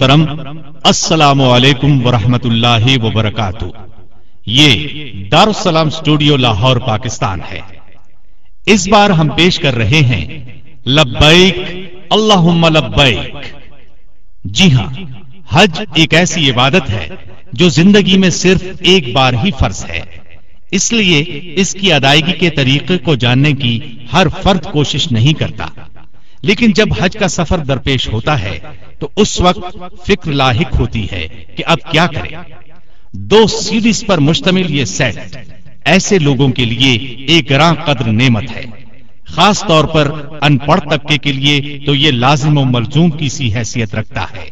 محترم، السلام علیکم ورحمۃ اللہ وبرکاتہ۔ یہ دارالسلام اسٹوڈیو لاہور، پاکستان ہے۔ اس بار ہم پیش کر رہے ہیں، لبیک، اللہم لبیک۔ جی ہاں حج ایک ایسی عبادت ہے جو زندگی میں صرف ایک بار ہی فرض ہے۔ اس لیے اس کی ادائیگی کے طریقے کو جاننے کی ہر فرد کوشش نہیں کرتا۔ لیکن جب حج کا سفر درپیش ہوتا ہے، تو اس وقت فکر لاحق ہوتی ہے کہ اب کیا کرے دو سیریز پر مشتمل یہ سیٹ ایسے لوگوں کے لیے ایک گراں قدر نعمت ہے۔ خاص طور پر ان پڑھ طبقے کے لیے تو یہ لازم و ملزوم کی سی حیثیت رکھتا ہے۔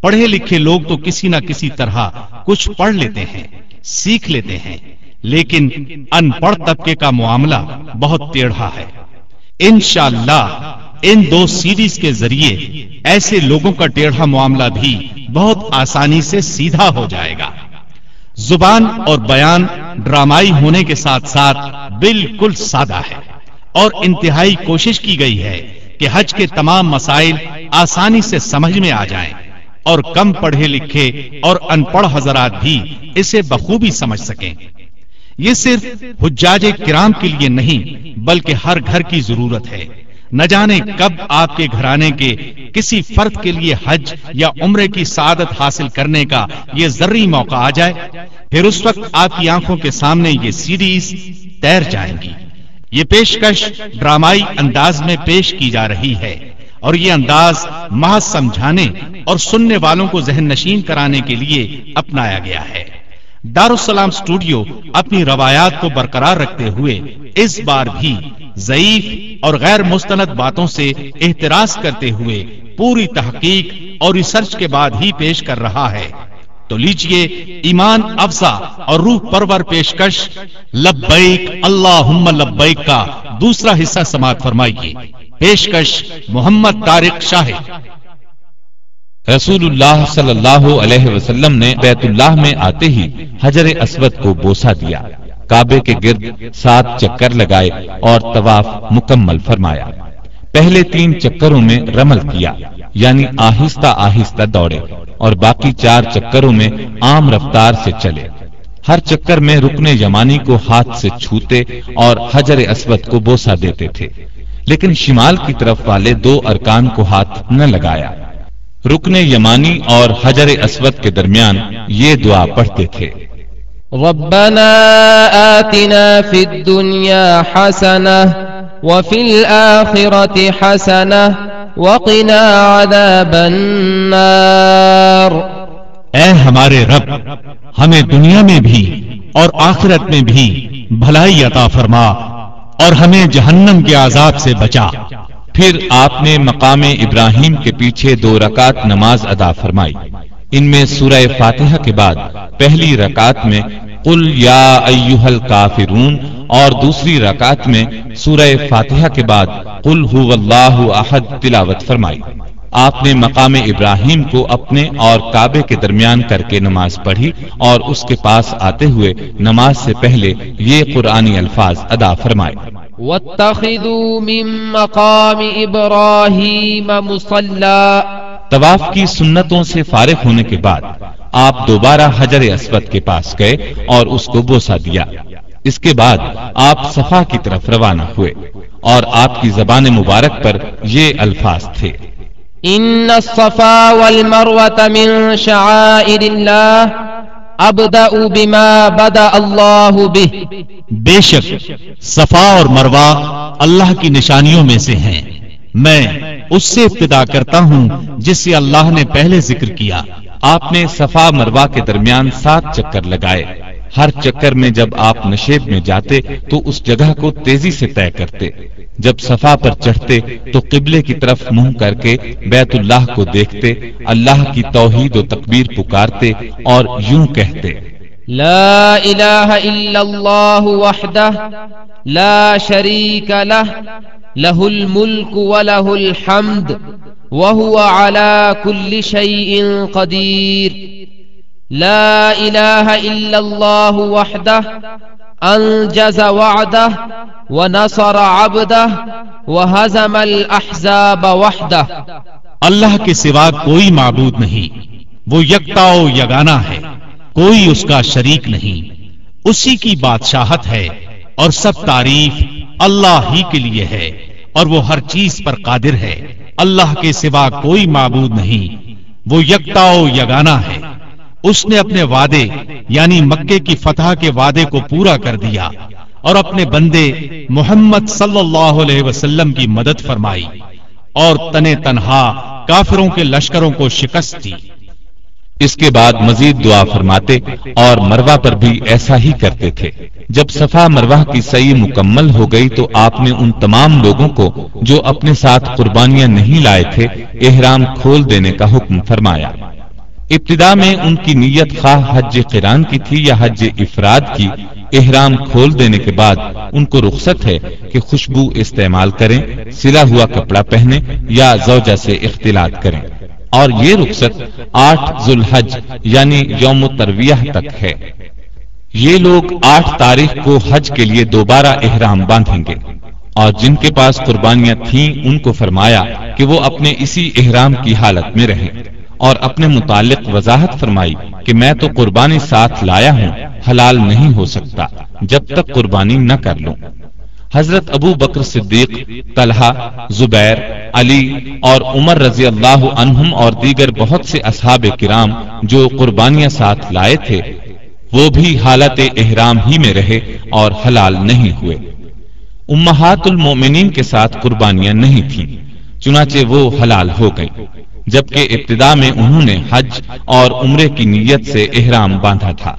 پڑھے لکھے لوگ تو کسی نہ کسی طرح کچھ پڑھ لیتے ہیں، سیکھ لیتے ہیں، لیکن ان پڑھ طبقے کا معاملہ بہت ٹیڑھا ہے۔ انشاءاللہ ان دو سیریز کے ذریعے ایسے لوگوں کا ٹیڑھا معاملہ بھی بہت آسانی سے سیدھا ہو جائے گا۔ زبان اور بیان ڈرامائی ہونے کے ساتھ ساتھ بالکل سادہ ہے اور انتہائی کوشش کی گئی ہے کہ حج کے تمام مسائل آسانی سے سمجھ میں آ جائیں اور کم پڑھے لکھے اور ان پڑھ حضرات بھی اسے بخوبی سمجھ سکیں۔ یہ صرف حجاج کرام کے لیے نہیں، بلکہ ہر گھر کی ضرورت ہے۔ نہ جانے کب آپ کے گھرانے کے کسی فرد کے لیے حج یا عمرے کی سعادت حاصل کرنے کا یہ ذری موقع آ جائے، پھر اس وقت آپ کی آنکھوں کے سامنے یہ سیریز تیر جائیں گی۔ یہ پیشکش ڈرامائی انداز میں پیش کی جا رہی ہے اور یہ انداز محض سمجھانے اور سننے والوں کو ذہن نشین کرانے کے لیے اپنایا گیا ہے۔ دارالسلام اسٹوڈیو اپنی روایات کو برقرار رکھتے ہوئے اس بار بھی ضعیف اور غیر مستند باتوں سے احتراز کرتے ہوئے پوری تحقیق اور ریسرچ کے بعد ہی پیش کر رہا ہے۔ تو لیجیے ایمان افزا اور روح پرور پیشکش لبیک اللہ لبیک کا دوسرا حصہ سماعت فرمائیے۔ پیشکش محمد طارق شاہ۔ رسول اللہ صلی اللہ علیہ وسلم نے بیت اللہ میں آتے ہی حجر اسود کو بوسا دیا۔ کعبے کے گرد سات چکر لگائے اور طواف مکمل فرمایا۔ پہلے تین چکروں میں رمل کیا یعنی آہستہ آہستہ دوڑے، اور باقی چار چکروں میں عام رفتار سے چلے۔ ہر چکر میں رکنے یمانی کو ہاتھ سے چھوتے اور حجر اسود کو بوسا دیتے تھے۔ لیکن شمال کی طرف والے دو ارکان کو ہاتھ نہ لگایا۔ رکن یمانی اور حجر اسود کے درمیان یہ دعا پڑھتے تھے۔ ربنا آتنا في الدنيا حسنة وفي الآخرة حسنة وقنا عذاب النار. اے ہمارے رب، ہمیں دنیا میں بھی اور آخرت میں بھی بھلائی عطا فرما اور ہمیں جہنم کے عذاب سے بچا۔ پھر آپ نے مقام ابراہیم کے پیچھے دو رکعت نماز ادا فرمائی۔ ان میں سورہ فاتحہ کے بعد پہلی رکعت میں قل یا ایوہ الکافرون اور دوسری رکعت میں سورہ فاتحہ کے بعد قل هو اللہ احد تلاوت فرمائی۔ آپ نے مقام ابراہیم کو اپنے اور کعبے کے درمیان کر کے نماز پڑھی اور اس کے پاس آتے ہوئے نماز سے پہلے یہ قرآنی الفاظ ادا فرمائے۔ واتخذوا من مقام ابراہیم مصلا طواف کی سنتوں سے فارغ ہونے کے بعد آپ دوبارہ حجر اسود کے پاس گئے اور اس کو بوسا دیا۔ اس کے بعد آپ صفا کی طرف روانہ ہوئے اور آپ کی زبان مبارک پر یہ الفاظ تھے۔ ان الصفا والمروة من شعائر اللہ ابدا بما بدا اللہ به۔ بے شک صفا اور مروا اللہ کی نشانیوں میں سے ہیں۔ میں اس سے ابتدا کرتا ہوں جس سے اللہ نے پہلے ذکر کیا۔ آپ نے صفا مروا کے درمیان سات چکر لگائے۔ ہر چکر میں جب آپ نشیب میں جاتے تو اس جگہ کو تیزی سے طے کرتے۔ جب صفا پر چڑھتے تو قبلے کی طرف منہ کر کے بیت اللہ کو دیکھتے، اللہ کی توحید و تکبیر پکارتے اور یوں کہتے۔ لا الہ الا اللہ وحدہ لا شریک لہ لہ الملک ولہ الحمد، وهو على كل شيء قدير. لا إله إلا الله وحده، أنجز وعده ونصر عبده وهزم الأحزاب وحده. اللہ کے سوا کوئی معبود نہیں، وہ یکتا و یگانا ہے۔ کوئی اس کا شریک نہیں۔ اسی کی بادشاہت ہے اور سب تعریف اللہ ہی کے لیے ہے اور وہ ہر چیز پر قادر ہے۔ اللہ کے سوا کوئی معبود نہیں۔ وہ یکتا و یگانا ہے۔ اس نے اپنے وعدے یعنی مکے کی فتح کے وعدے کو پورا کر دیا اور اپنے بندے محمد صلی اللہ علیہ وسلم کی مدد فرمائی اور تنے تنہا کافروں کے لشکروں کو شکست دی۔ اس کے بعد مزید دعا فرماتے اور مروا پر بھی ایسا ہی کرتے تھے۔ جب صفا مروا کی صحیح مکمل ہو گئی تو آپ نے ان تمام لوگوں کو جو اپنے ساتھ قربانیاں نہیں لائے تھے احرام کھول دینے کا حکم فرمایا۔ ابتدا میں ان کی نیت خواہ حج قران کی تھی یا حج افراد کی، احرام کھول دینے کے بعد ان کو رخصت ہے کہ خوشبو استعمال کریں، سلا ہوا کپڑا پہنے یا زوجہ سے اختلاط کریں۔ اور یہ رخصت آٹھ ذوالحج یعنی یوم ترویہ تک ہے۔ یہ لوگ آٹھ تاریخ کو حج کے لیے دوبارہ احرام باندھیں گے۔ اور جن کے پاس قربانیاں تھیں، ان کو فرمایا کہ وہ اپنے اسی احرام کی حالت میں رہیں۔ اور اپنے متعلق وضاحت فرمائی کہ میں تو قربانی ساتھ لایا ہوں، حلال نہیں ہو سکتا، جب تک قربانی نہ کر لوں۔ حضرت ابو بکر صدیق، طلحہ، زبیر، علی اور عمر رضی اللہ عنہم اور دیگر بہت سے اصحاب کرام جو قربانیاں ساتھ لائے تھے، وہ بھی حالت احرام ہی میں رہے اور حلال نہیں ہوئے۔ امہات المومنین کے ساتھ قربانیاں نہیں تھیں، چنانچہ وہ حلال ہو گئیں، جبکہ ابتدا میں انہوں نے حج اور عمرے کی نیت سے احرام باندھا تھا۔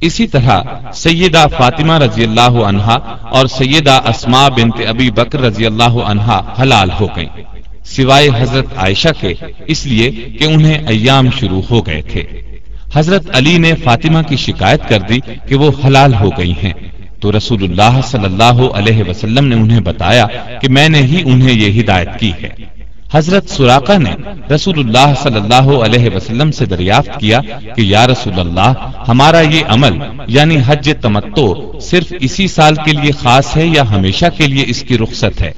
اسی طرح سیدہ فاطمہ رضی اللہ عنہا اور سیدہ اسما بنت ابی بکر رضی اللہ عنہا حلال ہو گئیں۔ سوائے حضرت عائشہ کے، اس لیے کہ انہیں ایام شروع ہو گئے تھے۔ حضرت علی نے فاطمہ کی شکایت کر دی کہ وہ حلال ہو گئی ہیں۔ تو رسول اللہ صلی اللہ علیہ وسلم نے انہیں بتایا کہ میں نے ہی انہیں یہ ہدایت کی ہے۔ حضرت سوراقہ نے رسول اللہ صلی اللہ علیہ وسلم سے دریافت کیا کہ یا رسول اللہ، ہمارا یہ عمل یعنی حج تمتو صرف اسی سال کے لیے خاص ہے یا ہمیشہ کے لیے اس کی رخصت ہے؟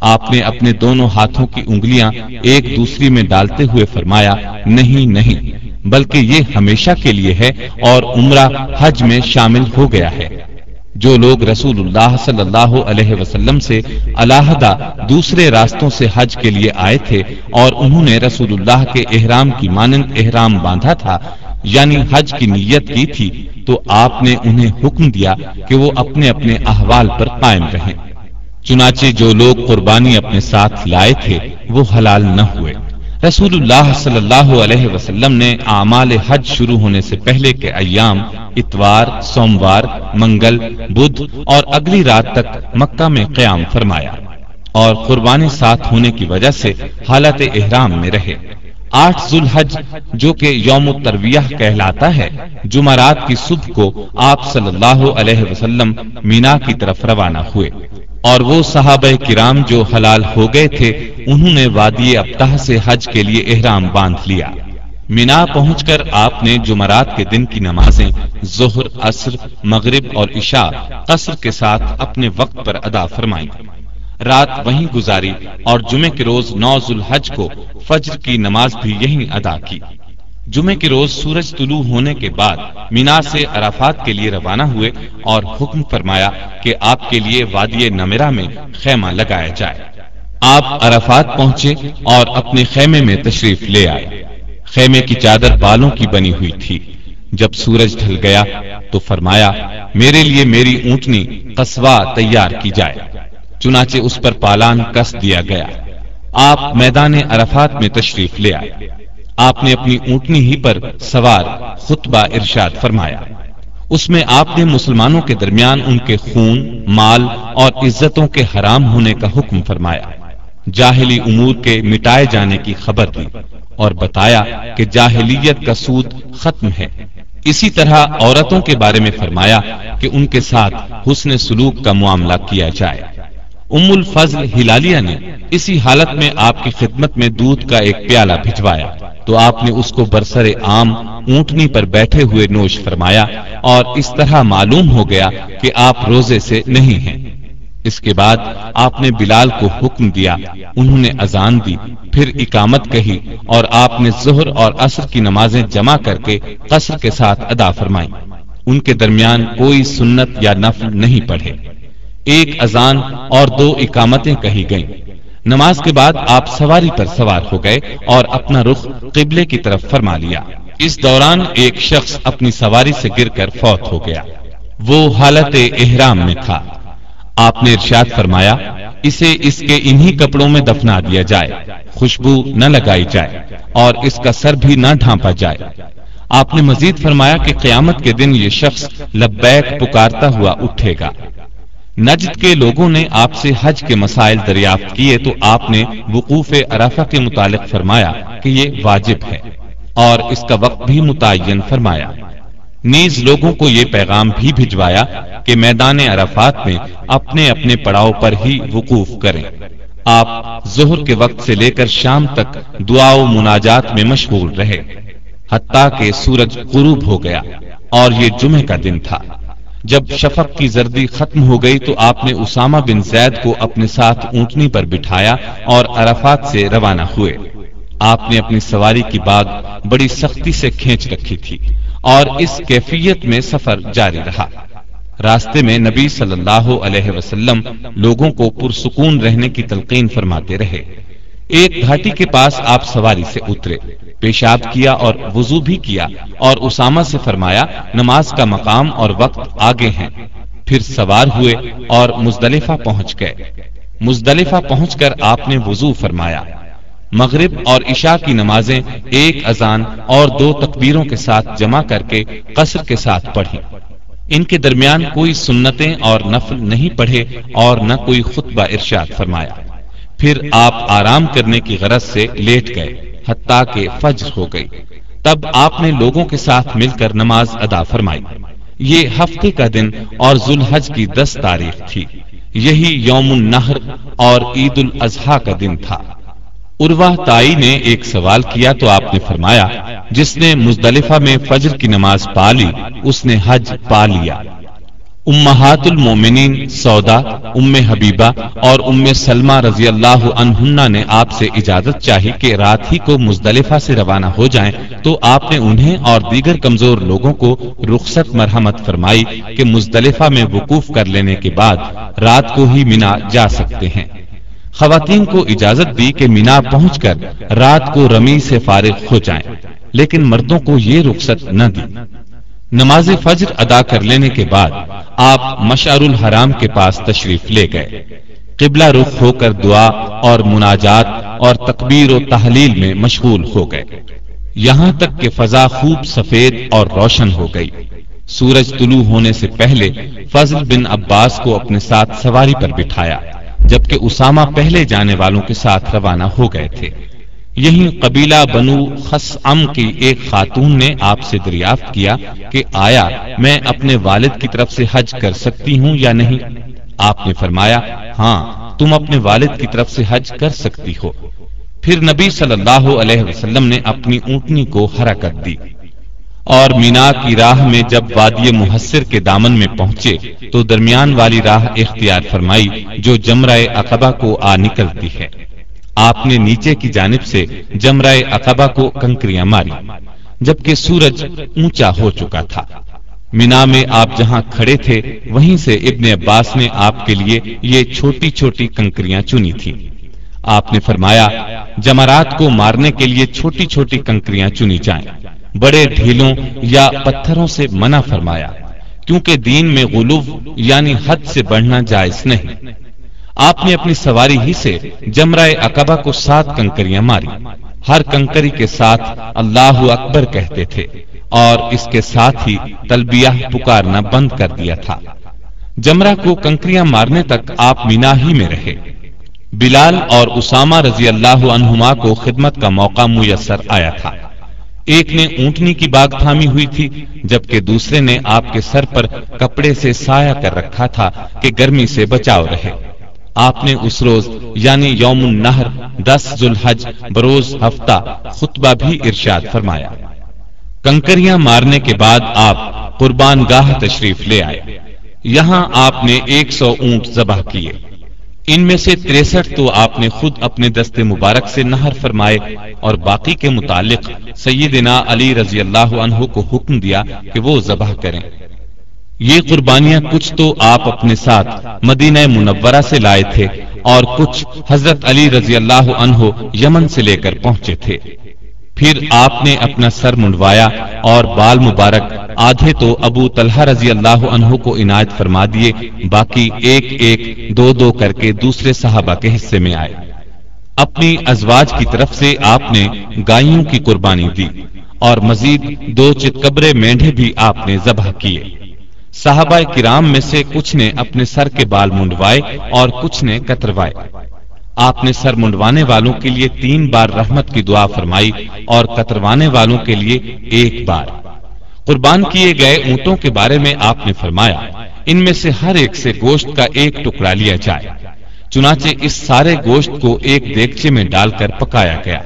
آپ نے اپنے دونوں ہاتھوں کی انگلیاں ایک دوسری میں ڈالتے ہوئے فرمایا، نہیں نہیں، بلکہ یہ ہمیشہ کے لیے ہے اور عمرہ حج میں شامل ہو گیا ہے۔ جو لوگ رسول اللہ صلی اللہ علیہ وسلم سے علیحدہ دوسرے راستوں سے حج کے لیے آئے تھے اور انہوں نے رسول اللہ کے احرام کی مانند احرام باندھا تھا یعنی حج کی نیت کی تھی، تو آپ نے انہیں حکم دیا کہ وہ اپنے اپنے احوال پر قائم رہیں۔ چنانچہ جو لوگ قربانی اپنے ساتھ لائے تھے، وہ حلال نہ ہوئے۔ رسول اللہ صلی اللہ علیہ وسلم نے اعمال حج شروع ہونے سے پہلے کے ایام، اتوار، سوموار، منگل، بدھ اور اگلی رات تک مکہ میں قیام فرمایا اور قربانی ساتھ ہونے کی وجہ سے حالت احرام میں رہے۔ آٹھ ذوالحج، جو کہ یوم ترویہ کہلاتا ہے، جمعرات کی صبح کو آپ صلی اللہ علیہ وسلم مینا کی طرف روانہ ہوئے اور وہ صحابہ کرام جو حلال ہو گئے تھے انہوں نے وادی ابتہ سے حج کے لیے احرام باندھ لیا۔ مینا پہنچ کر آپ نے جمعرات کے دن کی نمازیں ظہر، عصر، مغرب اور عشاء قصر کے ساتھ اپنے وقت پر ادا فرمائی رات وہیں گزاری اور جمعے کے روز نو الحج کو فجر کی نماز بھی یہیں ادا کی۔ جمعے کے روز سورج طلوع ہونے کے بعد مینا سے عرفات کے لیے روانہ ہوئے اور حکم فرمایا کہ آپ کے لیے وادی نمیرا میں خیمہ لگایا جائے۔ آپ عرفات پہنچے اور اپنے خیمے میں تشریف لے آئے۔ خیمے کی چادر بالوں کی بنی ہوئی تھی۔ جب سورج ڈھل گیا تو فرمایا، میرے لیے میری اونٹنی قصبہ تیار کی جائے۔ چنانچہ اس پر پالان کس دیا گیا۔ آپ میدان عرفات میں تشریف لے آئے۔ آپ نے اپنی اونٹنی ہی پر سوار خطبہ ارشاد فرمایا۔ اس میں آپ نے مسلمانوں کے درمیان ان کے خون، مال اور عزتوں کے حرام ہونے کا حکم فرمایا۔ جاہلی امور کے مٹائے جانے کی خبر دی اور بتایا کہ جاہلیت کا سود ختم ہے۔ اسی طرح عورتوں کے بارے میں فرمایا کہ ان کے ساتھ حسن سلوک کا معاملہ کیا جائے۔ ام الفضل ہلالیہ نے اسی حالت میں آپ کی خدمت میں دودھ کا ایک پیالہ بھجوایا۔ تو آپ نے اس کو برسر عام اونٹنی پر بیٹھے ہوئے نوش فرمایا اور اس طرح معلوم ہو گیا کہ آپ روزے سے نہیں ہیں۔ اس کے بعد آپ نے بلال کو حکم دیا، انہوں نے اذان دی، پھر اقامت کہی اور آپ نے ظہر اور عصر کی نمازیں جمع کر کے قصر کے ساتھ ادا فرمائی۔ ان کے درمیان کوئی سنت یا نفل نہیں پڑھے۔ ایک اذان اور دو اقامتیں کہی گئیں۔ نماز کے بعد آپ سواری پر سوار ہو گئے اور اپنا رخ قبلے کی طرف فرما لیا۔ اس دوران ایک شخص اپنی سواری سے گر کر فوت ہو گیا۔ وہ حالت احرام میں تھا۔ آپ نے ارشاد فرمایا، اسے اس کے انہی کپڑوں میں دفنا دیا جائے، خوشبو نہ لگائی جائے اور اس کا سر بھی نہ ڈھانپا جائے۔ آپ نے مزید فرمایا کہ قیامت کے دن یہ شخص لبیک پکارتا ہوا اٹھے گا۔ نجد کے لوگوں نے آپ سے حج کے مسائل دریافت کیے تو آپ نے وقوف ارافہ کے متعلق فرمایا کہ یہ واجب ہے اور اس کا وقت بھی متعین فرمایا۔ نیز لوگوں کو یہ پیغام بھی بھجوایا کہ میدان عرفات میں اپنے اپنے پڑاؤ پر ہی وقوف کریں۔ آپ ظہر کے وقت سے لے کر شام تک دعا و مناجات میں مشغول رہے۔ حتیٰ کہ سورج غروب ہو گیا اور یہ جمعہ کا دن تھا۔ جب شفق کی زردی ختم ہو گئی تو آپ نے اسامہ بن زید کو اپنے ساتھ اونٹنی پر بٹھایا اور عرفات سے روانہ ہوئے۔ آپ نے اپنی سواری کی باغ بڑی سختی سے کھینچ رکھی تھی۔ اور اس کیفیت میں سفر جاری رہا۔ راستے میں نبی صلی اللہ علیہ وسلم لوگوں کو پرسکون رہنے کی تلقین فرماتے رہے۔ ایک گھاٹی کے پاس آپ سواری سے اترے، پیشاب کیا اور وضو بھی کیا اور اسامہ سے فرمایا، نماز کا مقام اور وقت آگے ہیں۔ پھر سوار ہوئے اور مزدلفہ پہنچ گئے۔ مزدلفہ پہنچ کر آپ نے وضو فرمایا۔ مغرب اور عشاء کی نمازیں ایک اذان اور دو تکبیروں کے ساتھ جمع کر کے قصر کے ساتھ پڑھی ان کے درمیان کوئی سنتیں اور نفل نہیں پڑھے اور نہ کوئی خطبہ ارشاد فرمایا۔ پھر آپ آرام کرنے کی غرض سے لیٹ گئے، حتیٰ کہ فجر ہو گئی۔ تب آپ نے لوگوں کے ساتھ مل کر نماز ادا فرمائی۔ یہ ہفتے کا دن اور ذوالحج کی دس تاریخ تھی۔ یہی یوم النہر اور عید الاضحیٰ کا دن تھا۔ اروا تائی نے ایک سوال کیا تو آپ نے فرمایا، جس نے مزدلفہ میں فجر کی نماز پا لی، اس نے حج پا لیا۔ امہات المومنین سودا، ام حبیبہ اور ام سلمہ رضی اللہ عنہنہ نے آپ سے اجازت چاہی کہ رات ہی کو مزدلفہ سے روانہ ہو جائیں تو آپ نے انہیں اور دیگر کمزور لوگوں کو رخصت مرحمت فرمائی کہ مزدلفہ میں وقوف کر لینے کے بعد رات کو ہی منا جا سکتے ہیں۔ خواتین کو اجازت دی کہ مینا پہنچ کر رات کو رمی سے فارغ ہو جائیں، لیکن مردوں کو یہ رخصت نہ دی۔ نماز فجر ادا کر لینے کے بعد آپ مشعر الحرام کے پاس تشریف لے گئے۔ قبلہ رخ ہو کر دعا اور مناجات اور تکبیر و تحلیل میں مشغول ہو گئے۔ یہاں تک کہ فضا خوب سفید اور روشن ہو گئی۔ سورج طلوع ہونے سے پہلے فضل بن عباس کو اپنے ساتھ سواری پر بٹھایا۔ جبکہ اسامہ پہلے جانے والوں کے ساتھ روانہ ہو گئے تھے۔ یہی قبیلہ بنو خس ام کی ایک خاتون نے آپ سے دریافت کیا کہ آیا، میں اپنے والد کی طرف سے حج کر سکتی ہوں یا نہیں؟ آپ نے فرمایا ہاں تم اپنے والد کی طرف سے حج کر سکتی ہو۔ پھر نبی صلی اللہ علیہ وسلم نے اپنی اونٹنی کو حرکت دی۔ اور مینا کی راہ میں جب وادی محسر کے دامن میں پہنچے تو درمیان والی راہ اختیار فرمائی جو جمرائے اقبا کو آ نکلتی ہے۔ آپ نے نیچے کی جانب سے جمرائے اقبا کو کنکریاں ماری، جبکہ سورج اونچا ہو چکا تھا۔ مینا میں آپ جہاں کھڑے تھے، وہیں سے ابن عباس نے آپ کے لیے یہ چھوٹی چھوٹی کنکریاں چنی تھی آپ نے فرمایا، جمرات کو مارنے کے لیے چھوٹی چھوٹی کنکریاں چنی جائیں۔ بڑے ڈھیلوں یا پتھروں سے منع فرمایا، کیونکہ دین میں غلوف یعنی حد سے بڑھنا جائز نہیں۔ آپ نے اپنی سواری ہی سے جمرائے اقبا کو سات کنکریاں ماری۔ ہر کنکری کے ساتھ اللہ اکبر کہتے تھے اور اس کے ساتھ ہی تلبیہ پکارنا بند کر دیا تھا۔ جمرہ کو کنکریاں مارنے تک آپ مینا ہی میں رہے۔ بلال اور اسامہ رضی اللہ عنہما کو خدمت کا موقع میسر آیا تھا۔ ایک نے اونٹنی کی باغ تھامی ہوئی تھی، جبکہ دوسرے نے آپ کے سر پر کپڑے سے سایہ کر رکھا تھا کہ گرمی سے بچاؤ رہے۔ آپ نے اس روز یعنی یوم النہر، دس ذوالحج، بروز ہفتہ خطبہ بھی ارشاد فرمایا۔ کنکریاں مارنے کے بعد آپ قربان گاہ تشریف لے آئے۔ یہاں آپ نے ایک سو اونٹ ذبح کیے۔ ان میں سے تریسٹھ تو آپ نے خود اپنے دست مبارک سے نہر فرمائے اور باقی کے متعلق سیدنا علی رضی اللہ عنہ کو حکم دیا کہ وہ ذبح کریں۔ یہ قربانیاں کچھ تو آپ اپنے ساتھ مدینہ منورہ سے لائے تھے اور کچھ حضرت علی رضی اللہ عنہ یمن سے لے کر پہنچے تھے۔ پھر آپ نے اپنا سر منڈوایا اور بال مبارک آدھے تو ابو طلحہ رضی اللہ عنہ کو عنایت فرما دیے، باقی ایک ایک دو دو کر کے دوسرے صحابہ کے حصے میں آئے۔ اپنی ازواج کی طرف سے آپ نے گائیوں کی قربانی دی اور مزید دو چتکبرے مینڈے بھی آپ نے ذبح کیے۔ صحابہ کرام میں سے کچھ نے اپنے سر کے بال منڈوائے اور کچھ نے کتروائے۔ آپ نے سر منڈوانے والوں کے لیے تین بار رحمت کی دعا فرمائی اور کتروانے والوں کے لیے ایک بار۔ قربان کیے گئے اونٹوں کے بارے میں آپ نے فرمایا، ان میں سے ہر ایک سے گوشت کا ایک ٹکڑا لیا جائے۔ چنانچہ اس سارے گوشت کو ایک دیگچے میں ڈال کر پکایا گیا۔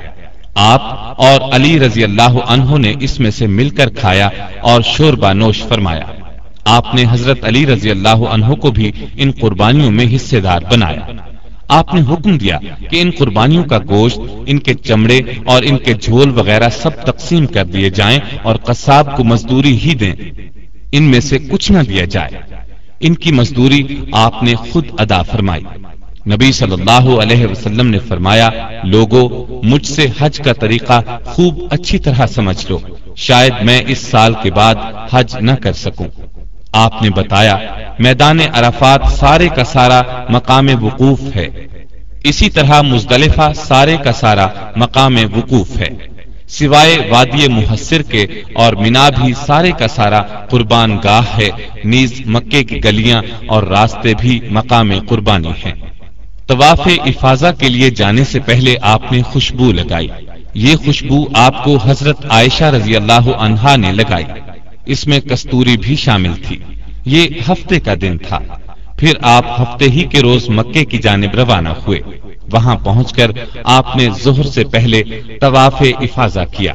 آپ اور علی رضی اللہ عنہ نے اس میں سے مل کر کھایا اور شوربا نوش فرمایا۔ آپ نے حضرت علی رضی اللہ عنہ کو بھی ان قربانیوں میں حصے دار بنایا۔ آپ نے حکم دیا کہ ان قربانیوں کا گوشت، ان کے چمڑے اور ان کے جھول وغیرہ سب تقسیم کر دیے جائیں اور قصاب کو مزدوری ہی دیں۔ ان میں سے کچھ نہ دیا جائے۔ ان کی مزدوری آپ نے خود ادا فرمائی۔ نبی صلی اللہ علیہ وسلم نے فرمایا لوگوں مجھ سے حج کا طریقہ خوب اچھی طرح سمجھ لو۔ شاید میں اس سال کے بعد حج نہ کر سکوں۔ آپ نے بتایا، میدان عرفات سارے کا سارا مقام وقوف ہے۔ اسی طرح مزدلفہ سارے کا سارا مقام وقوف ہے۔ سوائے وادی محسر کے اور مینا بھی سارے کا سارا قربان گاہ ہے۔ نیز مکے کی گلیاں اور راستے بھی مقام قربانی ہیں۔ طواف افاظہ کے لیے جانے سے پہلے آپ نے خوشبو لگائی۔ یہ خوشبو آپ کو حضرت عائشہ رضی اللہ عنہا نے لگائی۔ اس میں کستوری بھی شامل تھی۔ یہ ہفتے کا دن تھا۔ پھر آپ ہفتے ہی کے روز مکے کی جانب روانہ ہوئے۔ وہاں پہنچ کر آپ نے زہر سے پہلے طواف افاظہ کیا۔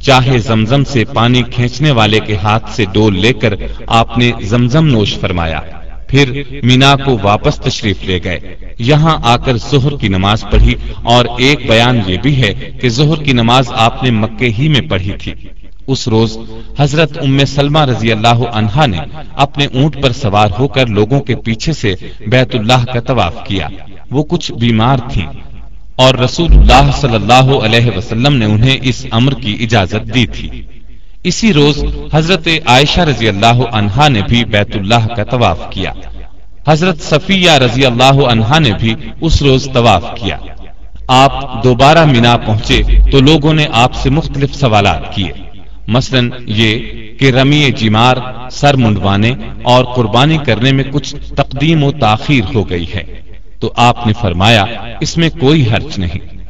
چاہے زمزم سے پانی کھینچنے والے کے ہاتھ سے ڈول لے کر آپ نے زمزم نوش فرمایا۔ پھر مینا کو واپس تشریف لے گئے۔ یہاں آ کر زہر کی نماز پڑھی اور ایک بیان یہ بھی ہے کہ زہر کی نماز آپ نے مکے ہی میں پڑھی تھی۔ اس روز حضرت ام سلمہ رضی اللہ عنہا نے اپنے اونٹ پر سوار ہو کر لوگوں کے پیچھے سے بیت اللہ کا طواف کیا۔ وہ کچھ بیمار تھیں اور رسول اللہ صلی اللہ علیہ وسلم نے انہیں اس امر کی اجازت دی تھی۔ اسی روز حضرت عائشہ رضی اللہ عنہا نے بھی بیت اللہ کا طواف کیا۔ حضرت صفیہ رضی اللہ عنہا نے بھی اس روز طواف کیا۔ آپ دوبارہ مینا پہنچے تو لوگوں نے آپ سے مختلف سوالات کیے۔ مثلا یہ کہ رمی جمار، سر منڈوانے اور قربانی کرنے میں کچھ تقدیم و تاخیر ہو گئی ہے۔ تو آپ نے فرمایا، اس میں کوئی حرچ نہیں۔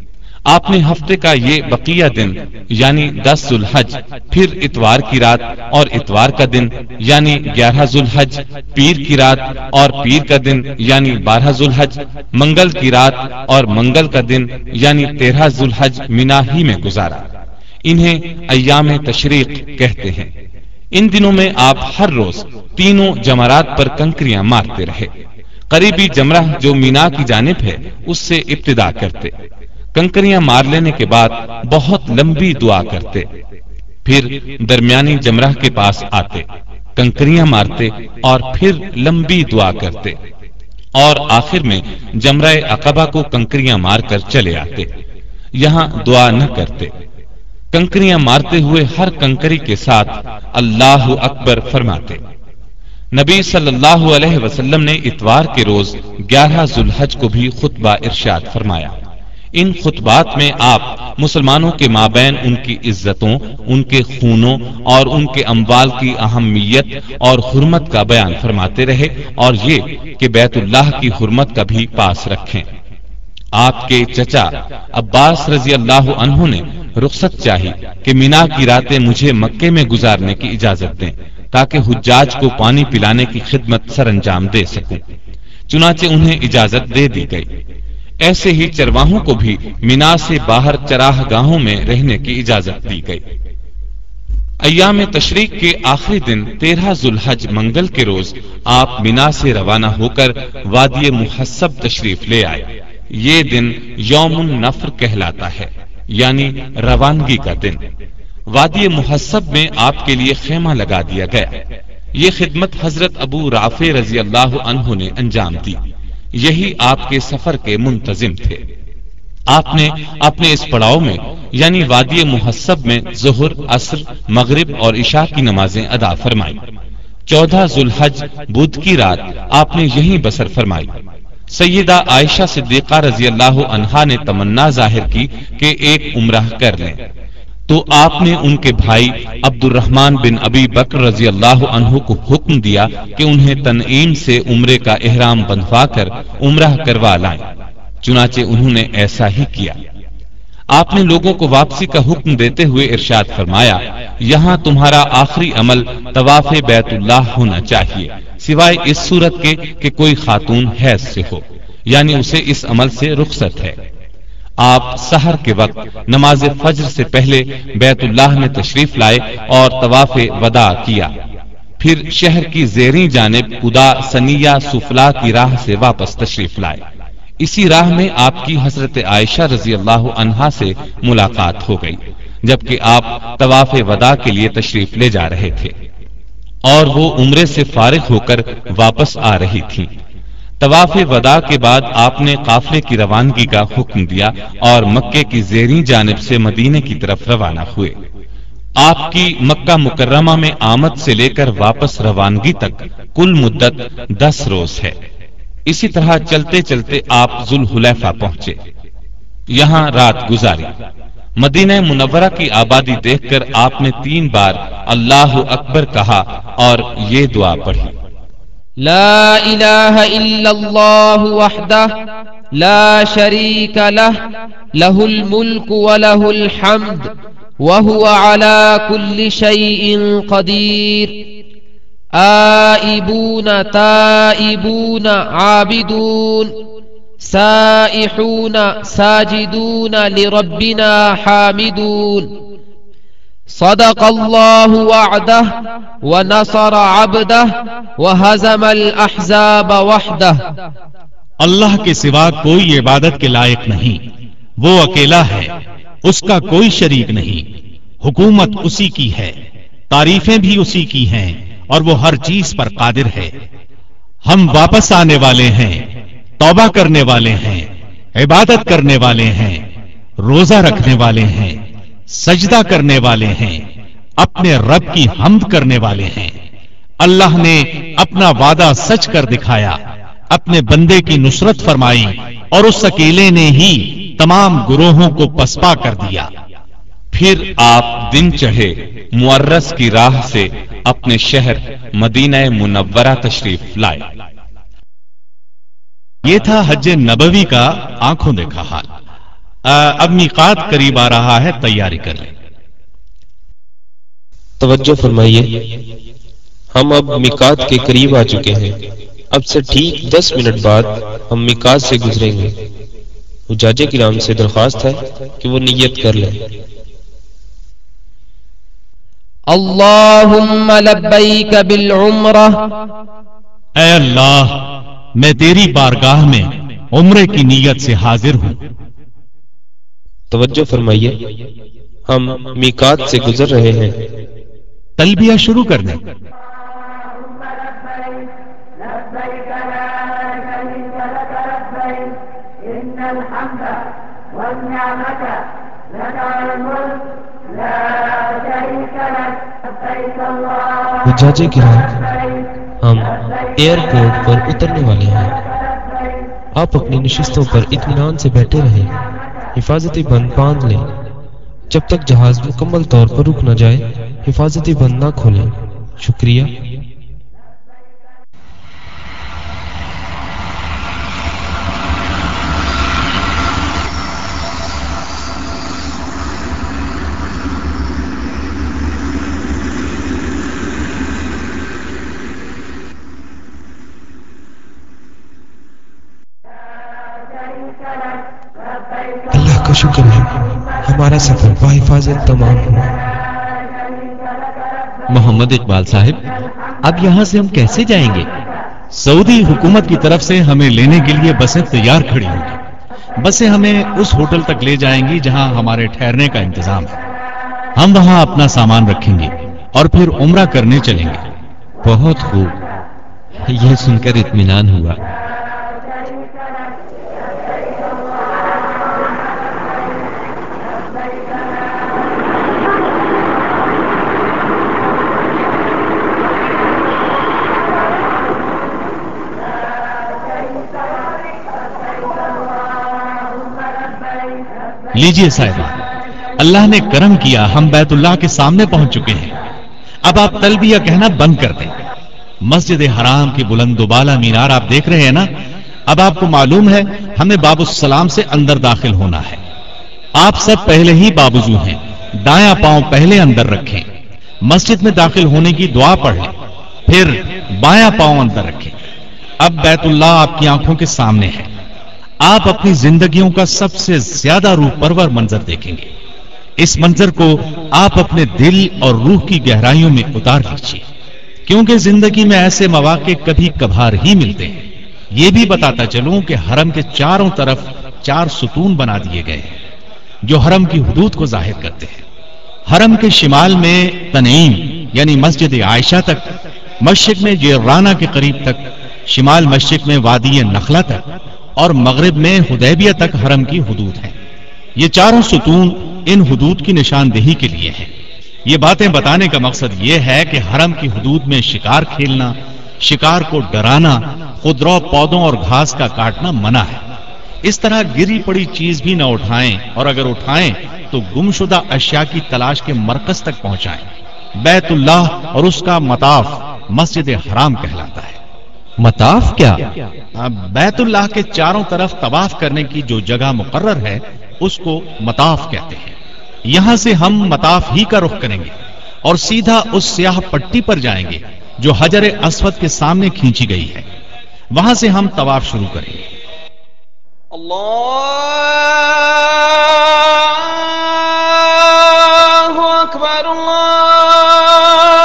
آپ نے ہفتے کا یہ بقیہ دن یعنی دس ذوالحج، پھر اتوار کی رات اور اتوار کا دن یعنی گیارہ ذوالحج، پیر کی رات اور پیر کا دن یعنی بارہ ذوالحج، منگل کی رات اور منگل کا دن یعنی تیرہ ذوالحج مینا ہی میں گزارا۔ انہیں ایام تشریق کہتے ہیں۔ ان دنوں میں آپ ہر روز تینوں جمرات پر کنکریاں مارتے رہے۔ قریبی جمرہ جو مینا کی جانب ہے، اس سے ابتدا کرتے۔ کنکریاں مار لینے کے بعد بہت لمبی دعا کرتے۔ پھر درمیانی جمرہ کے پاس آتے، کنکریاں مارتے اور پھر لمبی دعا کرتے۔ اور آخر میں جمرہ اقبا کو کنکریاں مار کر چلے آتے۔ یہاں دعا نہ کرتے۔ کنکریاں مارتے ہوئے ہر کنکری کے ساتھ اللہ اکبر فرماتے۔ نبی صلی اللہ علیہ وسلم نے اتوار کے روز گیارہ ذوالحج کو بھی خطبہ ارشاد فرمایا۔ ان خطبات میں آپ مسلمانوں کے مابین ان کی عزتوں، ان کے خونوں اور ان کے اموال کی اہمیت اور حرمت کا بیان فرماتے رہے اور یہ کہ بیت اللہ کی حرمت کا بھی پاس رکھیں۔ آپ کے چچا عباس رضی اللہ عنہ نے رخصت چاہی کہ مینا کی راتیں مجھے مکے میں گزارنے کی اجازت دیں تاکہ حجاج کو پانی پلانے کی خدمت سر انجام دے سکوں۔ چنانچہ انہیں اجازت دے دی گئی۔ ایسے ہی چرواہوں کو بھی مینا سے باہر چراہ گاہوں میں رہنے کی اجازت دی گئی۔ ایام تشریق کے آخری دن تیرہ ذوالحج منگل کے روز آپ مینا سے روانہ ہو کر وادی محسب تشریف لے آئے۔ یہ دن یوم النفر کہلاتا ہے۔ یعنی روانگی کا دن۔ وادی محسب میں آپ کے لیے خیمہ لگا دیا گیا۔ یہ خدمت حضرت ابو رافع رضی اللہ عنہ نے انجام دی۔ یہی آپ کے سفر کے منتظم تھے۔ آپ نے اپنے اس پڑاؤ میں یعنی وادی محسب میں، ظہر، عصر، مغرب اور عشاء کی نمازیں ادا فرمائی۔ چودہ ذوالحج، بدھ کی رات آپ نے یہی بسر فرمائی۔ سیدہ عائشہ صدیقہ رضی اللہ عنہا نے تمنا ظاہر کی کہ ایک عمرہ کر لیں۔ تو آپ نے ان کے بھائی عبد الرحمان بن ابی بکر رضی اللہ عنہ کو حکم دیا کہ انہیں تنعیم سے عمرے کا احرام بندھوا کر عمرہ کروا لائیں۔ چنانچہ انہوں نے ایسا ہی کیا۔ آپ نے لوگوں کو واپسی کا حکم دیتے ہوئے ارشاد فرمایا، یہاں تمہارا آخری عمل طواف بیت اللہ ہونا چاہیے، سوائے اس صورت کے کہ کوئی خاتون حیض سے ہو یعنی اسے اس عمل سے رخصت ہے۔ آپ سحر کے وقت نماز فجر سے پہلے بیت اللہ میں تشریف لائے اور طواف ودا کیا۔ پھر شہر کی زیریں جانب ادا سنیا سفلا کی راہ سے واپس تشریف لائے۔ اسی راہ میں آپ کی حضرت عائشہ رضی اللہ عنہا سے ملاقات ہو گئی، جبکہ آپ طواف ودا کے لیے تشریف لے جا رہے تھے۔ اور وہ عمرے سے فارغ ہو کر واپس آ رہی تھی طواف ودا کے بعد آپ نے قافلے کی روانگی کا حکم دیا اور مکے کی زیریں جانب سے مدینے کی طرف روانہ ہوئے۔ آپ کی مکہ مکرمہ میں آمد سے لے کر واپس روانگی تک کل مدت دس روز ہے۔ اسی طرح چلتے چلتے آپ ذوالحلیفہ پہنچے۔ یہاں رات گزاری۔ مدینہ منورہ کی آبادی دیکھ کر آپ نے تین بار اللہ اکبر کہا اور یہ دعا پڑھی۔ لا الہ الا اللہ وحدہ، لا شریک لہ لہ الملک ولہ الحمد وهو على كل شيء قدير آئبون، تائبون، عابدون، سائحون، ساجدون لربنا حامدون. صدق الله وعده ونصر عبده وهزم الأحزاب وحده. اللہ کے سوا کوئی عبادت کے لائق نہیں، وہ اکیلا ہے، اس کا کوئی شریک نہیں۔ حکومت اسی کی ہے، تعریفیں بھی اسی کی ہیں۔ اور وہ ہر چیز پر قادر ہے۔ ہم واپس آنے والے ہیں، توبہ کرنے والے ہیں، عبادت کرنے والے ہیں، روزہ رکھنے والے ہیں، سجدہ کرنے والے ہیں، اپنے رب کی حمد کرنے والے ہیں۔ اللہ نے اپنا وعدہ سچ کر دکھایا، اپنے بندے کی نصرت فرمائی اور اس اکیلے نے ہی تمام گروہوں کو پسپا کر دیا۔ پھر آپ دن چڑھے مرس کی راہ سے اپنے شہر مدینہ منورہ تشریف لائے۔ یہ تھا حج نبوی کا آنکھوں دیکھا حال۔ اب میقات قریب آ رہا ہے، تیاری کر لیں۔ توجہ فرمائیے۔ ہم اب میقات کے قریب آ چکے ہیں۔ اب سے ٹھیک دس منٹ بعد ہم میقات سے گزریں گے۔ حجاجے کی نام سے درخواست ہے کہ وہ نیت کر لیں۔ اللهم لبيك بالعمرة اے اللہ میں تیری بارگاہ میں عمرے کی نیت سے حاضر ہوں۔ توجہ فرمائیے ہم میکات سے گزر رہے ہیں۔ تلبیہ شروع کر دیں جاجے گرام ہم ایئرپورٹ پر اترنے والے ہیں۔ آپ اپنی نشستوں پر اطمینان سے بیٹھے رہیں، حفاظتی بند باندھ لیں۔ جب تک جہاز مکمل طور پر رک نہ جائے، حفاظتی بند نہ کھولیں۔ شکریہ۔ اللہ کا شکر تمام ہوا محمد اقبال صاحب، اب یہاں سے ہم کیسے جائیں گے؟ سعودی حکومت کی طرف سے ہمیں لینے کے لیے بسیں تیار کھڑی ہوں گی۔ بسیں ہمیں اس ہوٹل تک لے جائیں گی جہاں ہمارے ٹھہرنے کا انتظام ہے۔ ہم وہاں اپنا سامان رکھیں گے اور پھر عمرہ کرنے چلیں گے۔ بہت خوب۔ یہ سن کر اطمینان ہوا۔ لیجیے صاحبہ، اللہ نے کرم کیا، ہم بیت اللہ کے سامنے پہنچ چکے ہیں۔ اب آپ تلبیہ کہنا بند کر دیں۔ مسجد حرام کی بلند و بالا مینار آپ دیکھ رہے ہیں نا؟ اب آپ کو معلوم ہے، ہمیں باب السلام سے اندر داخل ہونا ہے۔ آپ سب پہلے ہی بابوزو ہیں۔ دایاں پاؤں پہلے اندر رکھیں۔ مسجد میں داخل ہونے کی دعا پڑھ لیں پھر بایاں پاؤں اندر رکھیں۔ اب بیت اللہ آپ کی آنکھوں کے سامنے ہے۔ آپ اپنی زندگیوں کا سب سے زیادہ روح پرور منظر دیکھیں گے۔ اس منظر کو آپ اپنے دل اور روح کی گہرائیوں میں اتار لیجیے کیونکہ زندگی میں ایسے مواقع کبھی کبھار ہی ملتے ہیں۔ یہ بھی بتاتا چلوں کہ حرم کے چاروں طرف چار ستون بنا دیے گئے ہیں، جو حرم کی حدود کو ظاہر کرتے ہیں۔ حرم کے شمال میں تنعیم یعنی مسجد عائشہ تک، مشرق میں جیرانہ کے قریب تک، شمال مشرق میں وادی نخلا تک اور مغرب میں حدیبیہ تک حرم کی حدود ہیں۔ یہ چاروں ستون ان حدود کی نشاندہی کے لیے ہیں۔ یہ باتیں بتانے کا مقصد یہ ہے کہ حرم کی حدود میں شکار کھیلنا، شکار کو ڈرانا، خودرو پودوں اور گھاس کا کاٹنا منع ہے۔ اس طرح گری پڑی چیز بھی نہ اٹھائیں اور اگر اٹھائیں تو گمشدہ اشیاء کی تلاش کے مرکز تک پہنچائیں۔ بیت اللہ اور اس کا مطاف مسجد حرام کہلاتا ہے۔ مطاف کیا؟ بیت اللہ کے چاروں طرف طواف کرنے کی جو جگہ مقرر ہے اس کو مطاف کہتے ہیں۔ یہاں سے ہم مطاف ہی کا رخ کریں گے اور سیدھا اس سیاہ پٹی پر جائیں گے جو حجر اسود کے سامنے کھینچی گئی ہے۔ وہاں سے ہم طواف شروع کریں گے۔ اللہ اکبر اللہ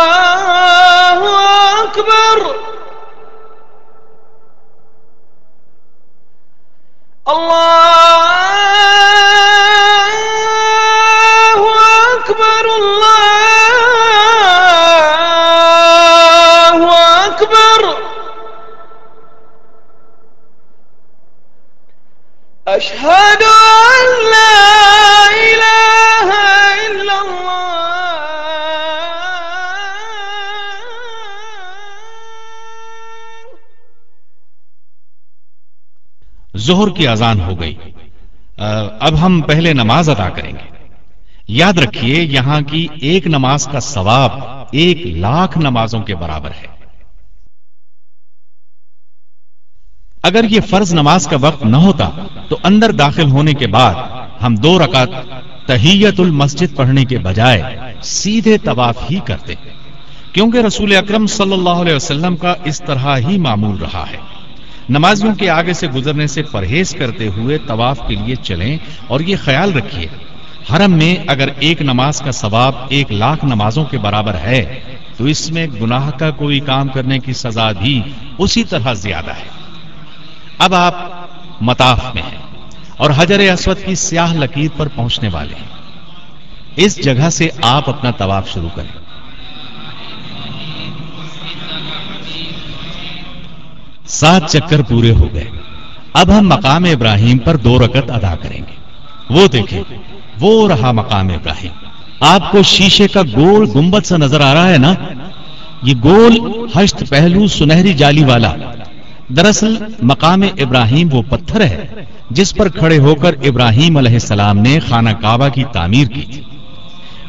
ظہر کی اذان ہو گئی۔ اب ہم پہلے نماز ادا کریں گے۔ یاد رکھیے یہاں کی ایک نماز کا ثواب ایک لاکھ نمازوں کے برابر ہے۔ اگر یہ فرض نماز کا وقت نہ ہوتا تو اندر داخل ہونے کے بعد ہم دو رکعت تحیت المسجد پڑھنے کے بجائے سیدھے طواف ہی کرتے۔ کیونکہ رسول اکرم صلی اللہ علیہ وسلم کا اس طرح ہی معمول رہا ہے۔ نمازیوں کے آگے سے گزرنے سے پرہیز کرتے ہوئے طواف کے لیے چلیں اور یہ خیال رکھیے، حرم میں اگر ایک نماز کا ثواب ایک لاکھ نمازوں کے برابر ہے، تو اس میں گناہ کا کوئی کام کرنے کی سزا بھی اسی طرح زیادہ ہے۔ اب آپ مطاف میں ہیں اور حجر اسود کی سیاہ لکیر پر پہنچنے والے ہیں۔ اس جگہ سے آپ اپنا طواف شروع کریں۔ سات چکر پورے ہو گئے۔ اب ہم مقام ابراہیم پر دو رکت ادا کریں گے۔ وہ دیکھیں، وہ رہا مقام ابراہیم۔ آپ کو شیشے کا گول گنبد سے نظر آ رہا ہے نا؟ یہ گول ہشت پہلو سنہری جالی والا۔ دراصل مقام ابراہیم وہ پتھر ہے جس پر کھڑے ہو کر ابراہیم علیہ السلام نے خانہ کعبہ کی تعمیر کی۔ تھی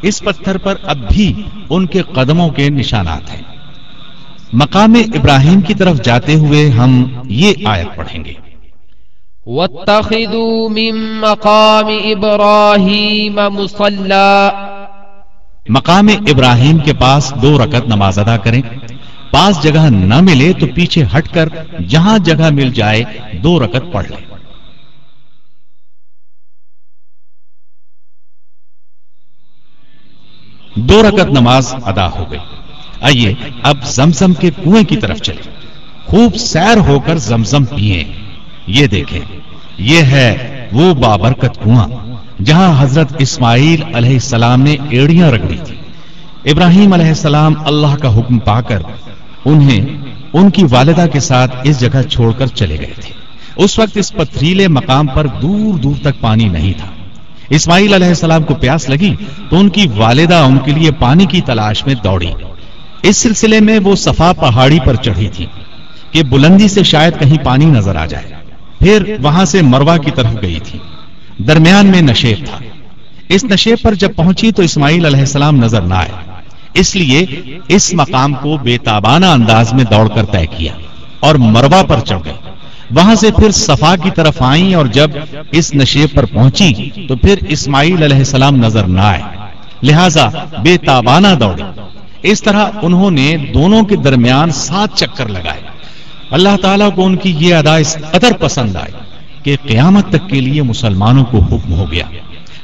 اس پتھر پر اب بھی ان کے قدموں کے نشانات ہیں۔ مقام ابراہیم کی طرف جاتے ہوئے ہم یہ آیت پڑھیں گے۔ واتخذوا من مقام ابراہیم مصلا مقام ابراہیم کے پاس دو رکعت نماز ادا کریں۔ پاس جگہ نہ ملے تو پیچھے ہٹ کر جہاں جگہ مل جائے دو رکعت پڑھ لیں۔ دو رکعت نماز ادا ہو گئی۔ آئیے، اب زمزم کے کنویں کی طرف چلے خوب سیر ہو کر زمزم پیئے یہ دیکھیں، یہ ہے وہ بابرکت کنواں، جہاں حضرت اسماعیل علیہ السلام نے ایڑیاں رگڑی تھی ابراہیم علیہ السلام اللہ کا حکم پا کر انہیں، ان کی والدہ کے ساتھ اس جگہ چھوڑ کر چلے گئے تھے۔ اس وقت اس پتھریلے مقام پر دور دور تک پانی نہیں تھا۔ اسماعیل علیہ السلام کو پیاس لگی تو ان کی والدہ ان کے لیے پانی کی تلاش میں دوڑی۔ اس سلسلے میں وہ صفا پہاڑی پر چڑھی تھی کہ بلندی سے شاید کہیں پانی نظر آ جائے۔ پھر وہاں سے مروا کی طرف گئی تھی۔ درمیان میں نشیب تھا۔ اس نشیب پر جب پہنچی تو اسماعیل علیہ السلام نظر نہ آئے۔ اس لیے اس مقام کو بے تابانہ انداز میں دوڑ کر طے کیا اور مروا پر چڑھ گئے۔ وہاں سے پھر صفا کی طرف آئیں اور جب اس نشیب پر پہنچی تو پھر اسماعیل علیہ السلام نظر نہ آئے۔ لہذا بے تابانہ دوڑی اس طرح انہوں نے دونوں کے درمیان سات چکر لگائے۔ اللہ تعالیٰ کو ان کی یہ ادا اس قدر پسند آئی کہ قیامت تک کے لیے مسلمانوں کو حکم ہو گیا۔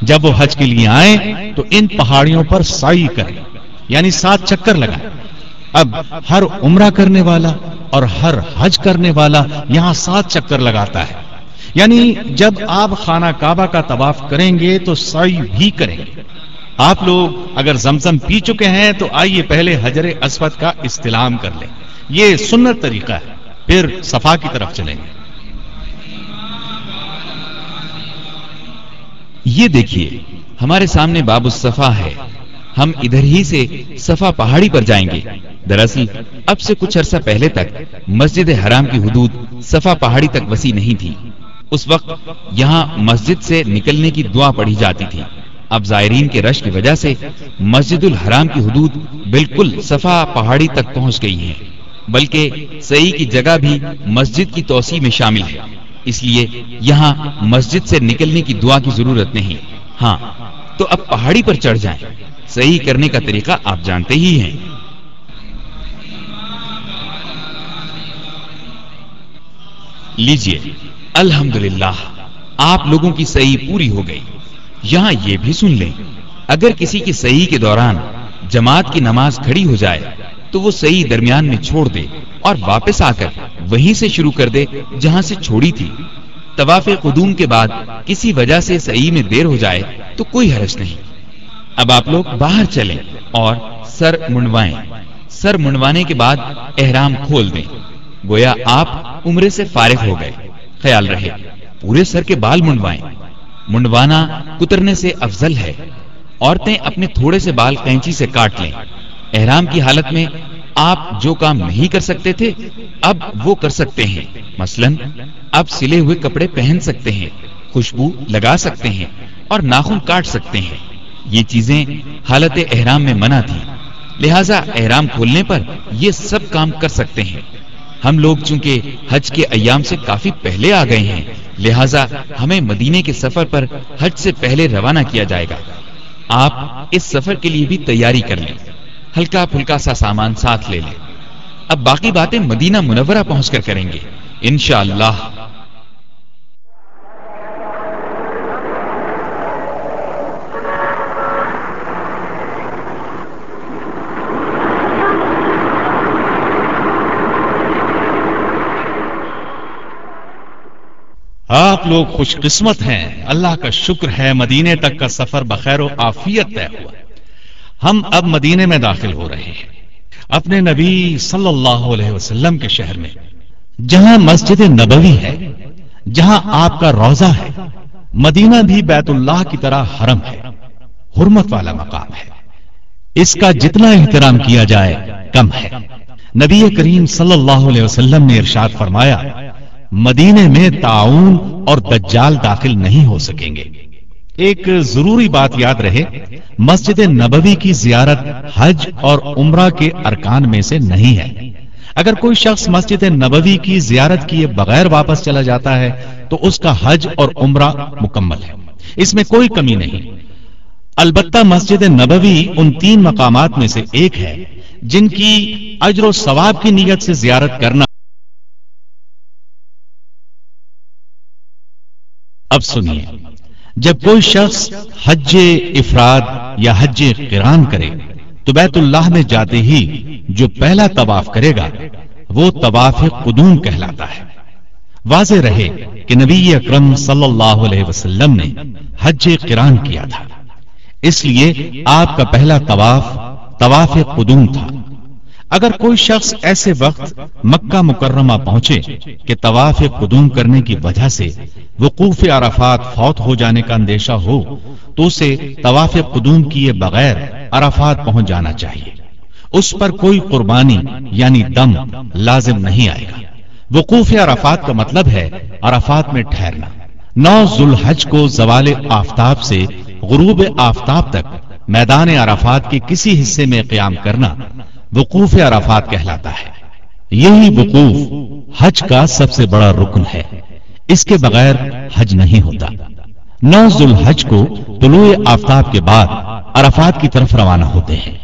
جب وہ حج کے لیے آئے تو ان پہاڑیوں پر سائی کریں یعنی سات چکر لگائے اب ہر عمرہ کرنے والا اور ہر حج کرنے والا یہاں سات چکر لگاتا ہے۔ یعنی جب آپ خانہ کعبہ کا طواف کریں گے تو سائی بھی کریں گے۔ آپ لوگ اگر زمزم پی چکے ہیں تو آئیے پہلے حجر اسود کا استلام کر لیں۔ یہ سنت طریقہ ہے۔ پھر صفا کی طرف چلیں۔ گے یہ دیکھیے، ہمارے سامنے باب الصفا ہے۔ ہم ادھر ہی سے صفا پہاڑی پر جائیں گے۔ دراصل، اب سے کچھ عرصہ پہلے تک مسجد حرام کی حدود صفا پہاڑی تک وسیع نہیں تھی۔ اس وقت یہاں مسجد سے نکلنے کی دعا پڑھی جاتی تھی۔ اب زائرین کے رش کی وجہ سے مسجد الحرام کی حدود بالکل صفا پہاڑی تک پہنچ گئی ہیں، بلکہ صحیح کی جگہ بھی مسجد کی توسیع میں شامل ہے اس لیے یہاں مسجد سے نکلنے کی دعا کی ضرورت نہیں۔ ہاں تو اب پہاڑی پر چڑھ جائیں۔ صحیح کرنے کا طریقہ آپ جانتے ہی ہیں۔ لیجیے، الحمدللہ، آپ لوگوں کی صحیح پوری ہو گئی۔ یہاں یہ بھی سن لیں، اگر کسی کی صحیح کے دوران جماعت کی نماز کھڑی ہو جائے، تو وہ صحیح درمیان میں چھوڑ دے اور واپس آ کر وہیں سے شروع کر دے جہاں سے چھوڑی تھی۔ طواف قدوم کے بعد کسی وجہ سے صحیح میں دیر ہو جائے تو کوئی حرج نہیں۔ اب آپ لوگ باہر چلیں اور سر منڈوائیں۔ سر منڈوانے کے بعد احرام کھول دیں۔ گویا آپ عمرے سے فارغ ہو گئے۔ خیال رہے، پورے سر کے بال منڈوائیں۔ منڈوانا کترنے سے افضل ہے۔ عورتیں اپنے تھوڑے سے بال کینچی سے کاٹ لیں۔ احرام کی حالت میں آپ جو کام نہیں کر سکتے تھے، اب وہ کر سکتے ہیں۔ مثلا اب سلے ہوئے کپڑے پہن سکتے ہیں، خوشبو لگا سکتے ہیں اور ناخن کاٹ سکتے ہیں۔ یہ چیزیں حالت احرام میں منع تھی لہذا احرام کھولنے پر یہ سب کام کر سکتے ہیں۔ ہم لوگ چونکہ حج کے ایام سے کافی پہلے آ گئے ہیں۔ لہذا ہمیں مدینے کے سفر پر حج سے پہلے روانہ کیا جائے گا۔ آپ اس سفر کے لیے بھی تیاری کر لیں۔ ہلکا پھلکا سا سامان ساتھ لے لیں۔ اب باقی باتیں مدینہ منورہ پہنچ کر کریں گے۔ انشاءاللہ آپ لوگ خوش قسمت ہیں۔ اللہ کا شکر ہے مدینے تک کا سفر بخیر و آفیت طے ہوا۔ ہم اب مدینے میں داخل ہو رہے ہیں۔ اپنے نبی صلی اللہ علیہ وسلم کے شہر میں۔ جہاں مسجد نبوی ہے، جہاں آپ کا روزہ ہے، مدینہ بھی بیت اللہ کی طرح حرم ہے، حرمت والا مقام ہے۔ اس کا جتنا احترام کیا جائے، کم ہے۔ نبی کریم صلی اللہ علیہ وسلم نے ارشاد فرمایا مدینے میں تعاون اور دجال داخل نہیں ہو سکیں گے۔ ایک ضروری بات یاد رہے، مسجد نبوی کی زیارت حج اور عمرہ کے ارکان میں سے نہیں ہے۔ اگر کوئی شخص مسجد نبوی کی زیارت کیے بغیر واپس چلا جاتا ہے، تو اس کا حج اور عمرہ مکمل ہے۔ اس میں کوئی کمی نہیں۔ البتہ مسجد نبوی ان تین مقامات میں سے ایک ہے، جن کی اجر و ثواب کی نیت سے زیارت کرنا اب سنیے، جب کوئی شخص حج افراد یا حج قران کرے، تو بیت اللہ میں جاتے ہی جو پہلا طواف کرے گا، وہ طواف قدوم کہلاتا ہے۔ واضح رہے کہ نبی اکرم صلی اللہ علیہ وسلم نے حج قران کیا تھا۔ اس لیے آپ کا پہلا طواف طواف قدوم تھا۔ اگر کوئی شخص ایسے وقت مکہ مکرمہ پہنچے کہ طواف قدوم کرنے کی وجہ سے وقوف عرفات فوت ہو جانے کا اندیشہ ہو، تو اسے طواف قدوم کیے بغیر عرفات پہنچ جانا چاہیے۔ اس پر کوئی قربانی یعنی دم لازم نہیں آئے گا۔ وقوف عرفات کا مطلب ہے عرفات میں ٹھہرنا۔ نو ذوالحج کو زوال آفتاب سے غروب آفتاب تک میدان عرفات کے کسی حصے میں قیام کرنا۔ وقوف عرفات کہلاتا ہے۔ یہی وقوف حج کا سب سے بڑا رکن ہے۔ اس کے بغیر حج نہیں ہوتا۔ نو ذوالحج کو طلوع آفتاب کے بعد عرفات کی طرف روانہ ہوتے ہیں۔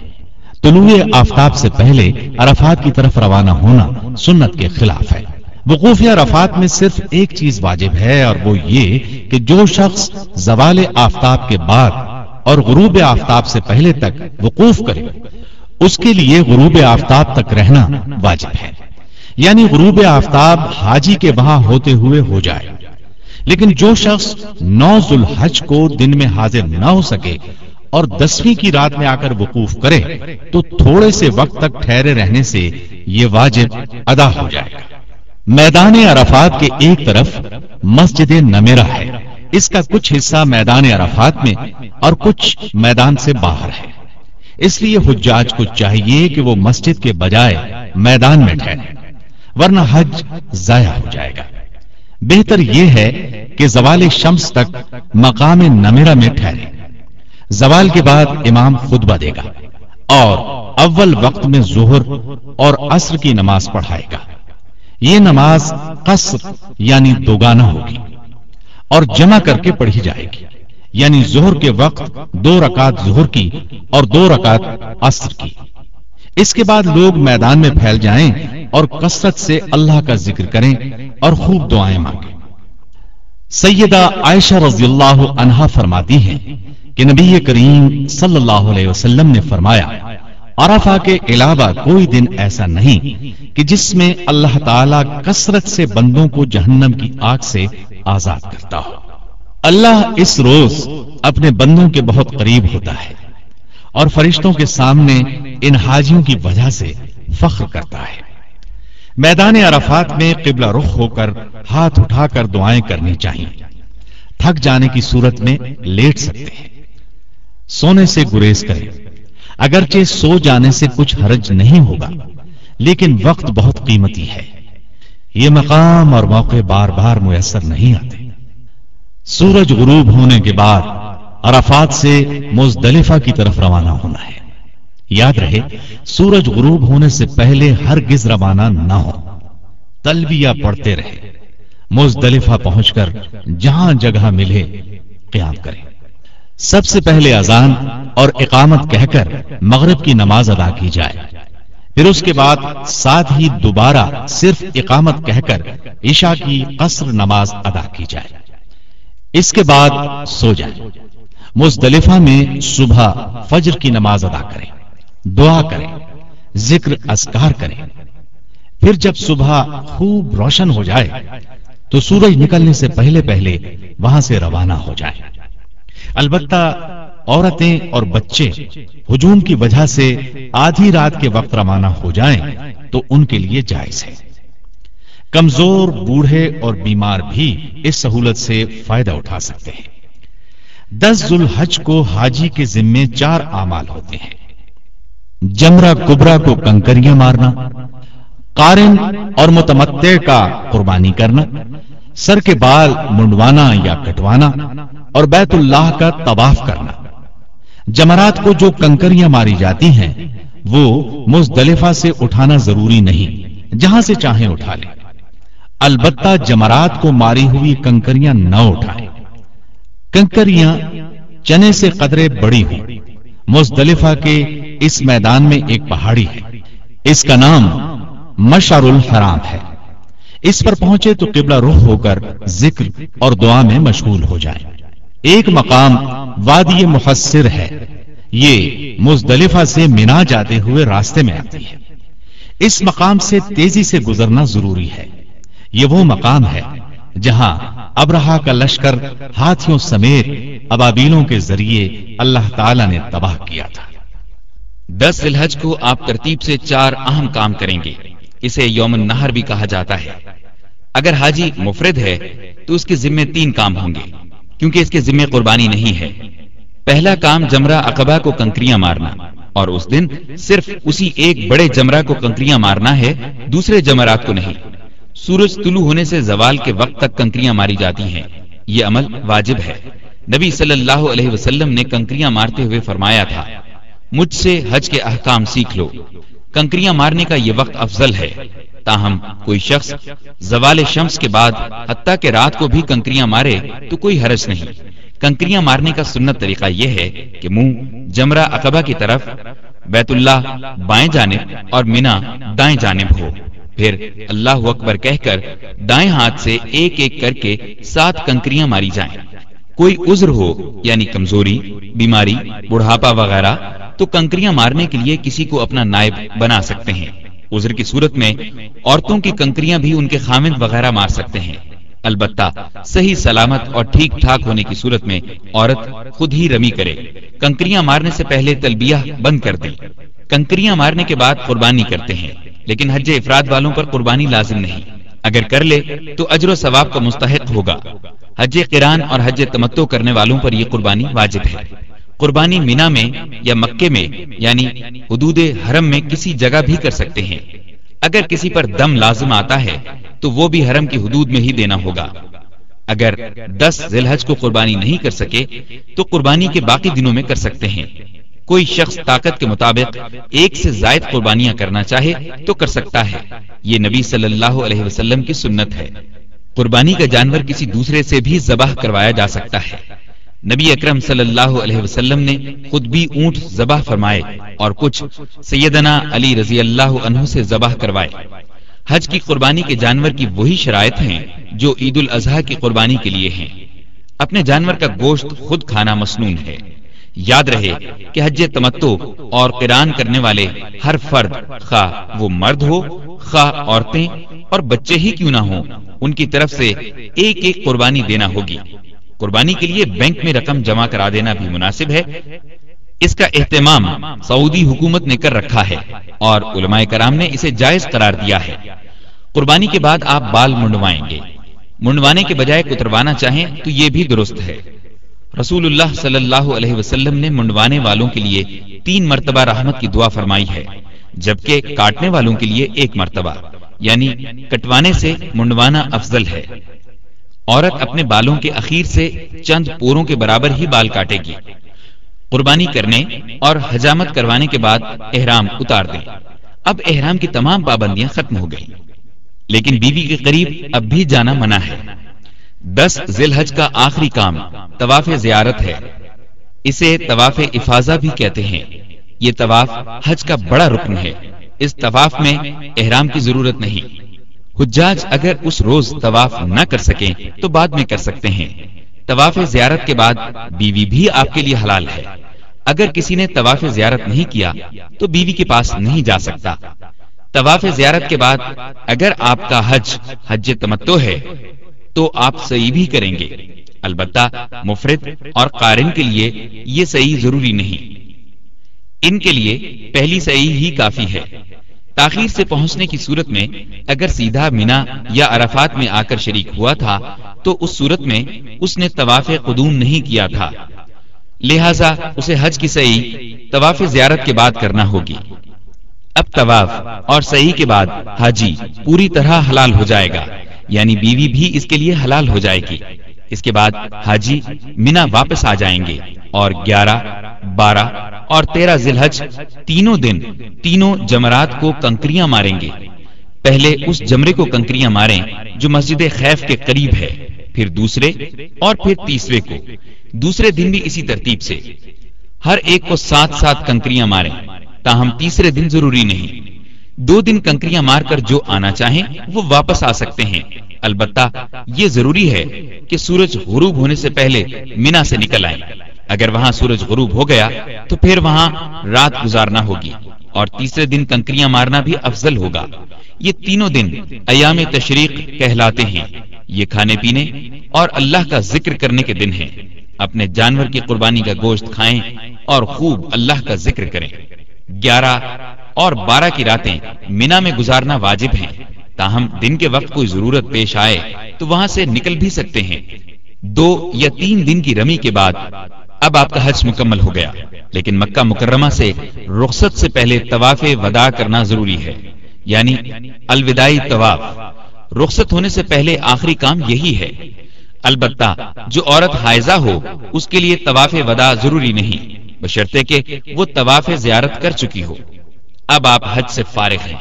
طلوع آفتاب سے پہلے عرفات کی طرف روانہ ہونا سنت کے خلاف ہے۔ وقوف عرفات میں صرف ایک چیز واجب ہے اور وہ یہ کہ جو شخص زوال آفتاب کے بعد اور غروب آفتاب سے پہلے تک وقوف کرے۔ اس کے لیے غروب آفتاب تک رہنا واجب ہے۔ یعنی غروب آفتاب حاجی کے وہاں ہوتے ہوئے ہو جائے۔ لیکن جو شخص نو ذوالحج کو دن میں حاضر نہ ہو سکے اور دسویں کی رات میں آ کر وقوف کرے، تو تھوڑے سے وقت تک ٹھہرے رہنے سے یہ واجب ادا ہو جائے گا۔ میدان عرفات کے ایک طرف مسجد نمیرہ ہے۔ اس کا کچھ حصہ میدان عرفات میں اور کچھ میدان سے باہر ہے۔ اس لیے حجاج کو چاہیے کہ وہ مسجد کے بجائے میدان میں ٹھہرے، ورنہ حج ضائع ہو جائے گا۔ بہتر یہ ہے کہ زوال شمس تک مقام نمیرا میں ٹھہرے۔ زوال کے بعد امام خطبہ دے گا اور اول وقت میں ظہر اور عصر کی نماز پڑھائے گا۔ یہ نماز قصر یعنی دوگانا ہوگی اور جمع کر کے پڑھی جائے گی۔ یعنی زہر کے وقت دو رکعت زہر کی اور دو رکعت عصر کی۔ اس کے بعد لوگ میدان میں پھیل جائیں اور کثرت سے اللہ کا ذکر کریں اور خوب دعائیں مانگیں۔ سیدہ عائشہ رضی اللہ عنہا فرماتی ہیں کہ نبی کریم صلی اللہ علیہ وسلم نے فرمایا، عرفہ کے علاوہ کوئی دن ایسا نہیں کہ جس میں اللہ تعالی کثرت سے بندوں کو جہنم کی آگ سے آزاد کرتا ہو۔ اللہ اس روز اپنے بندوں کے بہت قریب ہوتا ہے اور فرشتوں کے سامنے ان حاجیوں کی وجہ سے فخر کرتا ہے۔ میدان عرفات میں قبلہ رخ ہو کر ہاتھ اٹھا کر دعائیں کرنی چاہیے۔ تھک جانے کی صورت میں لیٹ سکتے ہیں۔ سونے سے گریز کریں۔ اگرچہ سو جانے سے کچھ حرج نہیں ہوگا، لیکن وقت بہت قیمتی ہے۔ یہ مقام اور موقع بار بار میسر نہیں آتے۔ سورج غروب ہونے کے بعد عرفات سے مزدلفہ کی طرف روانہ ہونا ہے۔ یاد رہے، سورج غروب ہونے سے پہلے ہر گز روانہ نہ ہو۔ تلبیہ پڑھتے رہے۔ مزدلفہ پہنچ کر جہاں جگہ ملے، قیام کریں سب سے پہلے اذان اور اقامت کہہ کر مغرب کی نماز ادا کی جائے۔ پھر اس کے بعد ساتھ ہی دوبارہ صرف اقامت کہہ کر عشاء کی قصر نماز ادا کی جائے۔ اس کے بعد سو جائے۔ مزدلفہ میں صبح فجر کی نماز ادا کریں، دعا کریں، ذکر اذکار کریں۔ پھر جب صبح خوب روشن ہو جائے، تو سورج نکلنے سے پہلے پہلے وہاں سے روانہ ہو جائے البتہ عورتیں اور بچے ہجوم کی وجہ سے آدھی رات کے وقت روانہ ہو جائیں تو ان کے لیے جائز ہے۔ کمزور، بوڑھے اور بیمار بھی اس سہولت سے فائدہ اٹھا سکتے ہیں۔ دس ذوالحج کو حاجی کے ذمے چار اعمال ہوتے ہیں۔ جمرہ کبرا کو کنکریاں مارنا، قارن اور متمتع کا قربانی کرنا، سر کے بال منڈوانا یا کٹوانا، اور بیت اللہ کا طواف کرنا۔ جمرات کو جو کنکریاں ماری جاتی ہیں، وہ مزدلفہ سے اٹھانا ضروری نہیں، جہاں سے چاہیں اٹھا لیں۔ البتہ جمرات کو ماری ہوئی کنکریاں نہ اٹھائیں کنکریاں چنے سے قدرے بڑی ہوئی مزدلفہ کے اس میدان میں ایک پہاڑی ہے۔ اس کا نام مشعر الحرام ہے۔ اس پر پہنچے تو قبلہ رخ ہو کر ذکر اور دعا میں مشغول ہو جائیں۔ ایک مقام وادی محسر ہے۔ یہ مزدلفہ سے مینا جاتے ہوئے راستے میں آتی ہے۔ اس مقام سے تیزی سے گزرنا ضروری ہے۔ یہ وہ مقام ہے جہاں ابرہا کا لشکر ہاتھیوں سمیت ابابیلوں کے ذریعے اللہ تعالی نے تباہ کیا تھا۔ دس ذلحج کو آپ ترتیب سے چار اہم کام کریں گے۔ اسے یوم النہر بھی کہا جاتا ہے۔ اگر حاجی مفرد ہے تو اس کے ذمے تین کام ہوں گے، کیونکہ اس کے ذمے قربانی نہیں ہے۔ پہلا کام جمرہ اقبا کو کنکریاں مارنا، اور اس دن صرف اسی ایک بڑے جمرہ کو کنکریاں مارنا ہے، دوسرے جمرات کو نہیں۔ سورج طلوع ہونے سے زوال کے وقت تک کنکریاں ماری جاتی ہیں۔ یہ عمل واجب ہے۔ نبی صلی اللہ علیہ وسلم نے کنکریاں مارتے ہوئے فرمایا تھا، مجھ سے حج کے احکام سیکھ لو۔ کنکریاں مارنے کا یہ وقت افضل ہے۔ تاہم، کوئی شخص زوال شمس کے بعد، حتیٰ کہ رات کو بھی کنکریاں مارے، تو کوئی حرج نہیں۔ کنکریاں مارنے کا سنت طریقہ یہ ہے کہ منہ جمرہ اقبا کی طرف بیت اللہ بائیں جانب اور مینا دائیں جانب ہو۔ پھر اللہ اکبر کہہ کر دائیں ہاتھ سے ایک ایک کر کے سات کنکریاں ماری جائیں۔ کوئی عذر ہو یعنی کمزوری، بیماری، بڑھاپا وغیرہ، تو کنکریاں مارنے کے لیے کسی کو اپنا نائب بنا سکتے ہیں۔ عذر کی صورت میں عورتوں کی کنکریاں بھی ان کے خامد وغیرہ مار سکتے ہیں۔ البتہ صحیح سلامت اور ٹھیک ٹھاک ہونے کی صورت میں عورت خود ہی رمی کرے۔ کنکریاں مارنے سے پہلے تلبیہ بند کر دیں۔ کنکریاں مارنے کے بعد قربانی کرتے ہیں۔ لیکن حج افراد والوں پر قربانی لازم نہیں۔ اگر کر لے تو اجر و ثواب کا مستحق ہوگا۔ حج قران اور حج تمتو کرنے والوں پر یہ قربانی واجب ہے۔ قربانی مینا میں یا مکے میں یعنی حدود حرم میں کسی جگہ بھی کر سکتے ہیں۔ اگر کسی پر دم لازم آتا ہے، تو وہ بھی حرم کی حدود میں ہی دینا ہوگا۔ اگر دس ذلحج کو قربانی نہیں کر سکے، تو قربانی کے باقی دنوں میں کر سکتے ہیں۔ کوئی شخص طاقت کے مطابق ایک سے زائد قربانیاں کرنا چاہے تو کر سکتا ہے۔ یہ نبی صلی اللہ علیہ وسلم کی سنت ہے۔ قربانی کا جانور کسی دوسرے سے بھی ذبح کروایا جا سکتا ہے۔ نبی اکرم صلی اللہ علیہ وسلم نے خود بھی اونٹ ذبح فرمائے اور کچھ سیدنا علی رضی اللہ عنہ سے ذبح کروائے۔ حج کی قربانی کے جانور کی وہی شرائط ہیں جو عید الاضحیٰ کی قربانی کے لیے ہیں۔ اپنے جانور کا گوشت خود کھانا مسنون ہے۔ یاد رہے کہ حج تمتو اور قران کرنے والے ہر فرد، خواہ وہ مرد ہو، خواہ عورتیں اور بچے ہی کیوں نہ ہوں، ان کی طرف سے ایک ایک قربانی دینا ہوگی۔ قربانی کے لیے بینک میں رقم جمع کرا دینا بھی مناسب ہے۔ اس کا اہتمام سعودی حکومت نے کر رکھا ہے اور علماء کرام نے اسے جائز قرار دیا ہے۔ قربانی کے بعد آپ بال منڈوائیں گے۔ منڈوانے کے بجائے کتروانا چاہیں تو یہ بھی درست ہے۔ رسول اللہ صلی اللہ علیہ وسلم نے منڈوانے والوں کے لیے تین مرتبہ رحمت کی دعا فرمائی ہے، جبکہ کاٹنے والوں کے لیے ایک مرتبہ یعنی کٹوانے سے منڈوانا افضل ہے۔ عورت اپنے بالوں کے اخیر سے چند پوروں کے برابر ہی بال کاٹے گی۔ قربانی کرنے اور حجامت کروانے کے بعد احرام اتار دیں۔ اب احرام کی تمام پابندیاں ختم ہو گئی لیکن بیوی کے قریب اب بھی جانا منع ہے۔ دس ذیل حج کا آخری کام طواف زیارت ہے۔ اسے طواف افاظہ بھی کہتے ہیں۔ یہ طواف حج کا بڑا رکن ہے۔ اس طواف میں احرام کی ضرورت نہیں۔ حجاج اگر اس روز طواف نہ کر سکیں تو بعد میں کر سکتے ہیں۔ طواف زیارت کے بعد بیوی بھی آپ کے لیے حلال ہے۔ اگر کسی نے طواف زیارت نہیں کیا تو بیوی کے پاس نہیں جا سکتا۔ طواف زیارت کے بعد اگر آپ کا حج حج تمتو ہے تو آپ صحیح بھی کریں گے۔ البتہ مفرد اور قارن کے لیے یہ صحیح ضروری نہیں۔ ان کے لیے پہلی صحیح ہی کافی ہے۔ تاخیر سے پہنچنے کی صورت میں اگر سیدھا مینا یا عرفات میں آ کر شریک ہوا تھا، تو اس صورت میں اس نے طواف قدوم نہیں کیا تھا۔ لہذا اسے حج کی صحیح، طواف زیارت کے بعد کرنا ہوگی۔ اب طواف اور صحیح کے بعد حاجی پوری طرح حلال ہو جائے گا۔ یعنی بیوی بھی اس کے لیے حلال ہو جائے گی۔ اس کے بعد حاجی مینا واپس آ جائیں گے اور گیارہ، بارہ اور تیرہ ذلحج تینوں دن تینوں جمرات کو کنکریاں ماریں گے۔ پہلے اس جمرے کو کنکریاں ماریں جو مسجد خیف کے قریب ہے، پھر دوسرے اور پھر تیسرے کو۔ دوسرے دن بھی اسی ترتیب سے۔ ہر ایک کو ساتھ ساتھ کنکریاں ماریں، تاہم تیسرے دن ضروری نہیں۔ دو دن کنکریاں مار کر جو آنا چاہیں وہ واپس آ سکتے ہیں۔ البتہ یہ ضروری ہے کہ سورج غروب ہونے سے پہلے مینا سے نکل آئیں۔ اگر وہاں سورج غروب ہو گیا تو پھر وہاں رات گزارنا ہوگی اور تیسرے دن کنکریاں مارنا بھی افضل ہوگا۔ یہ تینوں دن ایام تشریق کہلاتے ہیں۔ یہ کھانے پینے اور اللہ کا ذکر کرنے کے دن ہیں۔ اپنے جانور کی قربانی کا گوشت کھائیں اور خوب اللہ کا ذکر کریں۔ گیارہ اور بارہ کی راتیں مینا میں گزارنا واجب ہیں۔ تاہم دن کے وقت کوئی ضرورت پیش آئے تو وہاں سے نکل بھی سکتے ہیں۔ دو یا تین دن کی رمی کے بعد اب آپ کا حج مکمل ہو گیا۔ لیکن مکہ مکرمہ سے رخصت سے پہلے طواف ودا کرنا ضروری ہے۔ یعنی الوداعی طواف۔ رخصت ہونے سے پہلے آخری کام یہی ہے۔ البتہ جو عورت حائزہ ہو، اس کے لیے طواف ودا ضروری نہیں، بشرطے کہ وہ طواف زیارت کر چکی ہو۔ اب آپ حج سے فارغ ہیں۔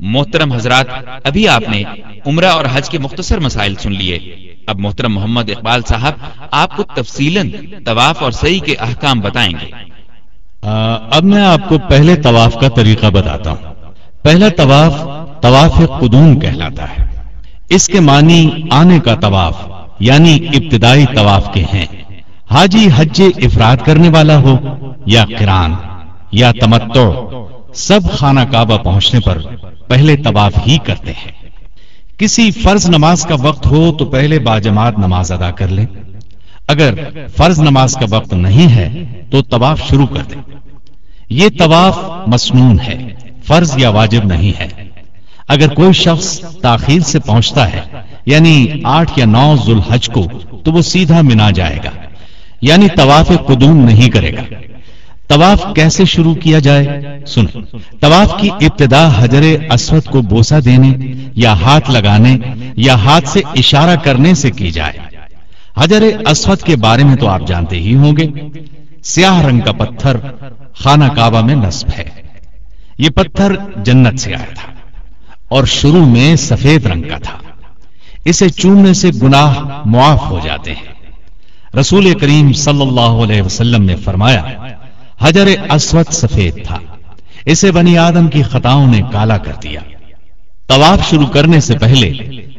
محترم حضرات، ابھی آپ نے عمرہ اور حج کے مختصر مسائل سن لیے۔ اب محترم محمد اقبال صاحب آپ کو تفصیل طواف اور صحیح کے احکام بتائیں گے۔ اب میں آپ کو پہلے طواف کا طریقہ بتاتا ہوں۔ پہلا طواف طواف قدوم کہلاتا ہے۔ اس کے معنی آنے کا طواف یعنی ابتدائی طواف کے ہیں۔ حاجی حج افراد کرنے والا ہو یا قران یا تمتع۔ سب خانہ کعبہ پہنچنے پر پہلے طواف ہی کرتے ہیں۔ کسی فرض نماز کا وقت ہو تو پہلے باجماعت نماز ادا کر لیں۔ اگر فرض نماز کا وقت نہیں ہے تو طواف شروع کر دیں۔ یہ طواف مسنون ہے، فرض یا واجب نہیں ہے۔ اگر کوئی شخص تاخیر سے پہنچتا ہے یعنی آٹھ یا نو ذوالحج کو، تو وہ سیدھا منا جائے گا یعنی طواف قدوم نہیں کرے گا۔ طواف کیسے شروع کیا جائے؟ سنیں طواف کی ابتدا حجر اسود کو بوسا دینے یا ہاتھ لگانے یا ہاتھ سے اشارہ کرنے سے کی جائے۔ حجر اسود کے بارے میں تو آپ جانتے ہی ہوں گے۔ سیاہ رنگ کا پتھر خانہ کعبہ میں نصب ہے۔ یہ پتھر جنت سے آیا تھا اور شروع میں سفید رنگ کا تھا۔ اسے چومنے سے گناہ معاف ہو جاتے ہیں۔ رسول کریم صلی اللہ علیہ وسلم نے فرمایا حجر اسود سفید تھا۔ اسے بنی آدم کی خطاؤں نے کالا کر دیا۔ طواف شروع کرنے سے پہلے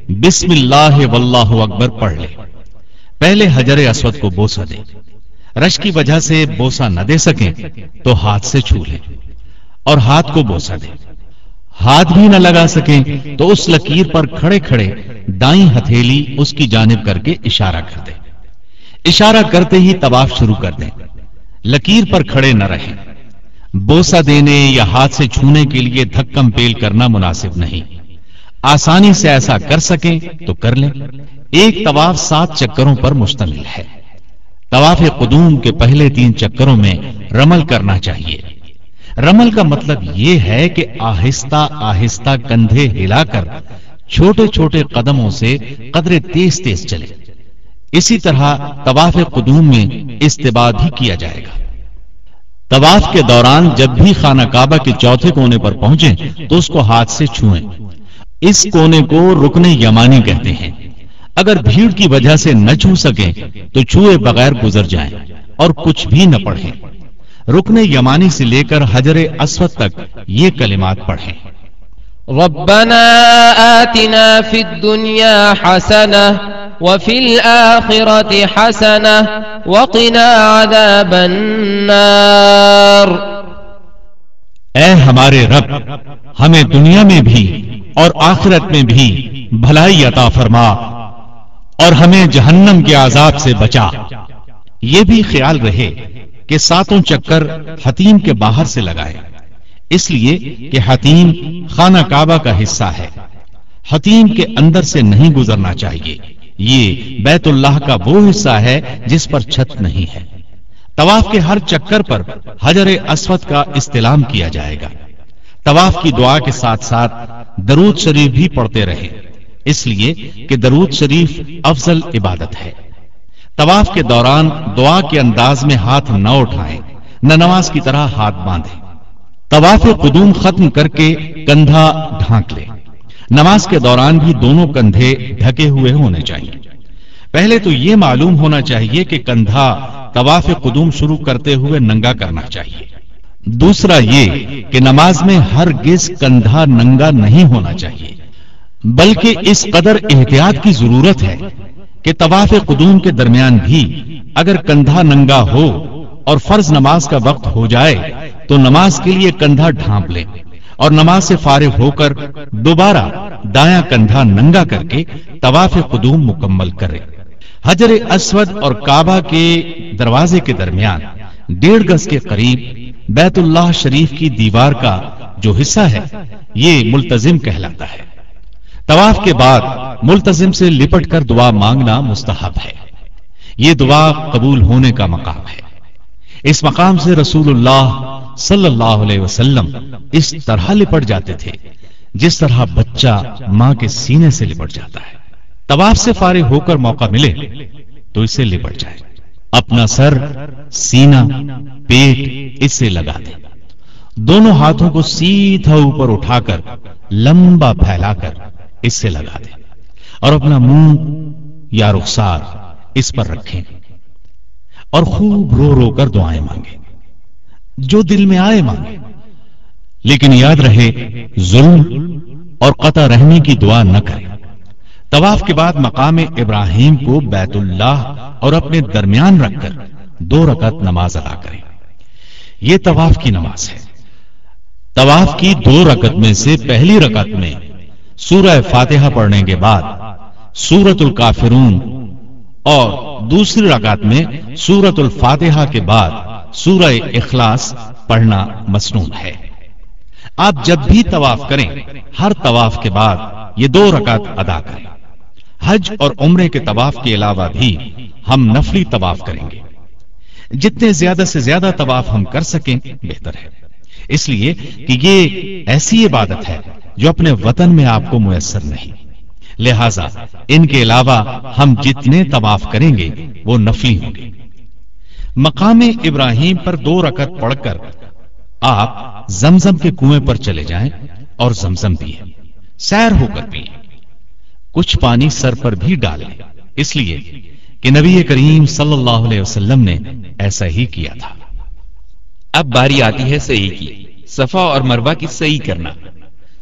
بسم اللہ واللہ اکبر پڑھ لے۔ پہلے حجر اسود کو بوسا دے۔ رش کی وجہ سے بوسا نہ دے سکیں تو ہاتھ سے چھو لے۔ اور ہاتھ کو بوسا دے۔ ہاتھ بھی نہ لگا سکیں تو اس لکیر پر کھڑے کھڑے دائیں ہتھیلی اس کی جانب کر کے اشارہ کر دے۔ اشارہ کرتے ہی طواف شروع کر دیں۔ لکیر پر کھڑے نہ رہیں۔ بوسا دینے یا ہاتھ سے چھونے کے لیے دھکم پیل کرنا مناسب نہیں۔ آسانی سے ایسا کر سکیں تو کر لیں۔ ایک طواف سات چکروں پر مشتمل ہے۔ طواف قدوم کے پہلے تین چکروں میں رمل کرنا چاہیے۔ رمل کا مطلب یہ ہے کہ آہستہ آہستہ کندھے ہلا کر چھوٹے چھوٹے قدموں سے قدرے تیز تیز چلے اسی طرح طواف قدوم میں استباد ہی کیا جائے گا۔ طواف کے دوران جب بھی خانہ کعبہ کے چوتھے کونے پر پہنچیں تو اس کو ہاتھ سے چھوئیں۔ اس کونے کو رکن یمانی کہتے ہیں۔ اگر بھیڑ کی وجہ سے نہ چھو سکیں تو چھوئے بغیر گزر جائیں اور کچھ بھی نہ پڑھیں۔ رکن یمانی سے لے کر حجر اسود تک یہ کلمات پڑھیں۔ ربنا آتنا في الدنيا حسنة وفي الآخرة حسنة وقنا عذاب النار. اے ہمارے رب، ہمیں دنیا میں بھی اور آخرت میں بھی بھلائی عطا فرما اور ہمیں جہنم کے عذاب سے بچا۔ یہ بھی خیال رہے کہ ساتوں چکر حتیم کے باہر سے لگائے۔ اس لیے کہ حتیم خانہ کعبہ کا حصہ ہے۔ حتیم کے اندر سے نہیں گزرنا چاہیے۔ یہ بیت اللہ کا وہ حصہ ہے جس پر چھت نہیں ہے۔ طواف کے ہر چکر پر حجر اسود کا استعلام کیا جائے گا۔ طواف کی دعا کے ساتھ ساتھ درود شریف بھی پڑھتے رہے۔ اس لیے کہ درود شریف افضل عبادت ہے۔ طواف کے دوران دعا کے انداز میں ہاتھ نہ اٹھائیں، نہ نماز کی طرح ہاتھ باندھیں۔ طواف قدوم ختم کر کے کندھا ڈھانک لے۔ نماز کے دوران بھی دونوں کندھے ڈھکے ہوئے ہونے چاہیے۔ پہلے تو یہ معلوم ہونا چاہیے کہ کندھا طواف قدوم شروع کرتے ہوئے ننگا کرنا چاہیے۔ دوسرا یہ کہ نماز میں ہر گز کندھا ننگا نہیں ہونا چاہیے۔ بلکہ اس قدر احتیاط کی ضرورت ہے کہ طواف قدوم کے درمیان بھی اگر کندھا ننگا ہو اور فرض نماز کا وقت ہو جائے تو نماز کے لیے کندھا ڈھانپ لیں اور نماز سے فارغ ہو کر دوبارہ دایاں کندھا ننگا کر کے طواف قدوم مکمل کرے۔ حجر اسود اور کعبہ کے دروازے کے درمیان ڈیڑھ گز کے قریب بیت اللہ شریف کی دیوار کا جو حصہ ہے، یہ ملتظم کہلاتا ہے۔ طواف کے بعد ملتظم سے لپٹ کر دعا مانگنا مستحب ہے۔ یہ دعا قبول ہونے کا مقام ہے۔ اس مقام سے رسول اللہ صلی اللہ علیہ وسلم اس طرح لپٹ جاتے تھے، جس طرح بچہ ماں کے سینے سے لپٹ جاتا ہے۔ طواف سے فارغ ہو کر موقع ملے تو اسے لپٹ جائے۔ اپنا سر، سینہ، پیٹ اس سے لگا دے۔ دونوں ہاتھوں کو سیدھا اوپر اٹھا کر لمبا پھیلا کر اس سے لگا دے۔ اور اپنا منہ یا رخسار اس پر رکھیں۔ اور خوب رو رو کر دعائیں مانگیں۔ جو دل میں آئے مانگے۔ لیکن یاد رہے، ظلم اور قطع رہنے کی دعا نہ کریں طواف کے بعد مقام ابراہیم کو بیت اللہ اور اپنے درمیان رکھ کر دو رکعت نماز ادا کریں یہ طواف کی نماز ہے۔ طواف کی دو رکعت میں سے پہلی رکعت میں سورہ فاتحہ پڑھنے کے بعد سورت الکافرون اور دوسری رکعت میں سورت الفاتحہ کے بعد سورہ اخلاص پڑھنا مسنون ہے۔ آپ جب بھی طواف کریں، ہر طواف کے بعد یہ دو رکعت ادا کریں۔ حج اور عمرے کے طواف کے علاوہ بھی ہم نفلی طواف کریں گے۔ جتنے زیادہ سے زیادہ طواف ہم کر سکیں، بہتر ہے۔ اس لیے کہ یہ ایسی عبادت ہے جو اپنے وطن میں آپ کو میسر نہیں۔ لہذا ان کے علاوہ ہم جتنے طواف کریں گے، وہ نفلی ہوں گے۔ مقام ابراہیم پر دو رکعت پڑھ کر آپ زمزم کے کنویں پر چلے جائیں اور زمزم پیئیں، سیر ہو کر پیئیں۔ کچھ پانی سر پر بھی ڈالیں۔ اس لیے کہ نبی کریم صلی اللہ علیہ وسلم نے ایسا ہی کیا تھا۔ اب باری آتی ہے صحیح کی۔ صفا اور مروا کی صحیح کرنا۔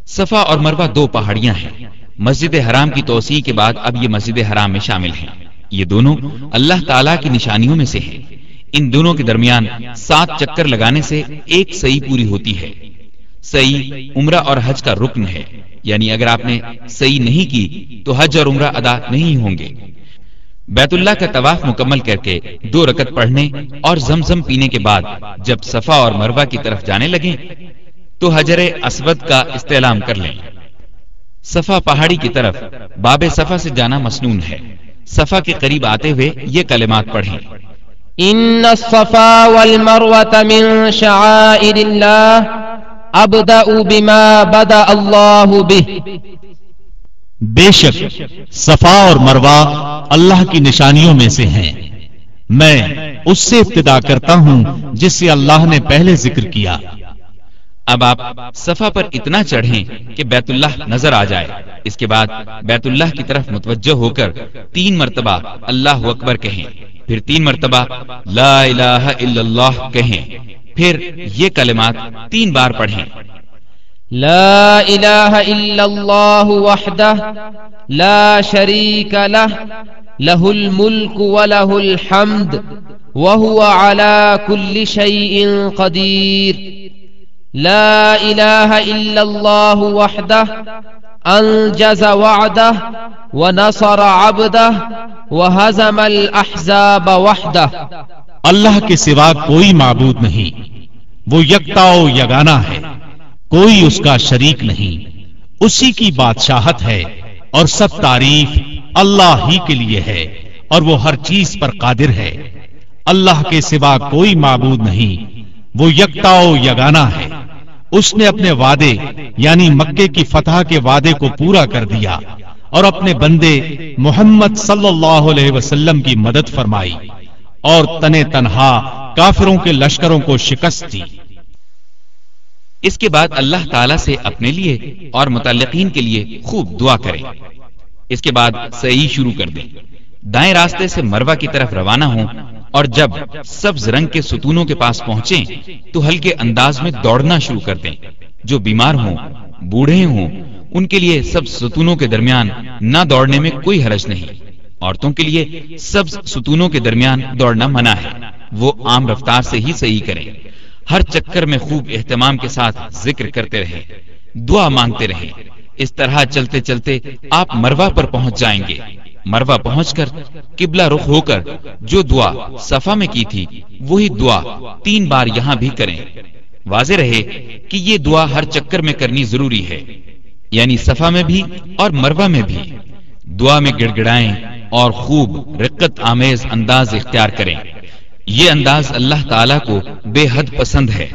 صفا اور مروا دو پہاڑیاں ہیں۔ مسجد حرام کی توسیع کے بعد اب یہ مسجد حرام میں شامل ہیں۔ یہ دونوں اللہ تعالی کی نشانیوں میں سے ہیں۔ ان دونوں کے درمیان سات چکر لگانے سے ایک صحیح پوری ہوتی ہے۔ صحیح عمرہ اور حج کا رکن ہے۔ یعنی اگر آپ نے صحیح نہیں کی تو حج اور عمرہ ادا نہیں ہوں گے۔ بیت اللہ کا طواف مکمل کر کے دو رکت پڑھنے اور زمزم پینے کے بعد جب صفا اور مروا کی طرف جانے لگیں تو حجر اسود کا استعلام کر لیں۔ صفا پہاڑی کی طرف باب صفا سے جانا مسنون ہے۔ صفا کے قریب آتے ہوئے یہ کلمات پڑھیں۔ ان الصفا والمروة من شعائر الله ابدأ بما بدأ الله به. بے شک، صفا اور مروا اللہ کی نشانیوں میں سے ہیں۔ میں اس سے ابتدا کرتا ہوں جس سے اللہ نے پہلے ذکر کیا۔ اب آپ صفا پر اتنا چڑھیں کہ بیت اللہ نظر آ جائے۔ اس کے بعد بیت اللہ کی طرف متوجہ ہو کر تین مرتبہ اللہ اکبر کہیں۔ پھر تین مرتبہ لا الہ الا اللہ کہیں۔ پھر یہ کلمات تین بار پڑھیں۔ لا إله إلا الله وحده لا شريك له له الملك وله الحمد وهو على كل شيء قدير لا إله إلا الله وحده، أنجز وعده، ونصر عبده، وهزم الأحزاب وحده. اللہ کے سوا کوئی معبود نہیں، وہ یکتا و یگانا ہے، کوئی اس کا شریک نہیں۔ اسی کی بادشاہت ہے، اور سب تعریف اللہ ہی کے لیے ہے، اور وہ ہر چیز پر قادر ہے۔ اللہ کے سوا کوئی معبود نہیں، وہ یکتا و یگانا ہے۔ اس نے اپنے وعدے یعنی مکے کی فتح کے وعدے کو پورا کر دیا اور اپنے بندے محمد صلی اللہ علیہ وسلم کی مدد فرمائی اور تنے تنہا کافروں کے لشکروں کو شکست دی۔ اس کے بعد اللہ تعالیٰ سے اپنے لیے اور متعلقین کے لیے خوب دعا کریں۔ اس کے بعد صحیح شروع کر دیں۔ دائیں راستے سے مروا کی طرف روانہ ہوں اور جب سبز رنگ کے ستونوں کے پاس پہنچیں، تو ہلکے انداز میں دوڑنا شروع کر دیں۔ جو بیمار ہوں، بوڑھے ہوں، ان کے لیے سب ستونوں کے درمیان نہ دوڑنے میں کوئی حرج نہیں۔ عورتوں کے لیے سبز ستونوں کے درمیان دوڑنا منع ہے۔ وہ عام رفتار سے ہی صحیح کریں۔ ہر چکر میں خوب اہتمام کے ساتھ ذکر کرتے رہیں۔ دعا مانگتے رہیں۔ اس طرح چلتے چلتے آپ مروا پر پہنچ جائیں گے۔ مروا پہنچ کر قبلہ رخ ہو کر جو دعا صفا میں کی تھی، وہی دعا تین بار یہاں بھی کریں۔ واضح رہے کہ یہ دعا ہر چکر میں کرنی ضروری ہے یعنی صفا میں بھی اور مروا میں بھی۔ دعا میں گڑ گڑائیں اور خوب رقت آمیز انداز اختیار کریں۔ یہ انداز اللہ تعالی کو بے حد پسند ہے۔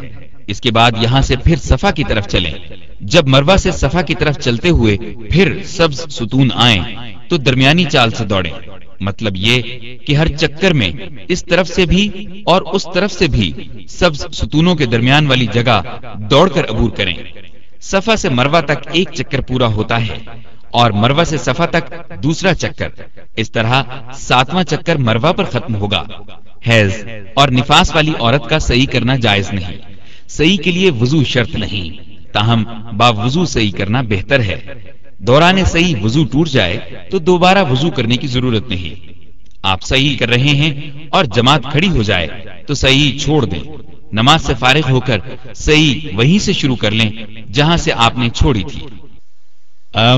اس کے بعد یہاں سے پھر صفا کی طرف چلیں۔ جب مروا سے صفا کی طرف چلتے ہوئے پھر سبز ستون آئیں۔ تو درمیانی چال سے دوڑیں۔ مطلب یہ کہ ہر چکر میں اس طرف سے بھی اور اس طرف سے بھی سبز ستونوں کے درمیان والی جگہ دوڑ کر عبور کریں۔ صفا سے مروا تک ایک چکر پورا ہوتا ہے اور مروا سے صفا تک دوسرا چکر۔ اس طرح ساتواں چکر مروا پر ختم ہوگا۔ حیض اور نفاس والی عورت کا صحیح کرنا جائز نہیں۔ صحیح کے لیے وضو شرط نہیں۔ تاہم با وضو صحیح کرنا بہتر ہے۔ دوران صحیح وضو ٹوٹ جائے تو دوبارہ وضو کرنے کی ضرورت نہیں۔ آپ صحیح کر رہے ہیں اور جماعت کھڑی ہو جائے تو صحیح چھوڑ دیں۔ نماز سے فارغ ہو کر صحیح وہیں سے شروع کر لیں جہاں سے آپ نے چھوڑی تھی۔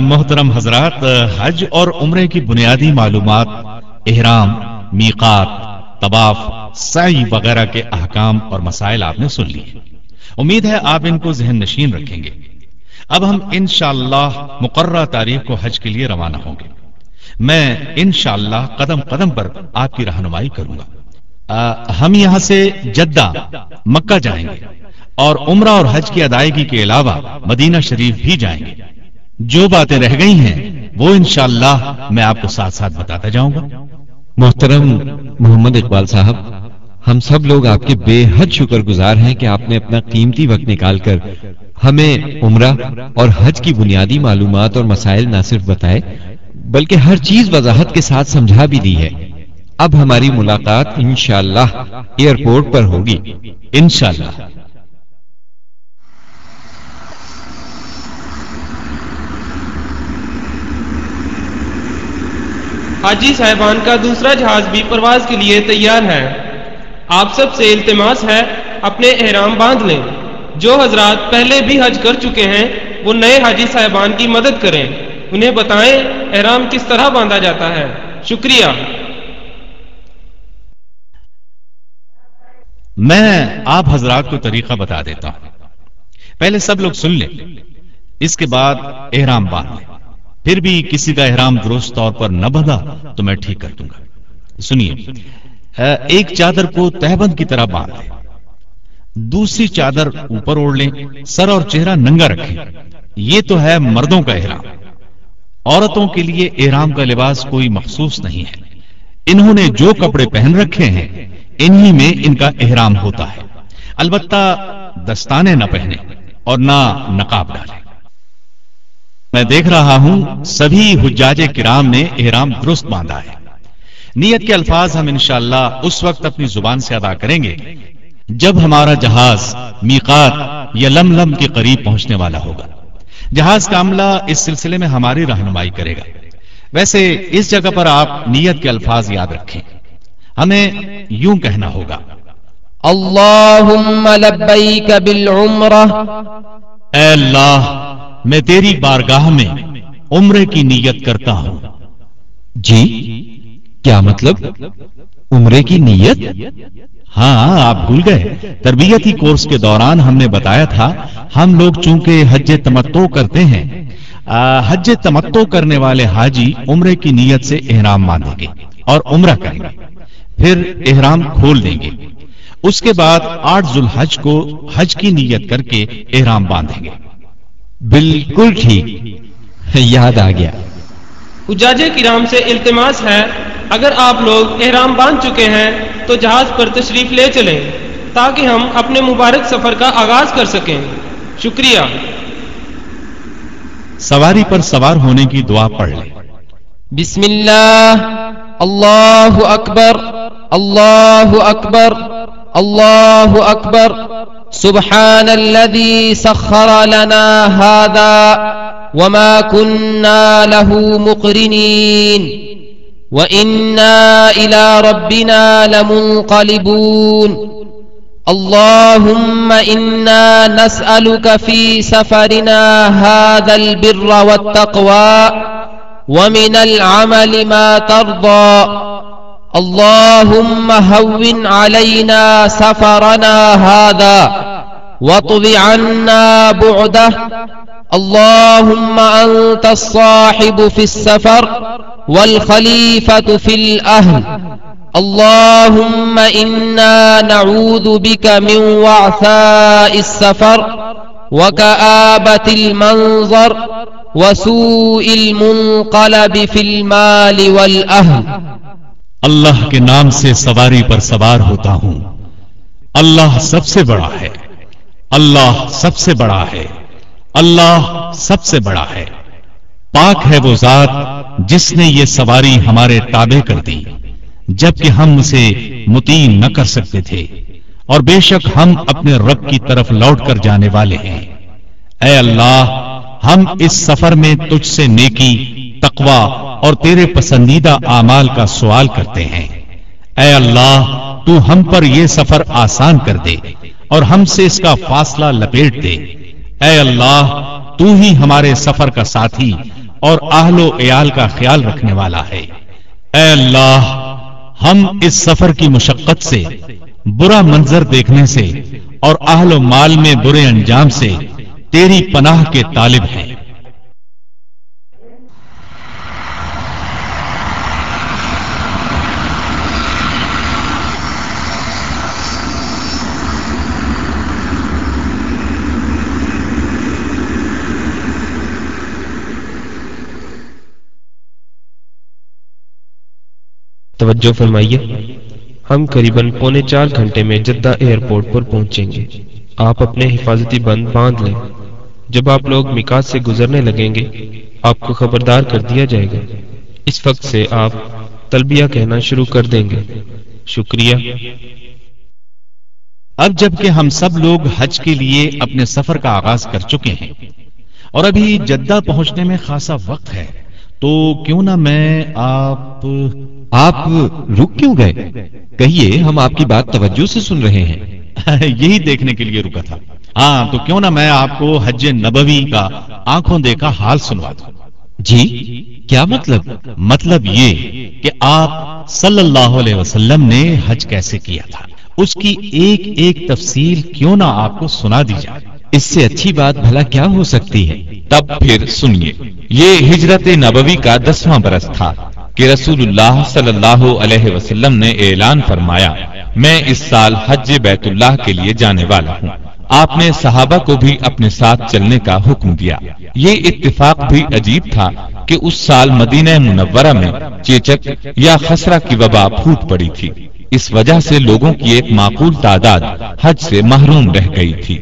محترم حضرات، حج اور عمرے کی بنیادی معلومات، احرام، میقات، طواف، سعی وغیرہ کے احکام اور مسائل آپ نے سن لی امید ہے آپ ان کو ذہن نشین رکھیں گے۔ اب ہم انشاءاللہ مقررہ تاریخ کو حج کے لیے روانہ ہوں گے۔ میں انشاءاللہ قدم قدم پر آپ کی رہنمائی کروں گا۔ ہم یہاں سے جدہ مکہ جائیں گے اور عمرہ اور حج کی ادائیگی کے علاوہ مدینہ شریف بھی جائیں گے۔ جو باتیں رہ گئی ہیں، وہ انشاءاللہ میں آپ کو ساتھ ساتھ بتاتا جاؤں گا۔ محترم محمد اقبال صاحب، ہم سب لوگ آپ کے بے حد شکر گزار ہیں کہ آپ نے اپنا قیمتی وقت نکال کر ہمیں عمرہ اور حج کی بنیادی معلومات اور مسائل نہ صرف بتائے، بلکہ ہر چیز وضاحت کے ساتھ سمجھا بھی دی ہے۔ اب ہماری ملاقات انشاءاللہ ایئرپورٹ پر ہوگی۔ انشاءاللہ۔ حاجی صاحبان کا دوسرا جہاز بھی پرواز کے لیے تیار ہے۔ آپ سب سے التماس ہے، اپنے احرام باندھ لیں۔ جو حضرات پہلے بھی حج کر چکے ہیں، وہ نئے حاجی صاحبان کی مدد کریں۔ انہیں بتائیں احرام کس طرح باندھا جاتا ہے۔ شکریہ۔ میں آپ حضرات کو طریقہ بتا دیتا ہوں۔ پہلے سب لوگ سن لیں۔ اس کے بعد احرام باندھ لیں۔ پھر بھی کسی کا احرام درست طور پر نہ بندھا تو میں ٹھیک کر دوں گا۔ سنیے ایک چادر کو تہبند کی طرح باندھ لیں۔ دوسری چادر اوپر اوڑھ لیں، سر اور چہرہ ننگا رکھیں۔ یہ تو ہے مردوں کا احرام۔ عورتوں کے لیے احرام کا لباس کوئی مخصوص نہیں ہے۔ انہوں نے جو کپڑے پہن رکھے ہیں، انہی میں ان کا احرام ہوتا ہے۔ البتہ دستانے نہ پہنے اور نہ نقاب ڈالیں۔ میں دیکھ رہا ہوں، سبھی حجاج کرام نے احرام درست باندھا ہے۔ نیت کے الفاظ ہم انشاءاللہ اس وقت اپنی زبان سے ادا کریں گے۔ جب ہمارا جہاز میقات یا لم لم کے قریب پہنچنے والا ہوگا۔ جہاز کا عملہ اس سلسلے میں ہماری رہنمائی کرے گا۔ ویسے اس جگہ پر آپ نیت کے الفاظ یاد رکھیں۔ ہمیں یوں کہنا ہوگا۔ اللهم لبيك بالعمرة اے اللہ میں تیری بارگاہ میں عمرے کی نیت کرتا ہوں۔ جی کیا مطلب؟ عمرے کی نیت؟ ہاں آپ بھول گئے۔ تربیتی کورس کے دوران ہم نے بتایا تھا، ہم لوگ چونکہ حج تمتو کرتے ہیں حج تمتو کرنے والے حاجی عمرے کی نیت سے احرام باندھیں گے اور عمرہ کریں گے، پھر احرام کھول دیں گے۔ اس کے بعد آٹھ ذوالحج کو حج کی نیت کر کے احرام باندھیں گے۔ بالکل ٹھیک۔ یاد آ گیا۔ حجاج کرام سے التماس ہے۔ اگر آپ لوگ احرام باندھ چکے ہیں تو جہاز پر تشریف لے چلیں تاکہ ہم اپنے مبارک سفر کا آغاز کر سکیں۔ شکریہ۔ سواری پر سوار ہونے کی دعا پڑھ لیں۔ بسم اللہ۔ اللہ اکبر۔ اللہ اکبر۔ اللہ اکبر۔ سبحان الذي سخر لنا هذا وما كنا له مقرنين وإنا إلى ربنا لمنقلبون اللهم إنا نسألك في سفرنا هذا البر والتقوى ومن العمل ما ترضى اللهم هون علينا سفرنا هذا واطب عنا بعده. اللهم أنت الصاحب في السفر والخليفة في الأهل. اللهم إنا نعوذ بك من وعثاء السفر وكآبة المنظر وسوء المنقلب في المال والأهل. اللہ کے نام سے سواری پر سوار ہوتا ہوں۔ اللہ سب سے بڑا ہے۔ اللہ سب سے بڑا ہے۔ اللہ سب سے بڑا ہے۔ پاک ہے وہ ذات جس نے یہ سواری ہمارے تابع کر دی، جبکہ ہم اسے متین نہ کر سکتے تھے۔ اور بے شک ہم اپنے رب کی طرف لوٹ کر جانے والے ہیں۔ اے اللہ، ہم اس سفر میں تجھ سے نیکی تقوا اور تیرے پسندیدہ اعمال کا سوال کرتے ہیں۔ اے اللہ، تو ہم پر یہ سفر آسان کر دے۔ اور ہم سے اس کا فاصلہ لپیٹ دے۔ اے اللہ، تو ہی ہمارے سفر کا ساتھی اور اہل و عیال کا خیال رکھنے والا ہے۔ اے اللہ، ہم اس سفر کی مشقت سے، برا منظر دیکھنے سے اور اہل و مال میں برے انجام سے تیری پناہ کے طالب ہیں۔ توجہ فرمائیے، ہم قریباً پونے چار گھنٹے میں جدہ ایئرپورٹ پر پہنچیں گے۔ آپ اپنے حفاظتی بند باندھ لیں۔ جب آپ لوگ مکات سے گزرنے لگیں گے، آپ کو خبردار کر دیا جائے گا۔ اس وقت سے آپ تلبیہ کہنا شروع کر دیں گے۔ شکریہ۔ اب جبکہ ہم سب لوگ حج کے لیے اپنے سفر کا آغاز کر چکے ہیں، اور ابھی جدہ پہنچنے میں خاصا وقت ہے، تو کیوں نہ میں آپ آپ رک کیوں گئے؟ کہیے ہم آپ کی بات توجہ سے سن رہے ہیں۔ یہی دیکھنے کے لیے رکا تھا۔ ہاں تو کیوں نہ میں آپ کو حج نبوی کا آنکھوں دیکھا حال سنوا دوں۔ جی کیا مطلب؟ مطلب یہ کہ آپ صلی اللہ علیہ وسلم نے حج کیسے کیا تھا؟ اس کی ایک ایک تفصیل کیوں نہ آپ کو سنا دی جائے۔ اس سے اچھی بات بھلا کیا ہو سکتی ہے؟ تب پھر سنیے یہ ہجرت نبوی کا دسواں برس تھا۔ کہ رسول اللہ صلی اللہ علیہ وسلم نے اعلان فرمایا، میں اس سال حج بیت اللہ کے لیے جانے والا ہوں۔ آپ نے صحابہ کو بھی اپنے ساتھ چلنے کا حکم دیا۔ یہ اتفاق بھی عجیب تھا کہ اس سال مدینہ منورہ میں چیچک یا خسرہ کی وبا پھوٹ پڑی تھی۔ اس وجہ سے لوگوں کی ایک معقول تعداد حج سے محروم رہ گئی تھی۔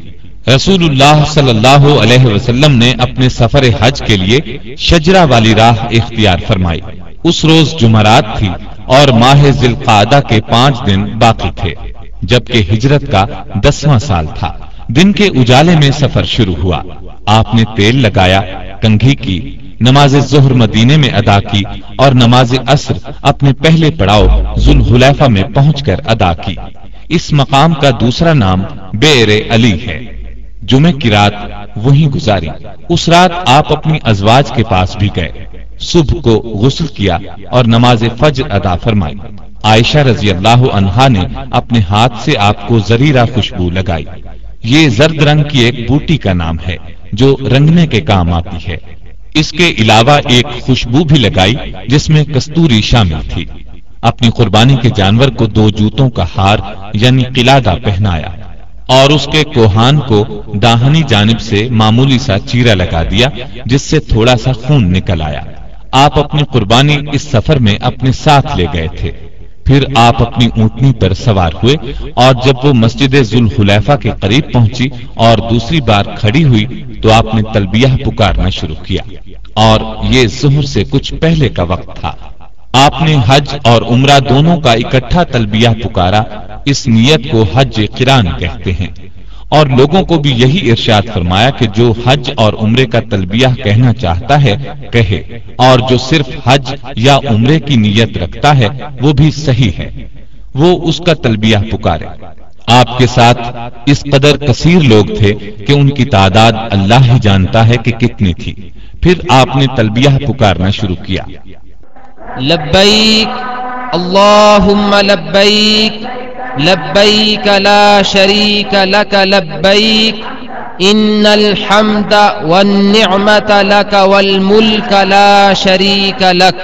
رسول اللہ صلی اللہ علیہ وسلم نے اپنے سفر حج کے لیے شجرا والی راہ اختیار فرمائی۔ اس روز جمعرات تھی اور ماہ ذلقادہ کے پانچ دن باقی تھے، جبکہ ہجرت کا دسواں سال تھا۔ دن کے اجالے میں سفر شروع ہوا۔ آپ نے تیل لگایا، کنگھی کی، نماز ظہر مدینے میں ادا کی اور نماز عصر اپنے پہلے پڑاؤ ذوالحلیفہ میں پہنچ کر ادا کی۔ اس مقام کا دوسرا نام بیر علی ہے۔ جمعے کی رات وہیں گزاری۔ اس رات آپ اپنی ازواج کے پاس بھی گئے۔ صبح کو غسل کیا اور نماز فجر ادا فرمائی۔ عائشہ رضی اللہ عنہا نے اپنے ہاتھ سے آپ کو زریرہ خوشبو لگائی۔ یہ زرد رنگ کی ایک بوٹی کا نام ہے جو رنگنے کے کام آتی ہے۔ اس کے علاوہ ایک خوشبو بھی لگائی جس میں کستوری شامل تھی۔ اپنی قربانی کے جانور کو دو جوتوں کا ہار یعنی قلادہ پہنایا اور اس کے کوہان کو داہنی جانب سے معمولی سا چیرا لگا دیا جس سے تھوڑا سا خون نکل آیا۔ آپ اپنی قربانی اس سفر میں اپنے ساتھ لے گئے تھے۔ پھر آپ اپنی اونٹنی پر سوار ہوئے اور جب وہ مسجد ذوالحلیفہ کے قریب پہنچی اور دوسری بار کھڑی ہوئی تو آپ نے تلبیہ پکارنا شروع کیا اور یہ ظہر سے کچھ پہلے کا وقت تھا۔ آپ نے حج اور عمرہ دونوں کا اکٹھا تلبیہ پکارا، اس نیت کو حج قران کہتے ہیں۔ اور لوگوں کو بھی یہی ارشاد فرمایا کہ جو حج اور عمرے کا تلبیہ کہنا چاہتا ہے، کہے۔ اور جو صرف حج یا عمرے کی نیت رکھتا ہے، وہ بھی صحیح ہے۔ وہ اس کا تلبیہ پکارے۔ آپ کے ساتھ اس قدر کثیر لوگ تھے کہ ان کی تعداد اللہ ہی جانتا ہے کہ کتنی تھی۔ پھر آپ نے تلبیہ پکارنا شروع کیا۔ لبیک، اللہم لبیک۔ لبیک لا شریک لک لبیک ان الحمد والنعمت لک والملک لا شریک لک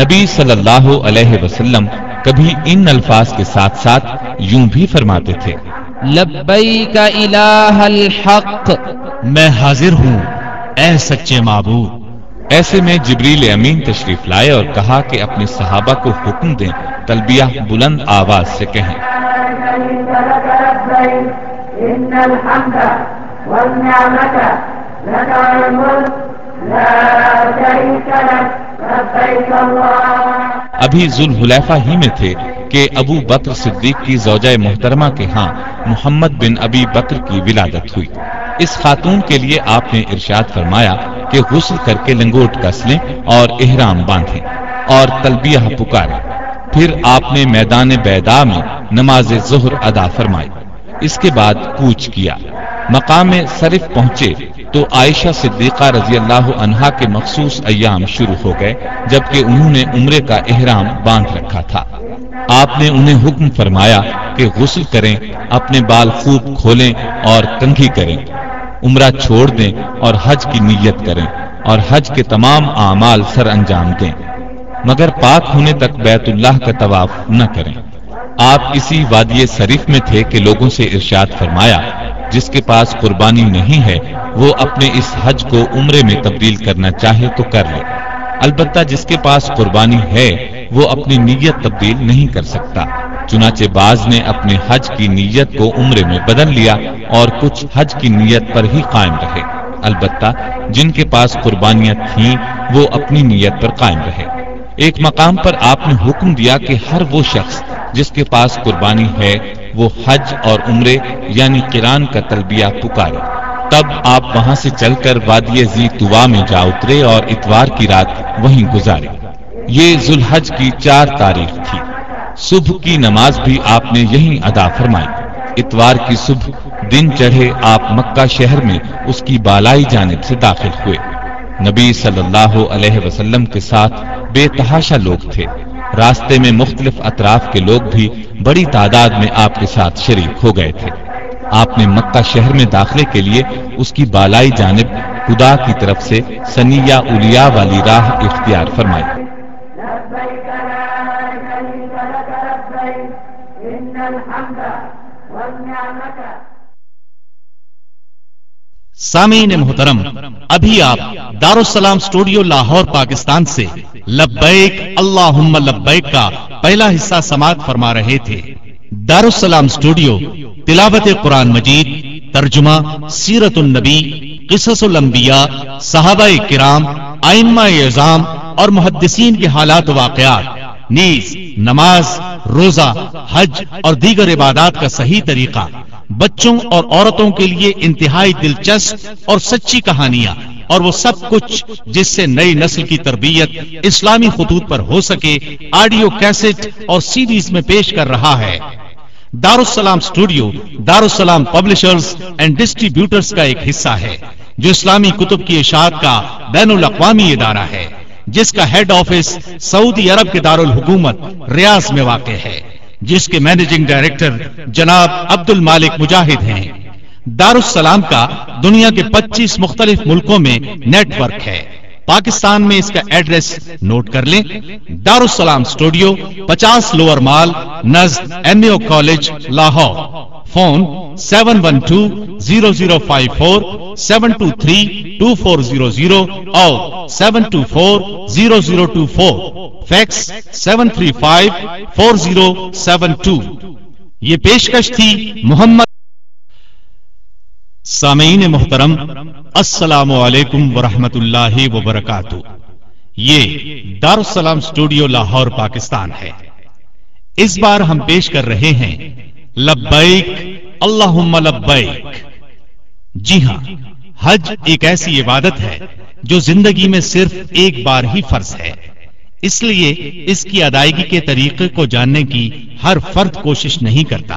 نبی صلی اللہ علیہ وسلم کبھی ان الفاظ کے ساتھ ساتھ یوں بھی فرماتے تھے۔ لبیک الہ الحق میں حاضر ہوں اے سچے معبود۔ ایسے میں جبریل امین تشریف لائے اور کہا کہ اپنے صحابہ کو حکم دیں تلبیہ بلند آواز سے کہیں۔ ابھی ذوالحلیفہ ہی میں تھے کہ ابو بکر صدیق کی زوجہ محترمہ کے ہاں محمد بن ابی بکر کی ولادت ہوئی۔ اس خاتون کے لیے آپ نے ارشاد فرمایا کہ غسل کر کے لنگوٹ کس لیں اور احرام باندھیں اور تلبیہ پکاریں۔ پھر آپ نے میدان بیدا میں نماز ظہر ادا فرمائی۔ اس کے بعد کوچ کیا۔ مقام صرف پہنچے تو عائشہ صدیقہ رضی اللہ عنہا کے مخصوص ایام شروع ہو گئے، جبکہ انہوں نے عمرے کا احرام باندھ رکھا تھا۔ آپ نے انہیں حکم فرمایا کہ غسل کریں، اپنے بال خوب کھولیں اور کنگھی کریں۔ عمرہ چھوڑ دیں اور حج کی نیت کریں اور حج کے تمام اعمال سر انجام دیں۔ مگر پاک ہونے تک بیت اللہ کا طواف نہ کریں۔ آپ اسی وادی شریف میں تھے کہ لوگوں سے ارشاد فرمایا، جس کے پاس قربانی نہیں ہے، وہ اپنے اس حج کو عمرے میں تبدیل کرنا چاہے تو کر لے۔ البتہ جس کے پاس قربانی ہے، وہ اپنی نیت تبدیل نہیں کر سکتا۔ چنانچہ بعض نے اپنے حج کی نیت کو عمرے میں بدل لیا اور کچھ حج کی نیت پر ہی قائم رہے۔ البتہ جن کے پاس قربانیاں تھیں، وہ اپنی نیت پر قائم رہے۔ ایک مقام پر آپ نے حکم دیا کہ ہر وہ شخص جس کے پاس قربانی ہے، وہ حج اور عمرے یعنی کران کا تلبیہ پکارے۔ تب آپ وہاں سے چل کر وادی زی توا میں جا اترے اور اتوار کی رات وہیں گزارے۔ یہ ذوالحج کی چار تاریخ تھی۔ صبح کی نماز بھی آپ نے یہیں ادا فرمائی۔ اتوار کی صبح دن چڑھے آپ مکہ شہر میں اس کی بالائی جانب سے داخل ہوئے۔ نبی صلی اللہ علیہ وسلم کے ساتھ بے تحاشا لوگ تھے۔ راستے میں مختلف اطراف کے لوگ بھی بڑی تعداد میں آپ کے ساتھ شریک ہو گئے تھے۔ آپ نے مکہ شہر میں داخلے کے لیے اس کی بالائی جانب خدا کی طرف سے سنیہ اولیا والی راہ اختیار فرمائی لبيك لا شريك لك لبيك إن الحمد والنعمة سامعین محترم، ابھی آپ دارالسلام اسٹوڈیو لاہور، پاکستان سے لبیک، اللہم لبیک کا پہلا حصہ سماعت فرما رہے تھے۔ دارالسلام اسٹوڈیو تلاوت قرآن مجید، ترجمہ سیرت النبی، قصص الانبیاء، صحابہ کرام، ائمہ اعظام اور محدثین کے حالات واقعات۔ نیز نماز، روزہ، حج اور دیگر عبادات کا صحیح طریقہ، بچوں اور عورتوں کے لیے انتہائی دلچسپ اور سچی کہانیاں اور وہ سب کچھ جس سے نئی نسل کی تربیت اسلامی خطوط پر ہو سکے، آڈیو کیسٹ اور سیریز میں پیش کر رہا ہے۔ Darussalam studio Darussalam publishers and distributors کا ایک حصہ ہے، جو اسلامی کتب کی اشاعت کا بین الاقوامی ادارہ ہے۔ جس کا ہیڈ آفس سعودی عرب کے دارالحکومت ریاض میں واقع ہے، جس کے مینیجنگ ڈائریکٹر جناب عبد المالک مجاہد ہیں۔ دارالسلام کا دنیا کے پچیس مختلف ملکوں میں نیٹ ورک ہے۔ پاکستان میں اس کا ایڈریس نوٹ کر لیں۔ دارالسلام اسٹوڈیو پچاس lower mall, نزد M A college, Lahore. Phone seven one two zero zero five four, seven two three two four zero zero اور seven two four zero zero two four. Fax seven three five four zero seven two. یہ پیشکش تھی محمد سامعین محترم السلام علیکم ورحمۃ اللہ وبرکاتہ۔ یہ دارالسلام اسٹوڈیو لاہور، پاکستان ہے۔ اس بار ہم پیش کر رہے ہیں، لبیک، اللہم لبیک۔ جی ہاں حج ایک ایسی عبادت ہے جو زندگی میں صرف ایک بار ہی فرض ہے۔ اس لیے اس کی ادائیگی کے طریقے کو جاننے کی ہر فرد کوشش نہیں کرتا۔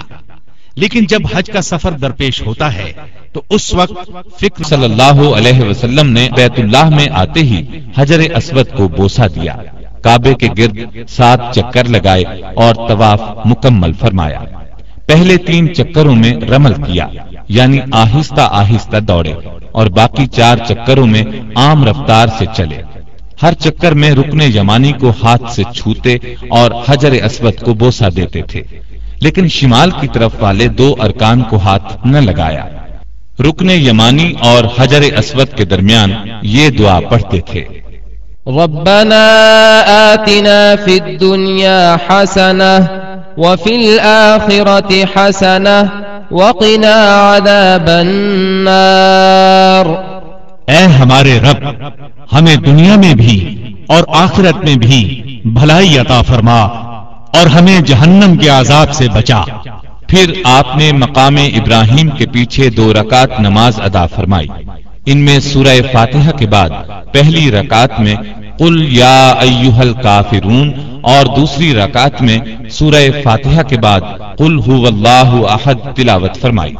لیکن جب حج کا سفر درپیش ہوتا ہے تو اس وقت فکر صلی اللہ علیہ وسلم نے بیت اللہ میں آتے ہی حجر اسود کو بوسا دیا۔ کعبے کے گرد سات چکر لگائے اور طواف مکمل فرمایا۔ پہلے تین چکروں میں رمل کیا یعنی آہستہ آہستہ دوڑے اور باقی چار چکروں میں عام رفتار سے چلے۔ ہر چکر میں رکنے یمانی کو ہاتھ سے چھوتے اور حجر اسود کو بوسا دیتے تھے۔ لیکن شمال کی طرف والے دو ارکان کو ہاتھ نہ لگایا۔ رکن یمانی اور حجر اسود کے درمیان یہ دعا پڑھتے تھے۔ ربنا آتنا في الدنيا حسنة وفي الآخرة حسنة وقنا عذاب النار۔ اے ہمارے رب ہمیں دنیا میں بھی اور آخرت میں بھی بھلائی عطا فرما اور ہمیں جہنم کے عذاب سے بچا۔ پھر آپ نے مقام ابراہیم کے پیچھے دو رکعت نماز ادا فرمائی۔ ان میں سورہ فاتحہ کے بعد پہلی رکعت میں قل یا ایوہ الکافرون اور دوسری رکعت میں سورہ فاتحہ کے بعد قل هو اللہ احد تلاوت فرمائی۔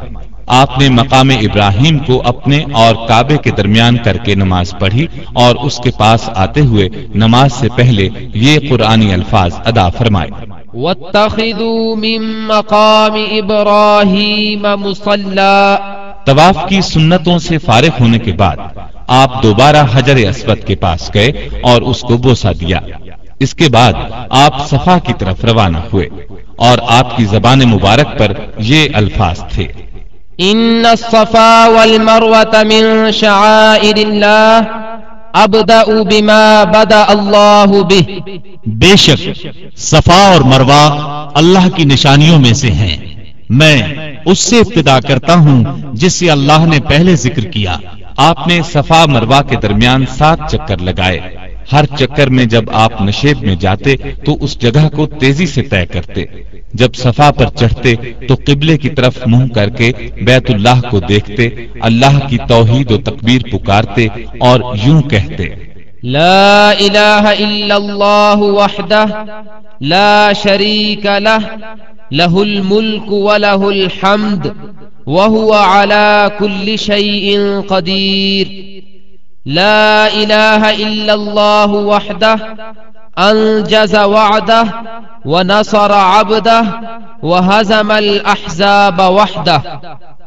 آپ نے مقام ابراہیم کو اپنے اور کعبے کے درمیان کر کے نماز پڑھی اور اس کے پاس آتے ہوئے نماز سے پہلے یہ قرآنی الفاظ ادا فرمائے۔ واتخذوا من مقام ابراہیم مصلا طواف کی سنتوں سے فارغ ہونے کے بعد آپ دوبارہ حجر اسود کے پاس گئے اور اس کو بوسا دیا۔ اس کے بعد آپ صفا کی طرف روانہ ہوئے اور آپ کی زبان مبارک پر یہ الفاظ تھے۔ ان الصفا والمروة من شعائر الله ابدأ بما بدأ الله به. بے شک، صفا اور مروا اللہ کی نشانیوں میں سے ہیں۔ میں اس سے ابتدا کرتا ہوں جس سے اللہ نے پہلے ذکر کیا۔ آپ نے صفا مروا کے درمیان سات چکر لگائے۔ ہر چکر میں جب آپ نشیب میں جاتے تو اس جگہ کو تیزی سے طے کرتے۔ جب صفا پر چڑھتے تو قبلے کی طرف منہ کر کے بیت اللہ کو دیکھتے، اللہ کی توحید و تکبیر پکارتے اور یوں کہتے، لا الہ الا اللہ وحدہ، لا شریک لہ لہ الملک ولہ الحمد وهو على كل شيء قدير لا إله إلا الله وحده، أنجز وعده، ونصر عبده، وهزم الأحزاب وحده.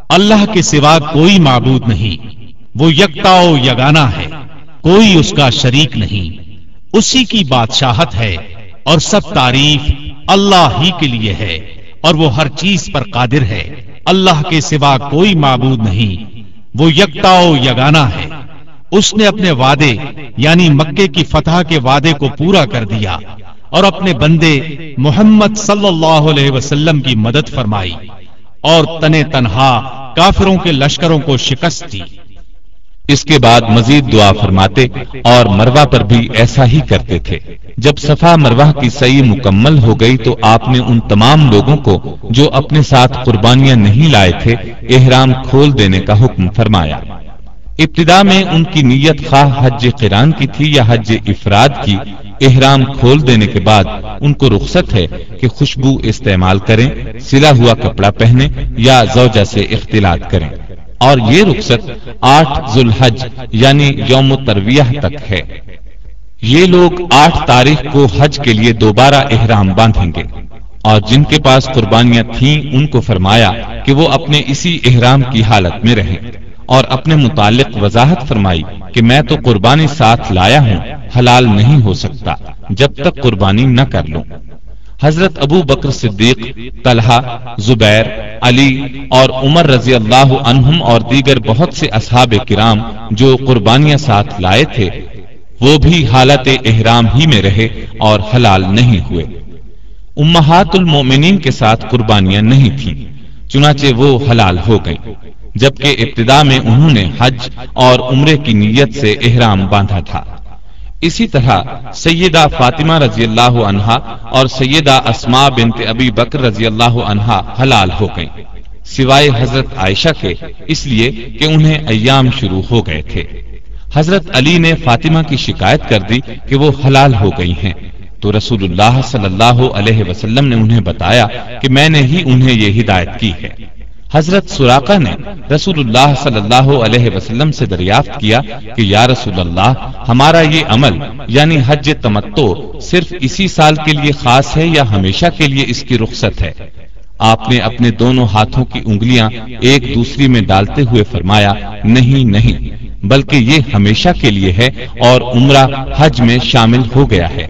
اللہ کے سوا کوئی معبود نہیں، وہ یکتا و یگانا ہے، کوئی اس کا شریک نہیں۔ اسی کی بادشاہت ہے، اور سب تعریف اللہ ہی کے لیے ہے، اور وہ ہر چیز پر قادر ہے۔ اللہ کے سوا کوئی معبود نہیں، وہ یکتا و یگانا ہے۔ اس نے اپنے وعدے یعنی مکے کی فتح کے وعدے کو پورا کر دیا اور اپنے بندے محمد صلی اللہ علیہ وسلم کی مدد فرمائی اور تنے تنہا کافروں کے لشکروں کو شکست دی۔ اس کے بعد مزید دعا فرماتے اور مروا پر بھی ایسا ہی کرتے تھے۔ جب صفا مروا کی صحیح مکمل ہو گئی تو آپ نے ان تمام لوگوں کو جو اپنے ساتھ قربانیاں نہیں لائے تھے، احرام کھول دینے کا حکم فرمایا۔ ابتدا میں ان کی نیت خواہ حج قران کی تھی یا حج افراد کی، احرام کھول دینے کے بعد ان کو رخصت ہے کہ خوشبو استعمال کریں، سلا ہوا کپڑا پہنے یا زوجہ سے اختلاط کریں۔ اور یہ رخصت آٹھ ذوالحج یعنی یوم ترویہ تک ہے۔ یہ لوگ آٹھ تاریخ کو حج کے لیے دوبارہ احرام باندھیں گے۔ اور جن کے پاس قربانیاں تھیں، ان کو فرمایا کہ وہ اپنے اسی احرام کی حالت میں رہیں۔ اور اپنے متعلق وضاحت فرمائی کہ میں تو قربانی ساتھ لایا ہوں، حلال نہیں ہو سکتا، جب تک قربانی نہ کر لوں۔ حضرت ابو بکر صدیق، طلحہ، زبیر، علی اور عمر رضی اللہ عنہم اور دیگر بہت سے اصحاب کرام جو قربانیاں ساتھ لائے تھے، وہ بھی حالت احرام ہی میں رہے اور حلال نہیں ہوئے۔ امہات المومنین کے ساتھ قربانیاں نہیں تھیں، چنانچہ وہ حلال ہو گئیں جبکہ ابتدا میں انہوں نے حج اور عمرے کی نیت سے احرام باندھا تھا۔ اسی طرح سیدہ فاطمہ رضی اللہ عنہا اور سیدہ اسما بنت ابی بکر رضی اللہ عنہا حلال ہو گئیں۔ سوائے حضرت عائشہ کے، اس لیے کہ انہیں ایام شروع ہو گئے تھے۔ حضرت علی نے فاطمہ کی شکایت کر دی کہ وہ حلال ہو گئی ہیں۔ تو رسول اللہ صلی اللہ علیہ وسلم نے انہیں بتایا کہ میں نے ہی انہیں یہ ہدایت کی ہے۔ حضرت سراقہ نے رسول اللہ صلی اللہ علیہ وسلم سے دریافت کیا کہ یا رسول اللہ، ہمارا یہ عمل یعنی حج تمتو صرف اسی سال کے لیے خاص ہے یا ہمیشہ کے لیے اس کی رخصت ہے؟ آپ نے اپنے دونوں ہاتھوں کی انگلیاں ایک دوسری میں ڈالتے ہوئے فرمایا، نہیں نہیں، بلکہ یہ ہمیشہ کے لیے ہے اور عمرہ حج میں شامل ہو گیا ہے۔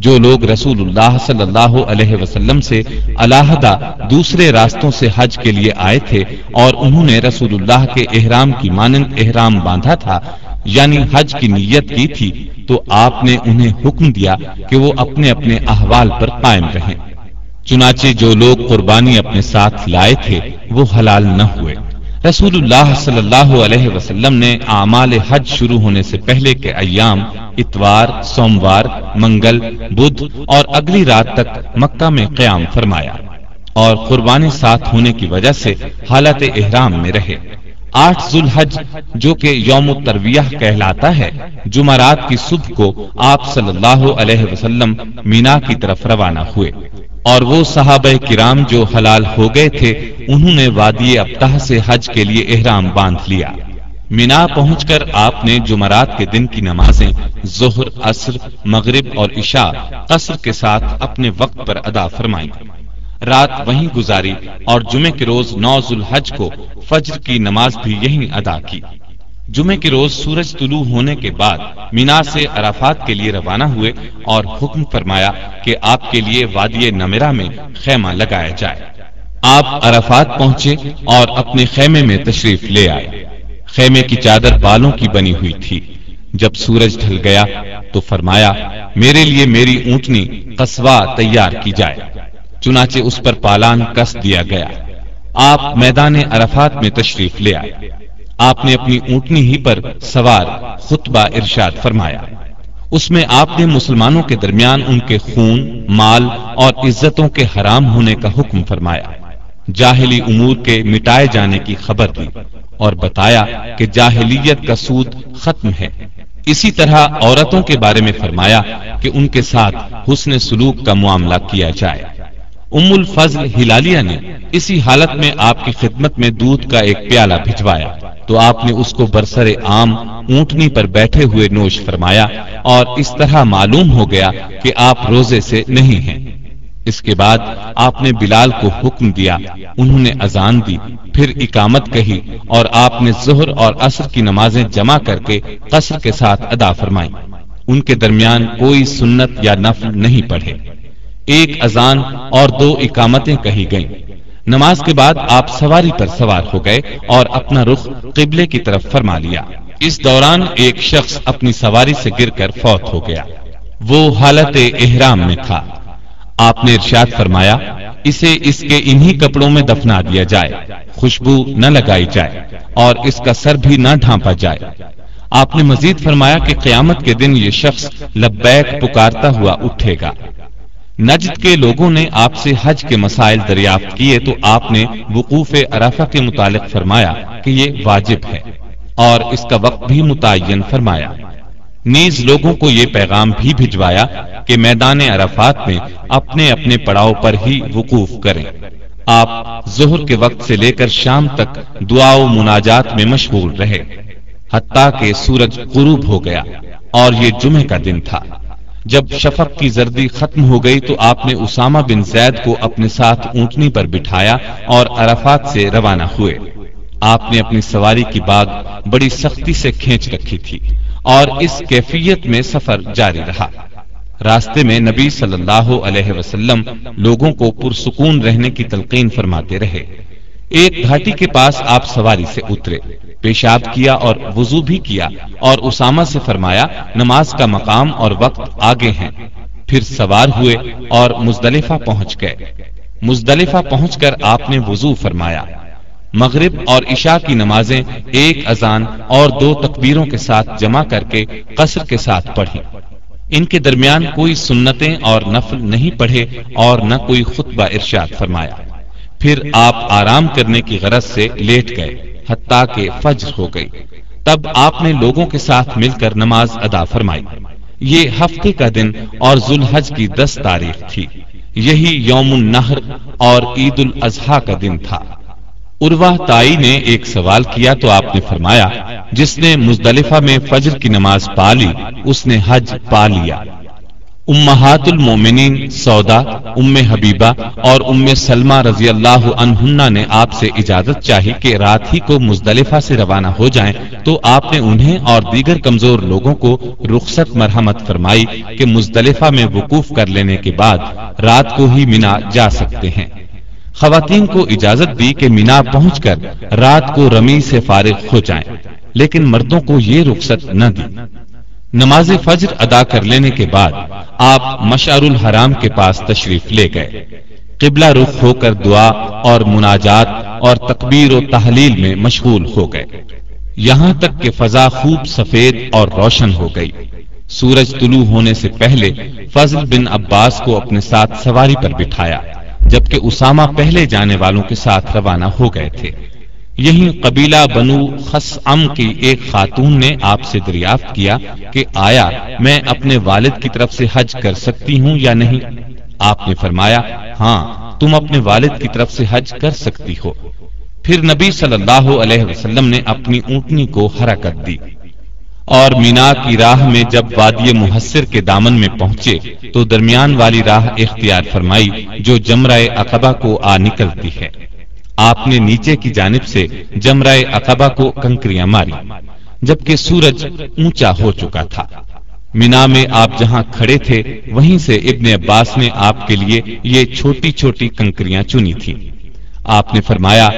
جو لوگ رسول اللہ صلی اللہ علیہ وسلم سے علیحدہ دوسرے راستوں سے حج کے لیے آئے تھے اور انہوں نے رسول اللہ کے احرام کی مانند احرام باندھا تھا یعنی حج کی نیت کی تھی، تو آپ نے انہیں حکم دیا کہ وہ اپنے اپنے احوال پر قائم رہیں۔ چنانچہ جو لوگ قربانی اپنے ساتھ لائے تھے، وہ حلال نہ ہوئے۔ رسول اللہ صلی اللہ علیہ وسلم نے اعمال حج شروع ہونے سے پہلے کے ایام اتوار، سوموار، منگل، بدھ اور اگلی رات تک مکہ میں قیام فرمایا اور قربانی ساتھ ہونے کی وجہ سے حالت احرام میں رہے۔ آٹھ ذوالحج، جو کہ یوم ترویہ کہلاتا ہے، جمعرات کی صبح کو آپ صلی اللہ علیہ وسلم مینا کی طرف روانہ ہوئے۔ اور وہ صحابہ کرام جو حلال ہو گئے تھے، انہوں نے وادی ابتہ سے حج کے لیے احرام باندھ لیا۔ مینا پہنچ کر آپ نے جمعرات کے دن کی نمازیں ظہر، عصر، مغرب اور عشاء قصر کے ساتھ اپنے وقت پر ادا فرمائی رات وہیں گزاری اور جمعے کے روز نو ذوالحج کو فجر کی نماز بھی یہیں ادا کی۔ جمعے کے روز سورج طلوع ہونے کے بعد مینا سے عرفات کے لیے روانہ ہوئے اور حکم فرمایا کہ آپ کے لیے وادی نمیرا میں خیمہ لگایا جائے۔ آپ عرفات پہنچے اور اپنے خیمے میں تشریف لے آئے۔ خیمے کی چادر بالوں کی بنی ہوئی تھی۔ جب سورج ڈھل گیا تو فرمایا، میرے لیے میری اونٹنی قصبہ تیار کی جائے۔ چنانچہ اس پر پالان کس دیا گیا۔ آپ میدان عرفات میں تشریف لے آئے۔ آپ نے اپنی اونٹنی ہی پر سوار خطبہ ارشاد فرمایا۔ اس میں آپ نے مسلمانوں کے درمیان ان کے خون، مال اور عزتوں کے حرام ہونے کا حکم فرمایا۔ جاہلی امور کے مٹائے جانے کی خبر دی اور بتایا کہ جاہلیت کا سود ختم ہے۔ اسی طرح عورتوں کے بارے میں فرمایا کہ ان کے ساتھ حسن سلوک کا معاملہ کیا جائے۔ ام الفضل ہلالیہ نے اسی حالت میں آپ کی خدمت میں دودھ کا ایک پیالہ بھجوایا تو آپ نے اس کو برسر عام اونٹنی پر بیٹھے ہوئے نوش فرمایا اور اس طرح معلوم ہو گیا کہ آپ روزے سے نہیں ہیں۔ اس کے بعد آپ نے بلال کو حکم دیا، انہوں نے اذان دی، پھر اقامت کہی اور آپ نے ظہر اور عصر کی نمازیں جمع کر کے قصر کے ساتھ ادا فرمائی۔ ان کے درمیان کوئی سنت یا نفل نہیں پڑھے۔ ایک اذان اور دو اقامتیں کہی گئیں۔ نماز کے بعد آپ سواری پر سوار ہو گئے اور اپنا رخ قبلے کی طرف فرما لیا۔ اس دوران ایک شخص اپنی سواری سے گر کر فوت ہو گیا۔ وہ حالت احرام میں تھا۔ آپ نے ارشاد فرمایا، اسے اس کے انہی کپڑوں میں دفنا دیا جائے، خوشبو نہ لگائی جائے اور اس کا سر بھی نہ ڈھانپا جائے۔ آپ نے مزید فرمایا کہ قیامت کے دن یہ شخص لبیک پکارتا ہوا اٹھے گا۔ نجد کے لوگوں نے آپ سے حج کے مسائل دریافت کیے تو آپ نے وقوف عرفہ کے متعلق فرمایا کہ یہ واجب ہے اور اس کا وقت بھی متعین فرمایا۔ نیز لوگوں کو یہ پیغام بھی بھجوایا کہ میدان عرفات میں اپنے اپنے پڑاؤ پر ہی وقوف کریں۔ آپ ظہر کے وقت سے لے کر شام تک دعا و مناجات میں مشغول رہے حتیٰ کہ سورج غروب ہو گیا اور یہ جمعے کا دن تھا۔ جب شفق کی زردی ختم ہو گئی تو آپ نے اسامہ بن زید کو اپنے ساتھ اونٹنی پر بٹھایا اور عرفات سے روانہ ہوئے۔ آپ نے اپنی سواری کی باغ بڑی سختی سے کھینچ رکھی تھی اور اس کیفیت میں سفر جاری رہا۔ راستے میں نبی صلی اللہ علیہ وسلم لوگوں کو پرسکون رہنے کی تلقین فرماتے رہے۔ ایک گھاٹی کے پاس آپ سواری سے اترے۔ پیشاب کیا اور وضو بھی کیا اور اسامہ سے فرمایا، نماز کا مقام اور وقت آگے ہیں۔ پھر سوار ہوئے اور مزدلفہ پہنچ گئے۔ مزدلفہ پہنچ کر آپ نے وضو فرمایا۔ مغرب اور عشاء کی نمازیں ایک اذان اور دو تکبیروں کے ساتھ جمع کر کے قصر کے ساتھ پڑھی۔ ان کے درمیان کوئی سنتیں اور نفل نہیں پڑھے اور نہ کوئی خطبہ ارشاد فرمایا۔ پھر آپ آرام کرنے کی غرض سے لیٹ گئے، حتیٰ کہ فجر ہو گئی۔ تب آپ نے لوگوں کے ساتھ مل کر نماز ادا فرمائی۔ یہ ہفتے کا دن اور ذوالحج کی دس تاریخ تھی۔ یہی یوم النہر اور عید الاضحیٰ کا دن تھا۔ اروا تائی نے ایک سوال کیا تو آپ نے فرمایا، جس نے مزدلفہ میں فجر کی نماز پا لی اس نے حج پا لیا۔ امہات المومنین سودا، ام حبیبہ اور ام سلمہ رضی اللہ عنہنہ نے آپ سے اجازت چاہی کہ رات ہی کو مزدلفہ سے روانہ ہو جائیں تو آپ نے انہیں اور دیگر کمزور لوگوں کو رخصت مرحمت فرمائی کہ مزدلفہ میں وقوف کر لینے کے بعد رات کو ہی مینا جا سکتے ہیں۔ خواتین کو اجازت دی کہ مینا پہنچ کر رات کو رمی سے فارغ ہو جائیں، لیکن مردوں کو یہ رخصت نہ دی۔ نماز فجر ادا کر لینے کے بعد آپ مشعر الحرام کے پاس تشریف لے گئے۔ قبلہ رخ ہو کر دعا اور مناجات اور تکبیر و تحلیل میں مشغول ہو گئے۔ یہاں تک کہ فضا خوب سفید اور روشن ہو گئی۔ سورج طلوع ہونے سے پہلے فضل بن عباس کو اپنے ساتھ سواری پر بٹھایا، جبکہ اسامہ پہلے جانے والوں کے ساتھ روانہ ہو گئے تھے۔ یہی قبیلہ بنو خس ام کی ایک خاتون نے آپ سے دریافت کیا کہ آیا میں اپنے والد کی طرف سے حج کر سکتی ہوں یا نہیں؟ آپ نے فرمایا ہاں تم اپنے والد کی طرف سے حج کر سکتی ہو۔ پھر نبی صلی اللہ علیہ وسلم نے اپنی اونٹنی کو حرکت دی۔ اور مینا کی راہ میں جب وادی محسر کے دامن میں پہنچے، تو درمیان والی راہ اختیار فرمائی، جو جمرہ اقبا کو آ نکلتی ہے۔ آپ نے نیچے کی جانب سے جمرائے اقبا کو کنکریاں ماری، جبکہ سورج اونچا ہو چکا تھا۔ مینا میں آپ جہاں کھڑے تھے، وہیں سے ابن عباس نے آپ کے لیے یہ چھوٹی چھوٹی کنکریاں چنی تھی آپ نے فرمایا،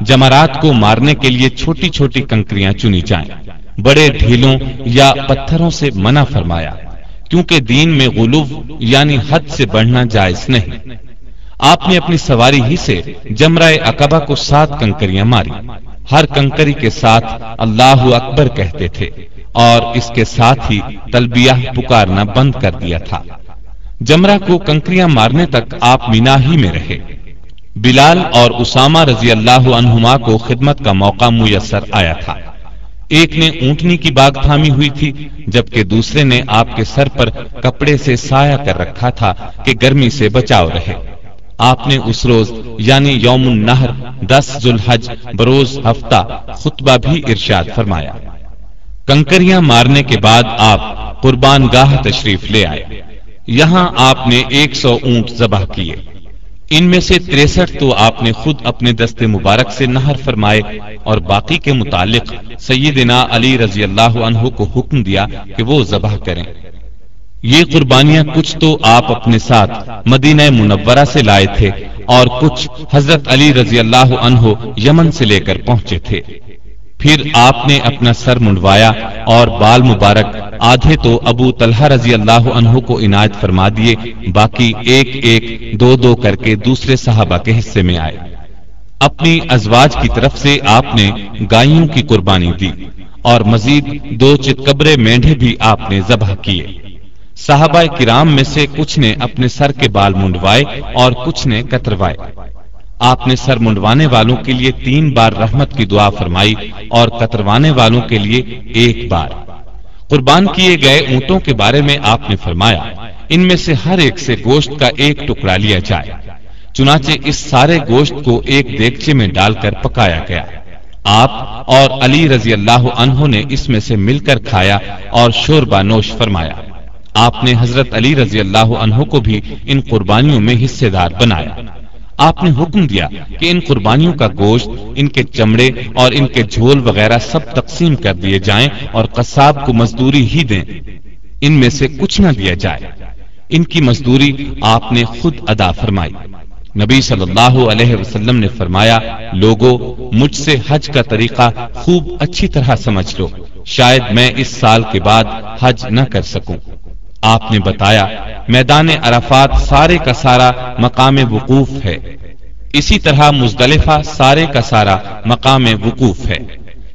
جمرات کو مارنے کے لیے چھوٹی چھوٹی کنکریاں چنی جائیں۔ بڑے ڈھیلوں یا پتھروں سے منع فرمایا، کیونکہ دین میں غلوف یعنی حد سے بڑھنا جائز نہیں۔ آپ نے اپنی سواری ہی سے جمرہ اقبا کو سات کنکریاں ماری۔ ہر کنکری کے ساتھ اللہ اکبر کہتے تھے اور اس کے ساتھ ہی تلبیہ پکارنا بند کر دیا تھا۔ جمرہ کو کنکریاں مارنے تک آپ مینا ہی میں رہے۔ بلال اور اسامہ رضی اللہ عنہما کو خدمت کا موقع میسر آیا تھا۔ ایک نے اونٹنی کی باغ تھامی ہوئی تھی، جبکہ دوسرے نے آپ کے سر پر کپڑے سے سایہ کر رکھا تھا کہ گرمی سے بچاؤ رہے۔ آپ نے اس روز یعنی یوم النہر، دس ذوالحج، بروز ہفتہ، خطبہ بھی ارشاد فرمایا۔ کنکریاں مارنے کے بعد آپ قربان گاہ تشریف لے آئے۔ یہاں آپ نے ایک سو اونٹ ذبح کیے۔ ان میں سے تریسٹھ تو آپ نے خود اپنے دستے مبارک سے نہر فرمائے اور باقی کے متعلق سیدنا علی رضی اللہ عنہ کو حکم دیا کہ وہ ذبح کریں۔ یہ قربانیاں کچھ تو آپ اپنے ساتھ مدینہ منورہ سے لائے تھے اور کچھ حضرت علی رضی اللہ عنہ یمن سے لے کر پہنچے تھے۔ پھر آپ نے اپنا سر منڈوایا اور بال مبارک آدھے تو ابو طلحہ رضی اللہ عنہ کو عنایت فرما دیے، باقی ایک ایک دو دو کر کے دوسرے صحابہ کے حصے میں آئے۔ اپنی ازواج کی طرف سے آپ نے گائیوں کی قربانی دی اور مزید دو چتکبرے مینڈے بھی آپ نے ذبح کیے۔ صحابہ کرام میں سے کچھ نے اپنے سر کے بال منڈوائے اور کچھ نے کتروائے۔ آپ نے سر منڈوانے والوں کے لیے تین بار رحمت کی دعا فرمائی اور کتروانے والوں کے لیے ایک بار۔ قربان کیے گئے اونٹوں کے بارے میں آپ نے فرمایا، ان میں سے ہر ایک سے گوشت کا ایک ٹکڑا لیا جائے۔ چنانچہ اس سارے گوشت کو ایک دیگچے میں ڈال کر پکایا گیا۔ آپ اور علی رضی اللہ عنہ نے اس میں سے مل کر کھایا اور شوربا نوش فرمایا۔ آپ نے حضرت علی رضی اللہ عنہ کو بھی ان قربانیوں میں حصے دار بنایا۔ آپ نے حکم دیا کہ ان قربانیوں کا گوشت، ان کے چمڑے اور ان کے جھول وغیرہ سب تقسیم کر دیے جائیں اور قصاب کو مزدوری ہی دیں۔ ان میں سے کچھ نہ دیا جائے۔ ان کی مزدوری آپ نے خود ادا فرمائی۔ نبی صلی اللہ علیہ وسلم نے فرمایا لوگوں مجھ سے حج کا طریقہ خوب اچھی طرح سمجھ لو۔ شاید میں اس سال کے بعد حج نہ کر سکوں۔ آپ نے بتایا، میدان عرفات سارے کا سارا مقام وقوف ہے۔ اسی طرح مزدلفہ سارے کا سارا مقام وقوف ہے۔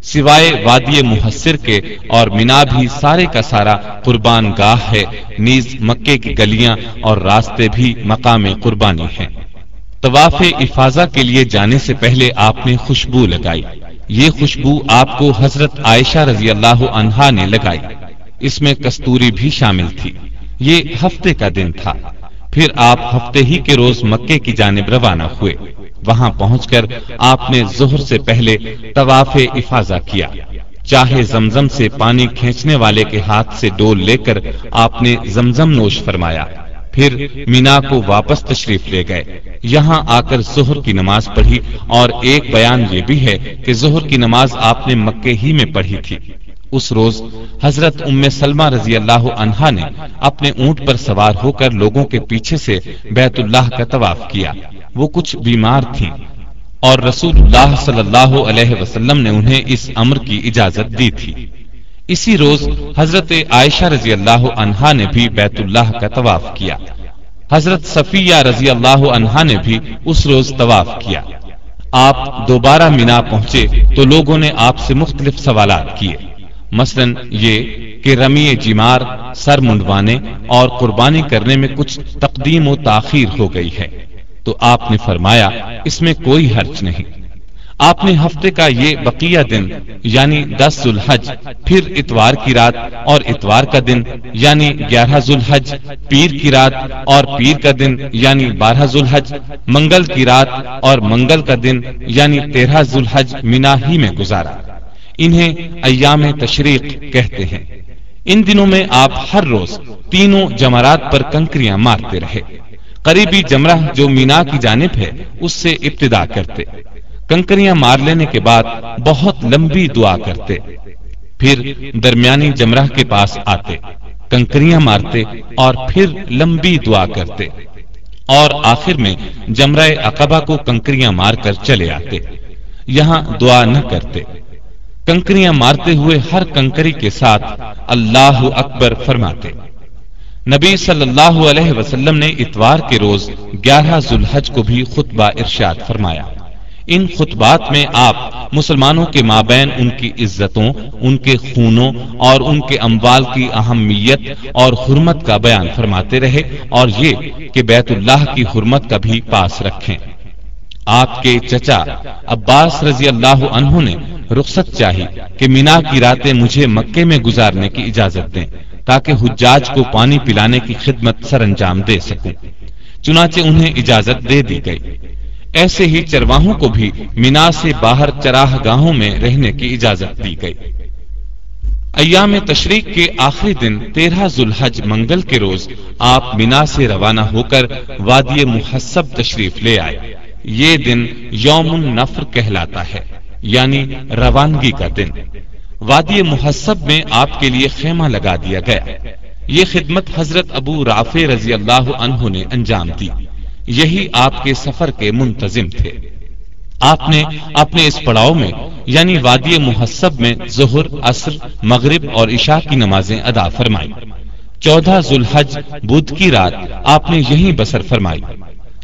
سوائے وادی محسر کے اور مینا بھی سارے کا سارا قربان گاہ ہے۔ نیز مکے کی گلیاں اور راستے بھی مقام قربانی ہیں۔ طواف افاظہ کے لیے جانے سے پہلے آپ نے خوشبو لگائی۔ یہ خوشبو آپ کو حضرت عائشہ رضی اللہ عنہا نے لگائی۔ اس میں کستوری بھی شامل تھی۔ یہ ہفتے کا دن تھا۔ پھر آپ ہفتے ہی کے روز مکے کی جانب روانہ ہوئے۔ وہاں پہنچ کر آپ نے ظہر سے پہلے طواف افاظہ کیا۔ چاہے زمزم سے پانی کھینچنے والے کے ہاتھ سے ڈول لے کر آپ نے زمزم نوش فرمایا۔ پھر مینا کو واپس تشریف لے گئے۔ یہاں آ کر ظہر کی نماز پڑھی اور ایک بیان یہ بھی ہے کہ ظہر کی نماز آپ نے مکے ہی میں پڑھی تھی۔ اس روز حضرت ام سلمہ رضی اللہ عنہا نے اپنے اونٹ پر سوار ہو کر لوگوں کے پیچھے سے بیت اللہ کا طواف کیا۔ وہ کچھ بیمار تھیں اور رسول اللہ صلی اللہ علیہ وسلم نے انہیں اس امر کی اجازت دی تھی۔ اسی روز حضرت عائشہ رضی اللہ عنہا نے بھی بیت اللہ کا طواف کیا۔ حضرت صفیہ رضی اللہ عنہا نے بھی اس روز طواف کیا۔ آپ دوبارہ مینا پہنچے تو لوگوں نے آپ سے مختلف سوالات کیے۔ مثلا یہ کہ رمی جمار، سر منڈوانے اور قربانی کرنے میں کچھ تقدیم و تاخیر ہو گئی ہے۔ تو آپ نے فرمایا، اس میں کوئی حرج نہیں۔ آپ نے ہفتے کا یہ بقیہ دن یعنی دس ذوالحج، پھر اتوار کی رات اور اتوار کا دن یعنی گیارہ ذوالحج، پیر کی رات اور پیر کا دن یعنی بارہ ذوالحج، منگل کی رات اور منگل کا دن یعنی تیرہ ذوالحج مینا ہی میں گزارا۔ انہیں ایام تشریق کہتے ہیں۔ ان دنوں میں آپ ہر روز تینوں جمرات پر کنکریاں مارتے رہے۔ قریبی جمرہ جو مینا کی جانب ہے، اس سے ابتدا کرتے۔ کنکریاں مار لینے کے بعد بہت لمبی دعا کرتے۔ پھر درمیانی جمرہ کے پاس آتے، کنکریاں مارتے اور پھر لمبی دعا کرتے۔ اور آخر میں جمرہ اقبا کو کنکریاں مار کر چلے آتے۔ یہاں دعا نہ کرتے۔ کنکریاں مارتے ہوئے ہر کنکری کے ساتھ اللہ اکبر فرماتے۔ نبی صلی اللہ علیہ وسلم نے اتوار کے روز گیارہ ذوالحج کو بھی خطبہ ارشاد فرمایا۔ ان خطبات میں آپ مسلمانوں کے مابین ان کی عزتوں، ان کے خونوں اور ان کے اموال کی اہمیت اور حرمت کا بیان فرماتے رہے اور یہ کہ بیت اللہ کی حرمت کا بھی پاس رکھیں۔ آپ کے چچا عباس رضی اللہ عنہ نے رخصت چاہی کہ مینا کی راتیں مجھے مکے میں گزارنے کی اجازت دیں تاکہ حجاج کو پانی پلانے کی خدمت سر انجام دے سکوں۔ چنانچہ انہیں اجازت دے دی گئی۔ ایسے ہی چرواہوں کو بھی مینا سے باہر چراہ گاہوں میں رہنے کی اجازت دی گئی۔ ایام تشریق کے آخری دن تیرہ ذوالحج منگل کے روز آپ مینا سے روانہ ہو کر وادی محسب تشریف لے آئے۔ یہ دن یوم النفر کہلاتا ہے یعنی روانگی کا دن۔ وادی محسب میں آپ کے لیے خیمہ لگا دیا گیا۔ یہ خدمت حضرت ابو رافع رضی اللہ عنہ نے انجام دی۔ یہی آپ کے سفر کے منتظم تھے۔ آپ نے اپنے اس پڑاؤ میں یعنی وادی محسب میں ظہر، عصر، مغرب اور عشاء کی نمازیں ادا فرمائی۔ چودہ ذوالحج، بدھ کی رات آپ نے یہی بسر فرمائی۔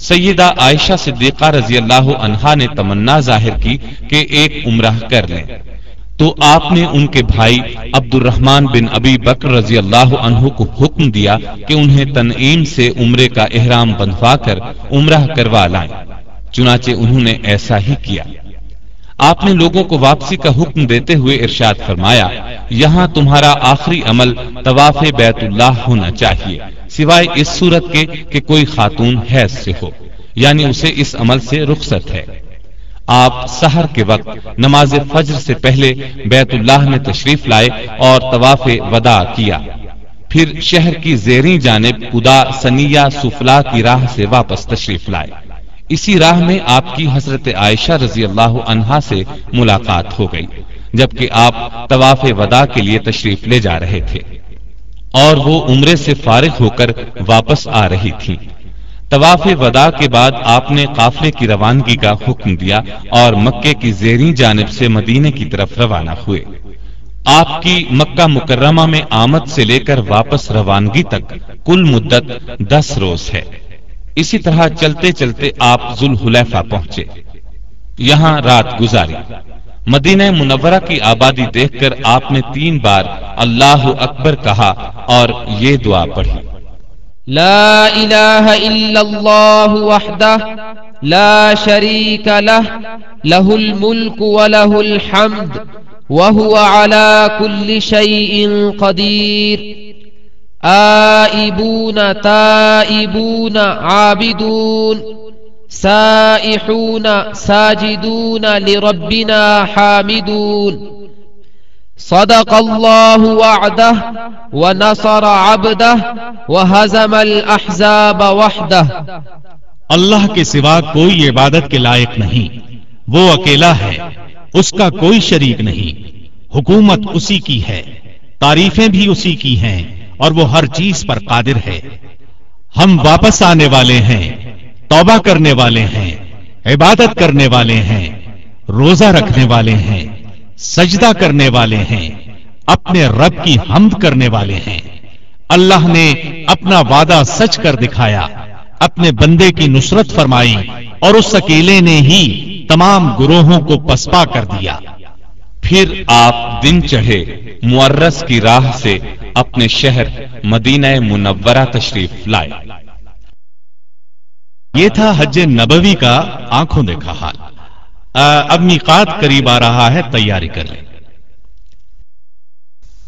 سیدہ عائشہ صدیقہ رضی اللہ عنہا نے تمنا ظاہر کی کہ ایک عمرہ کر لیں۔ تو آپ نے ان کے بھائی عبد الرحمان بن ابی بکر رضی اللہ عنہ کو حکم دیا کہ انہیں تنعیم سے عمرے کا احرام بندھوا کر عمرہ کروا لائیں۔ چنانچہ انہوں نے ایسا ہی کیا۔ آپ نے لوگوں کو واپسی کا حکم دیتے ہوئے ارشاد فرمایا، یہاں تمہارا آخری عمل طواف بیت اللہ ہونا چاہیے، سوائے اس صورت کے کہ کوئی خاتون حیض سے ہو یعنی اسے اس عمل سے رخصت ہے۔ آپ سحر کے وقت نماز فجر سے پہلے بیت اللہ میں تشریف لائے اور طواف ودا کیا۔ پھر شہر کی زیریں جانب ادا سنیا سفلا کی راہ سے واپس تشریف لائے۔ اسی راہ میں آپ کی حضرت عائشہ رضی اللہ عنہا سے ملاقات ہو گئی، جبکہ آپ طواف ودا کے لیے تشریف لے جا رہے تھے۔ اور وہ عمرے سے فارغ ہو کر واپس آ رہی تھی طواف ودا کے بعد آپ نے قافلے کی روانگی کا حکم دیا اور مکے کی زیریں جانب سے مدینے کی طرف روانہ ہوئے۔ آپ کی مکہ مکرمہ میں آمد سے لے کر واپس روانگی تک کل مدت دس روز ہے۔ اسی طرح چلتے چلتے آپ ذوالحلیفہ پہنچے۔ یہاں رات گزاری۔ مدینہ منورہ کی آبادی دیکھ کر آپ نے تین بار اللہ اکبر کہا اور یہ دعا پڑھی۔ لا إله إلا الله وحده لا شريك له له الملك وله الحمد وهو على كل شيء قدير آئبون، تائبون، عابدون، سائحون، ساجدون لربنا حامدون. صدق الله وعده ونصر عبده وهزم الأحزاب وحده. اللہ کے سوا کوئی عبادت کے لائق نہیں، وہ اکیلا ہے، اس کا کوئی شریک نہیں۔ حکومت اسی کی ہے، تعریفیں بھی اسی کی ہیں۔ اور وہ ہر چیز پر قادر ہے۔ ہم واپس آنے والے ہیں، توبہ کرنے والے ہیں، عبادت کرنے والے ہیں، روزہ رکھنے والے ہیں، سجدہ کرنے والے ہیں، اپنے رب کی حمد کرنے والے ہیں۔ اللہ نے اپنا وعدہ سچ کر دکھایا، اپنے بندے کی نصرت فرمائی اور اس اکیلے نے ہی تمام گروہوں کو پسپا کر دیا۔ پھر آپ دن چڑھے۔ معرس کی راہ سے اپنے شہر مدینہ منورہ تشریف لائے۔ یہ تھا حج نبوی کا آنکھوں دیکھا حال۔ اب میقات قریب آ رہا ہے، تیاری کر لیں۔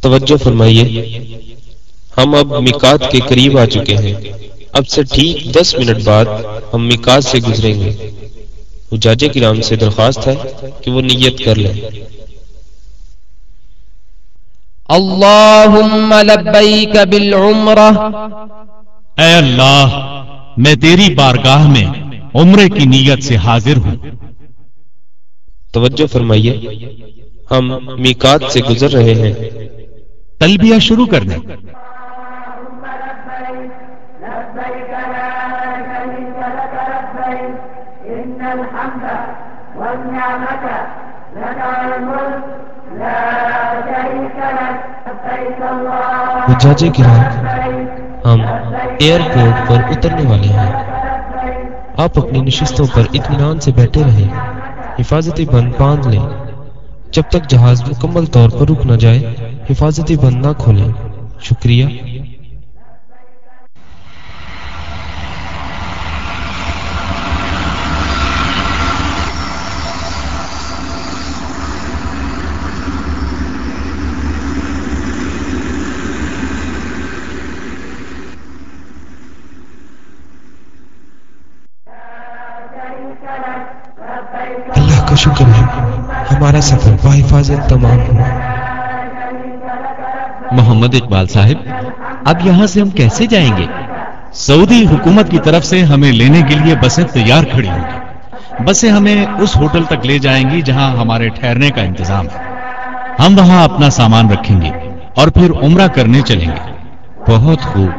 توجہ فرمائیے۔ ہم اب میقات کے قریب آ چکے ہیں۔ اب سے ٹھیک دس منٹ بعد ہم میقات سے گزریں گے۔ حجاج کرام سے درخواست ہے کہ وہ نیت کر لیں۔ اللهم لبيك بالعمرة اے اللہ میں تیری بارگاہ میں عمرے کی نیت سے حاضر ہوں۔ توجہ فرمائیے ہم میقات سے گزر رہے ہیں۔ تلبیہ شروع کر دیں لبيك لا شريك لك لبيك إن الحمد والنعمة لك الملك لا شريك لك لبيك الله حجاج کرام ہم ایئرپورٹ پر اترنے والے ہیں۔ آپ اپنی نشستوں پر اطمینان سے بیٹھے رہیں۔ حفاظتی بند باندھ لیں۔ جب تک جہاز مکمل طور پر رک نہ جائے حفاظتی بند نہ کھولیں۔ شکریہ اللہ کا شکر ہے ہمارا سفر بحفاظت تمام ہوا محمد اقبال صاحب، اب یہاں سے ہم کیسے جائیں گے؟ سعودی حکومت کی طرف سے ہمیں لینے کے لیے بسیں تیار کھڑی ہوں گی۔ بسیں ہمیں اس ہوٹل تک لے جائیں گی جہاں ہمارے ٹھہرنے کا انتظام ہے۔ ہم وہاں اپنا سامان رکھیں گے اور پھر عمرہ کرنے چلیں گے۔ بہت خوب۔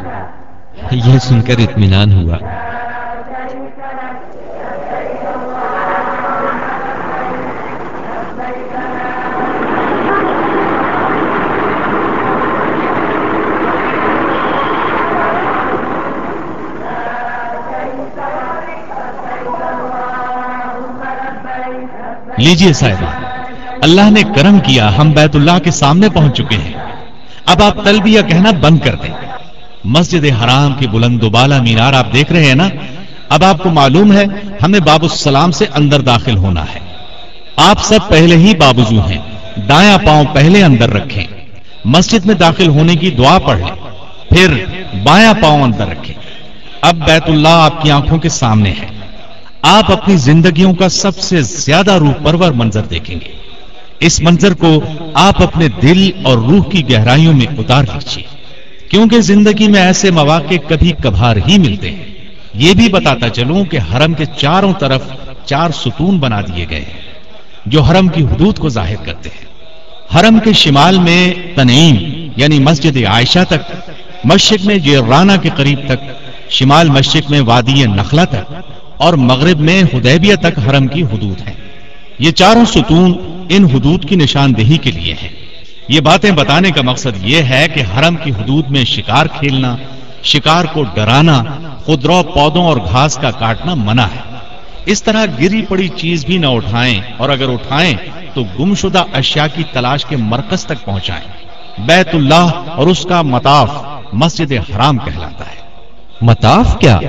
یہ سن کر اطمینان ہوا۔ لیجیے صاحبہ، اللہ نے کرم کیا، ہم بیت اللہ کے سامنے پہنچ چکے ہیں۔ اب آپ تلبیہ کہنا بند کر دیں۔ مسجد حرام کی بلند و بالا مینار آپ دیکھ رہے ہیں نا؟ اب آپ کو معلوم ہے، ہمیں باب السلام سے اندر داخل ہونا ہے۔ آپ سب پہلے ہی بابوزو ہیں، دایاں پاؤں پہلے اندر رکھیں۔ مسجد میں داخل ہونے کی دعا پڑھ لیں۔ پھر بایاں پاؤں اندر رکھیں۔ اب بیت اللہ آپ کی آنکھوں کے سامنے ہے۔ آپ اپنی زندگیوں کا سب سے زیادہ روح پرور منظر دیکھیں گے۔ اس منظر کو آپ اپنے دل اور روح کی گہرائیوں میں اتار لیجیے کیونکہ زندگی میں ایسے مواقع کبھی کبھار ہی ملتے ہیں۔ یہ بھی بتاتا چلوں کہ حرم کے چاروں طرف چار ستون بنا دیے گئے ہیں، جو حرم کی حدود کو ظاہر کرتے ہیں۔ حرم کے شمال میں تنعیم یعنی مسجد عائشہ تک، مشرق میں جیرانہ کے قریب تک، شمال مشرق میں وادی نخلا تک۔ اور مغرب میں حدیبیہ تک حرم کی حدود ہیں۔ یہ چاروں ستون ان حدود کی نشاندہی کے لیے ہیں۔ یہ باتیں بتانے کا مقصد یہ ہے کہ حرم کی حدود میں شکار کھیلنا، شکار کو ڈرانا، خودرو پودوں اور گھاس کا کاٹنا منع ہے۔ اس طرح گری پڑی چیز بھی نہ اٹھائیں اور اگر اٹھائیں تو گمشدہ اشیاء کی تلاش کے مرکز تک پہنچائیں۔ بیت اللہ اور اس کا مطاف مسجد حرام کہلاتا ہے۔ مطاف کیا؟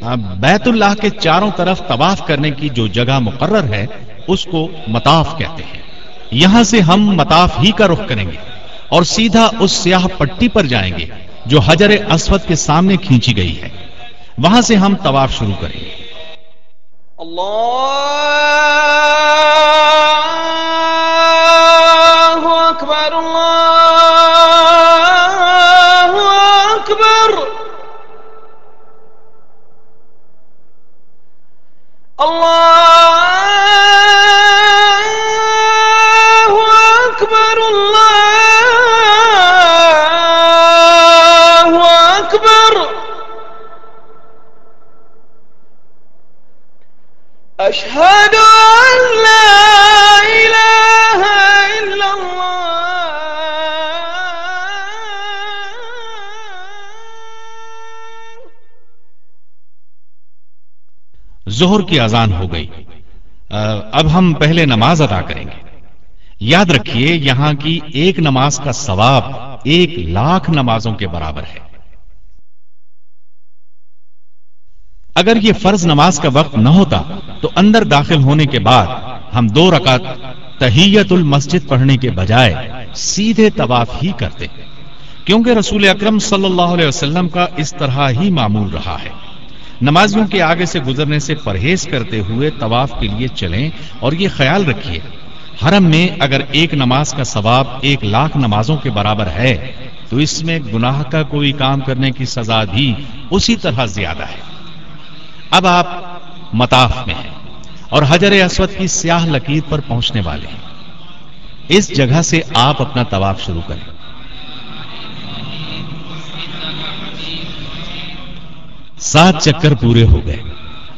اب بیت اللہ کے چاروں طرف طواف کرنے کی جو جگہ مقرر ہے اس کو مطاف کہتے ہیں۔ یہاں سے ہم مطاف ہی کا رخ کریں گے اور سیدھا اس سیاہ پٹی پر جائیں گے جو حجر اسود کے سامنے کھینچی گئی ہے۔ وہاں سے ہم طواف شروع کریں گے۔ الله أشهد أن لا إله إلا الله. ظہر کی اذان ہو گئی۔ اب ہم پہلے نماز ادا کریں گے۔ یاد رکھیے یہاں کی ایک نماز کا ثواب ایک لاکھ نمازوں کے برابر ہے۔ اگر یہ فرض نماز کا وقت نہ ہوتا تو اندر داخل ہونے کے بعد ہم دو رکعت تحیت المسجد پڑھنے کے بجائے سیدھے طواف ہی کرتے کیونکہ رسول اکرم صلی اللہ علیہ وسلم کا اس طرح ہی معمول رہا ہے۔ نمازیوں کے آگے سے گزرنے سے پرہیز کرتے ہوئے طواف کے لیے چلیں اور یہ خیال رکھیے، حرم میں اگر ایک نماز کا ثواب ایک لاکھ نمازوں کے برابر ہے، تو اس میں گناہ کا کوئی کام کرنے کی سزا بھی اسی طرح زیادہ ہے۔ اب آپ مطاف میں ہیں اور حجر اسود کی سیاہ لکیر پر پہنچنے والے ہیں۔ اس جگہ سے آپ اپنا طواف شروع کریں۔ سات چکر پورے ہو گئے۔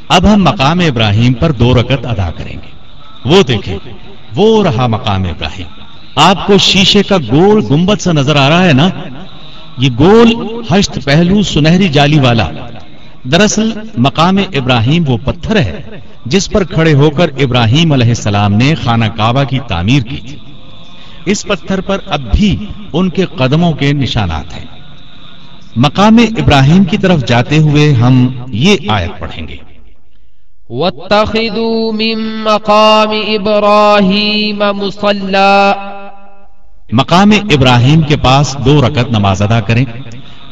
اب ہم مقام ابراہیم پر دو رکت ادا کریں گے۔ وہ دیکھیں، وہ رہا مقام ابراہیم۔ آپ کو شیشے کا گول گنبد سے نظر آ رہا ہے نا؟ یہ گول ہشت پہلو سنہری جالی والا دراصل مقام ابراہیم وہ پتھر ہے جس پر کھڑے ہو کر ابراہیم علیہ السلام نے خانہ کعبہ کی تعمیر کی تھی۔ اس پتھر پر اب بھی ان کے قدموں کے نشانات ہیں۔ مقام ابراہیم کی طرف جاتے ہوئے ہم یہ آیت پڑھیں گے۔ واتخذوا من مقام ابراہیم مصلا۔ مقام ابراہیم کے پاس دو رکعت نماز ادا کریں۔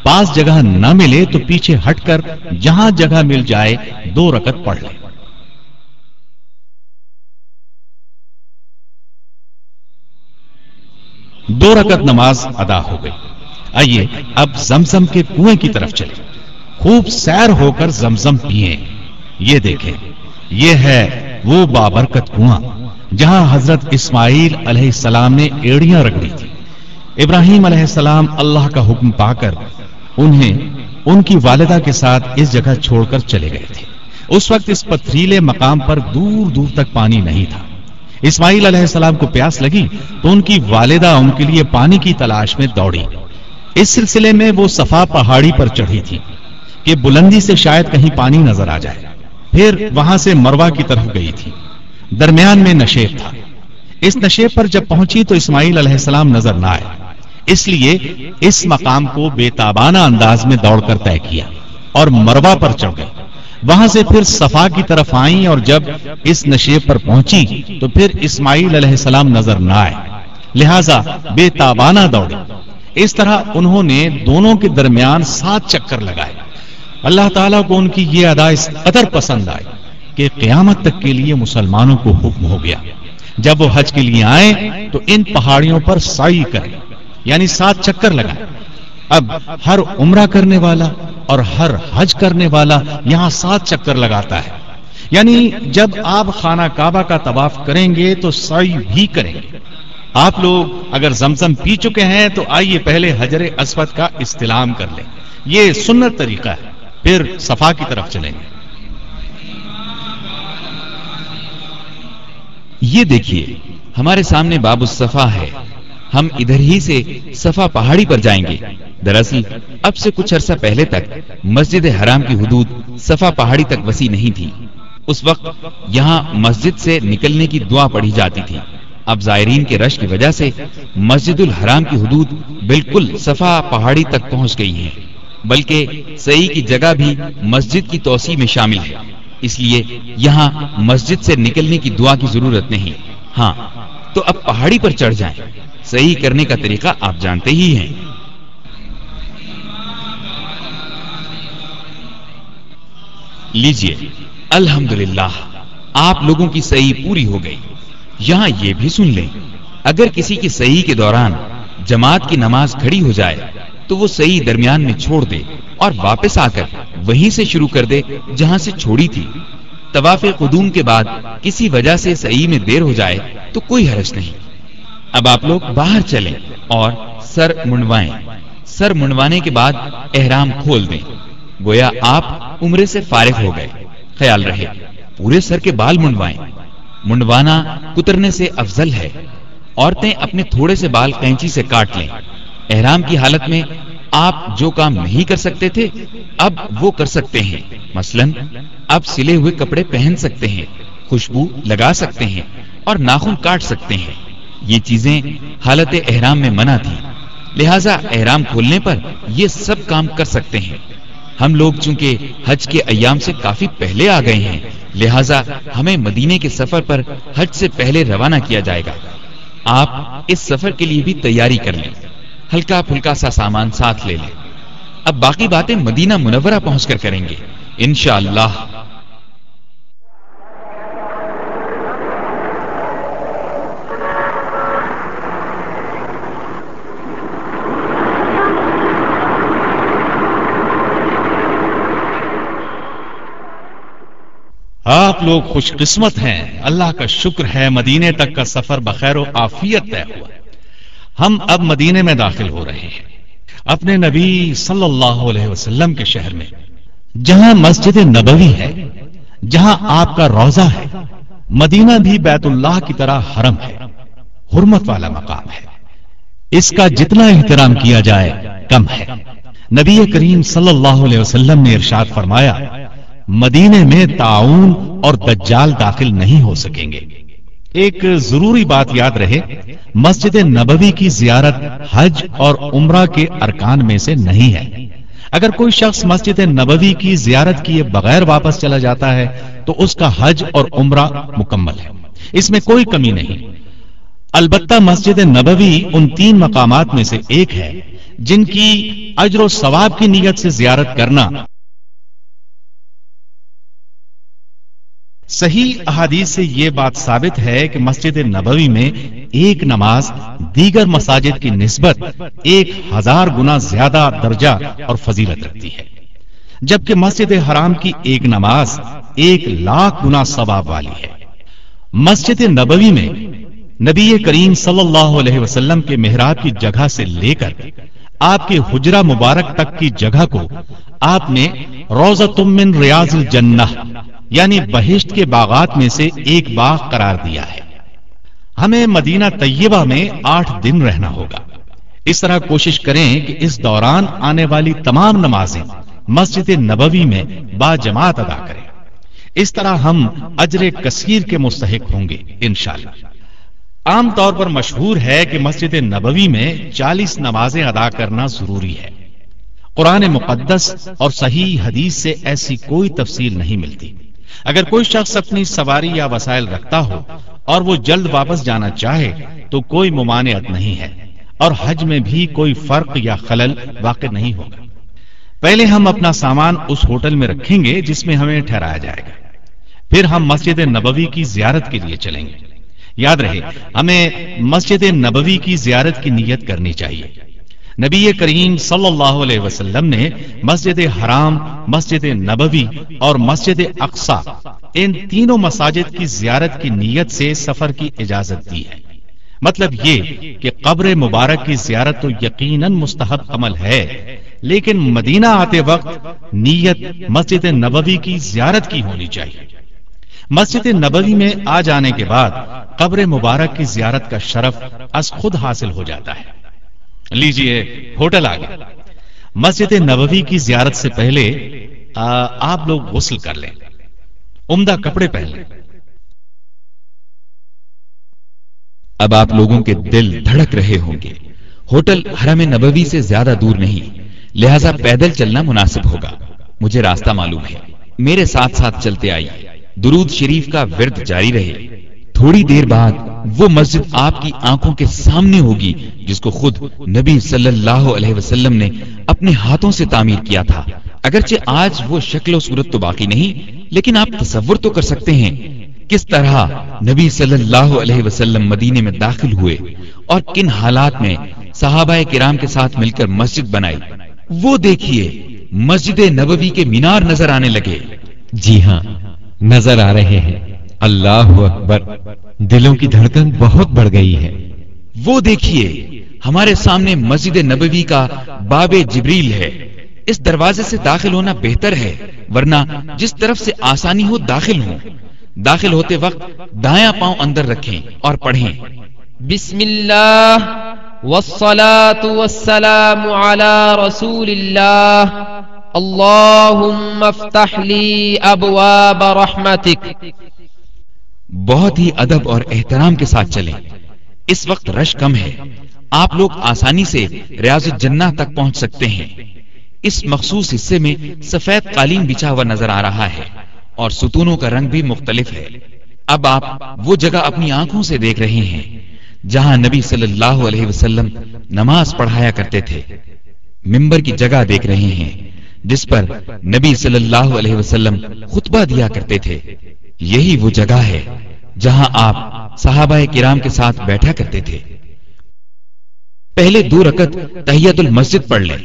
پاس جگہ نہ ملے تو پیچھے ہٹ کر جہاں جگہ مل جائے دو رکعت پڑھ لیں دو رکعت نماز ادا ہو گئی۔ آئیے اب زمزم کے کنویں کی طرف چلیں۔ خوب سیر ہو کر زمزم پیئیں۔ یہ دیکھیں۔ یہ ہے وہ بابرکت کنواں جہاں حضرت اسماعیل علیہ السلام نے ایڑیاں رگڑی تھی ابراہیم علیہ السلام اللہ کا حکم پا کر انہیں ان کی والدہ کے ساتھ اس جگہ چھوڑ کر چلے گئے تھے۔ اس وقت اس پتھریلے مقام پر دور دور تک پانی نہیں تھا۔ اسماعیل علیہ السلام کو پیاس لگی تو ان کی والدہ ان کے لیے پانی کی تلاش میں دوڑی۔ اس سلسلے میں وہ صفا پہاڑی پر چڑھی تھی کہ بلندی سے شاید کہیں پانی نظر آ جائے۔ پھر وہاں سے مروا کی طرف گئی تھی۔ درمیان میں نشیب تھا۔ اس نشیب پر جب پہنچی تو اسماعیل علیہ السلام نظر نہ آئے۔ اس لیے اس مقام کو بے تابانہ انداز میں دوڑ کر طے کیا اور مروا پر چڑھ گئے۔ وہاں سے پھر صفا کی طرف آئیں اور جب اس نشیب پر پہنچی تو پھر اسماعیل علیہ السلام نظر نہ آئے۔ لہذا بے تابانہ دوڑے۔ اس طرح انہوں نے دونوں کے درمیان سات چکر لگائے۔ اللہ تعالیٰ کو ان کی یہ ادا اس قدر پسند آئی کہ قیامت تک کے لیے مسلمانوں کو حکم ہو گیا۔ جب وہ حج کے لیے آئے تو ان پہاڑیوں پر سائی کریں۔ یعنی سات چکر لگائے اب ہر عمرہ کرنے والا اور ہر حج کرنے والا یہاں سات چکر لگاتا ہے۔ یعنی جب آپ خانہ کعبہ کا طواف کریں گے تو سائی بھی کریں گے۔ آپ لوگ اگر زمزم پی چکے ہیں تو آئیے پہلے حجر اسود کا استلام کر لیں۔ یہ سنت طریقہ ہے۔ پھر صفا کی طرف چلیں۔ گے یہ دیکھیے، ہمارے سامنے باب الصفا ہے۔ ہم ادھر ہی سے صفا پہاڑی پر جائیں گے۔ دراصل، اب سے کچھ عرصہ پہلے تک مسجد حرام کی حدود صفا پہاڑی تک وسیع نہیں تھی۔ اس وقت یہاں مسجد سے نکلنے کی دعا پڑھی جاتی تھی۔ اب زائرین کے رش کی وجہ سے مسجد الحرام کی حدود بالکل صفا پہاڑی تک پہنچ گئی ہیں۔ بلکہ صحیح کی جگہ بھی مسجد کی توسیع میں شامل ہے۔ اس لیے یہاں مسجد سے نکلنے کی دعا کی ضرورت نہیں۔ ہاں تو اب پہاڑی پر چڑھ جائیں۔ صحیح کرنے کا طریقہ آپ جانتے ہی ہیں۔ لیجیے، الحمدللہ، آپ لوگوں کی صحیح پوری ہو گئی۔ یہاں یہ بھی سن لیں، اگر کسی کی صحیح کے دوران جماعت کی نماز کھڑی ہو جائے، تو وہ صحیح درمیان میں چھوڑ دے اور واپس آ کر وہیں سے شروع کر دے جہاں سے چھوڑی تھی۔ طواف قدوم کے بعد کسی وجہ سے صحیح میں دیر ہو جائے تو کوئی حرج نہیں۔ اب آپ لوگ باہر چلیں اور سر منڈوائیں۔ سر منڈوانے کے بعد احرام کھول دیں۔ گویا آپ عمرے سے فارغ ہو گئے۔ خیال رہے، پورے سر کے بال منڈوائیں۔ منڈوانا کترنے سے افضل ہے۔ عورتیں اپنے تھوڑے سے بال کینچی سے کاٹ لیں۔ احرام کی حالت میں آپ جو کام نہیں کر سکتے تھے، اب وہ کر سکتے ہیں۔ مثلا اب سلے ہوئے کپڑے پہن سکتے ہیں، خوشبو لگا سکتے ہیں اور ناخن کاٹ سکتے ہیں۔ یہ چیزیں حالت احرام میں منع تھی لہذا احرام کھولنے پر یہ سب کام کر سکتے ہیں۔ ہم لوگ چونکہ حج کے ایام سے کافی پہلے آ گئے ہیں، لہذا ہمیں مدینے کے سفر پر حج سے پہلے روانہ کیا جائے گا۔ آپ اس سفر کے لیے بھی تیاری کر لیں۔ ہلکا پھلکا سا سامان ساتھ لے لیں۔ اب باقی باتیں مدینہ منورہ پہنچ کر کریں گے۔ انشاءاللہ۔ اللہ آپ لوگ خوش قسمت ہیں۔ اللہ کا شکر ہے مدینے تک کا سفر بخیر و آفیت طے ہوا۔ ہم اب مدینے میں داخل ہو رہے ہیں۔ اپنے نبی صلی اللہ علیہ وسلم کے شہر میں۔ جہاں مسجد نبوی ہے، جہاں آپ کا روزہ ہے، مدینہ بھی بیت اللہ کی طرح حرم ہے، حرمت والا مقام ہے۔ اس کا جتنا احترام کیا جائے، کم ہے۔ نبی کریم صلی اللہ علیہ وسلم نے ارشاد فرمایا مدینے میں تعاون اور دجال داخل نہیں ہو سکیں گے۔ ایک ضروری بات یاد رہے، مسجد نبوی کی زیارت حج اور عمرہ کے ارکان میں سے نہیں ہے۔ اگر کوئی شخص مسجد نبوی کی زیارت کیے بغیر واپس چلا جاتا ہے، تو اس کا حج اور عمرہ مکمل ہے۔ اس میں کوئی کمی نہیں۔ البتہ مسجد نبوی ان تین مقامات میں سے ایک ہے، جن کی اجر و ثواب کی نیت سے زیارت کرنا صحیح احادیث سے یہ بات ثابت ہے کہ مسجد نبوی میں ایک نماز دیگر مساجد کی نسبت ایک ہزار گنا زیادہ درجہ اور فضیلت رکھتی ہے۔ جبکہ مسجد حرام کی ایک نماز ایک لاکھ گنا ثواب والی ہے۔ مسجد نبوی میں نبی کریم صلی اللہ علیہ وسلم کے محراب کی جگہ سے لے کر آپ کے حجرہ مبارک تک کی جگہ کو آپ نے روزہ من ریاض الجنہ یعنی بہشت کے باغات میں سے ایک باغ قرار دیا ہے۔ ہمیں مدینہ طیبہ میں آٹھ دن رہنا ہوگا۔ اس طرح کوشش کریں کہ اس دوران آنے والی تمام نمازیں مسجد نبوی میں با جماعت ادا کریں۔ اس طرح ہم اجر کثیر کے مستحق ہوں گے، انشاءاللہ۔ عام طور پر مشہور ہے کہ مسجد نبوی میں چالیس نمازیں ادا کرنا ضروری ہے۔ قرآن مقدس اور صحیح حدیث سے ایسی کوئی تفصیل نہیں ملتی۔ اگر کوئی شخص اپنی سواری یا وسائل رکھتا ہو اور وہ جلد واپس جانا چاہے تو کوئی ممانعت نہیں ہے اور حج میں بھی کوئی فرق یا خلل واقع نہیں ہوگا۔ پہلے ہم اپنا سامان اس ہوٹل میں رکھیں گے جس میں ہمیں ٹھہرایا جائے گا۔ پھر ہم مسجد نبوی کی زیارت کے لیے چلیں گے۔ یاد رہے، ہمیں مسجد نبوی کی زیارت کی نیت کرنی چاہیے۔ نبی کریم صلی اللہ علیہ وسلم نے مسجد حرام، مسجد نبوی اور مسجد اقسا ان تینوں مساجد کی زیارت کی نیت سے سفر کی اجازت دی ہے۔ مطلب یہ کہ قبر مبارک کی زیارت تو یقیناً مستحب عمل ہے، لیکن مدینہ آتے وقت نیت مسجد نبوی کی زیارت کی ہونی چاہیے۔ مسجد نبوی میں آ جانے کے بعد قبر مبارک کی زیارت کا شرف از خود حاصل ہو جاتا ہے۔ لیجیے ہوٹل آ گیا مسجد نبوی کی زیارت سے پہلے آپ لوگ غسل کر لیں۔ عمدہ کپڑے پہن لیں۔ اب آپ لوگوں کے دل دھڑک رہے ہوں گے۔ ہوٹل حرم نبوی سے زیادہ دور نہیں، لہذا پیدل چلنا مناسب ہوگا۔ مجھے راستہ معلوم ہے۔ میرے ساتھ ساتھ چلتے آئیے۔ درود شریف کا ورد جاری رہے۔ تھوڑی دیر بعد وہ مسجد آپ کی آنکھوں کے سامنے ہوگی، جس کو خود نبی صلی اللہ علیہ وسلم نے اپنے ہاتھوں سے تعمیر کیا تھا۔ اگرچہ آج وہ شکل و صورت تو باقی نہیں، لیکن آپ تصور تو کر سکتے ہیں کس طرح نبی صلی اللہ علیہ وسلم مدینے میں داخل ہوئے اور کن حالات میں صحابہ کرام کے ساتھ مل کر مسجد بنائی۔ وہ دیکھیے، مسجد نبوی کے مینار نظر آنے لگے۔ جی ہاں نظر آ رہے ہیں۔ اللہ اکبر، دلوں کی دھڑکن بہت بڑھ گئی ہے۔ وہ دیکھیے، ہمارے سامنے مسجد نبوی کا باب جبریل ہے۔ اس دروازے سے داخل ہونا بہتر ہے، ورنہ جس طرف سے آسانی ہو داخل ہوں۔ داخل ہوتے وقت دایاں پاؤں اندر رکھیں اور پڑھیں۔ بسم اللہ والصلاة والسلام على رسول اللہ۔ اللہم افتح لی ابواب رحمتک۔ بہت ہی ادب اور احترام کے ساتھ چلیں۔ اس وقت رش کم ہے۔ آپ لوگ آسانی سے ریاض الجنہ تک پہنچ سکتے ہیں۔ اس مخصوص حصے میں سفید قالین بچھا ہوا نظر آ رہا ہے اور ستونوں کا رنگ بھی مختلف ہے۔ اب آپ وہ جگہ اپنی آنکھوں سے دیکھ رہے ہیں جہاں نبی صلی اللہ علیہ وسلم نماز پڑھایا کرتے تھے۔ ممبر کی جگہ دیکھ رہے ہیں جس پر نبی صلی اللہ علیہ وسلم خطبہ دیا کرتے تھے۔ یہی وہ جگہ ہے جہاں آپ صحابہ کرام کے ساتھ بیٹھا کرتے تھے۔ پہلے دو رکت تحیت المسجد پڑھ لیں۔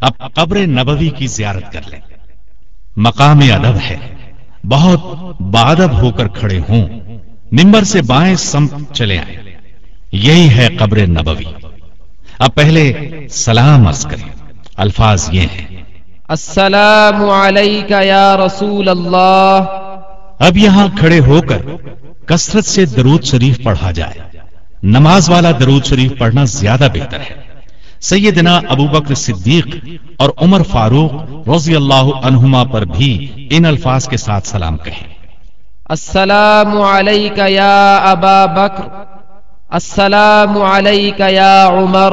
اب قبر نبوی کی زیارت کر لیں۔ مقام ادب ہے۔ بہت بادب ہو کر کھڑے ہوں۔ نمبر سے بائیں سمت چلے آئے یہی ہے قبر نبوی۔ اب پہلے سلام عرض کریں۔ الفاظ یہ ہیں۔ السلام علیکہ یا رسول اللہ اب یہاں کھڑے ہو کر کثرت سے درود شریف پڑھا جائے۔ نماز والا درود شریف پڑھنا زیادہ بہتر ہے۔ سیدنا ابو بکر صدیق اور عمر فاروق رضی اللہ عنہما پر بھی ان الفاظ کے ساتھ سلام کہیں۔ السلام علیکہ یا ابا بکر السلام علیکہ یا عمر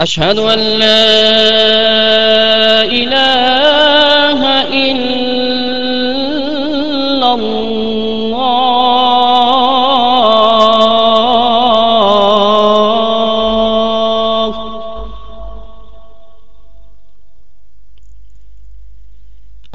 أشهد أن لا إله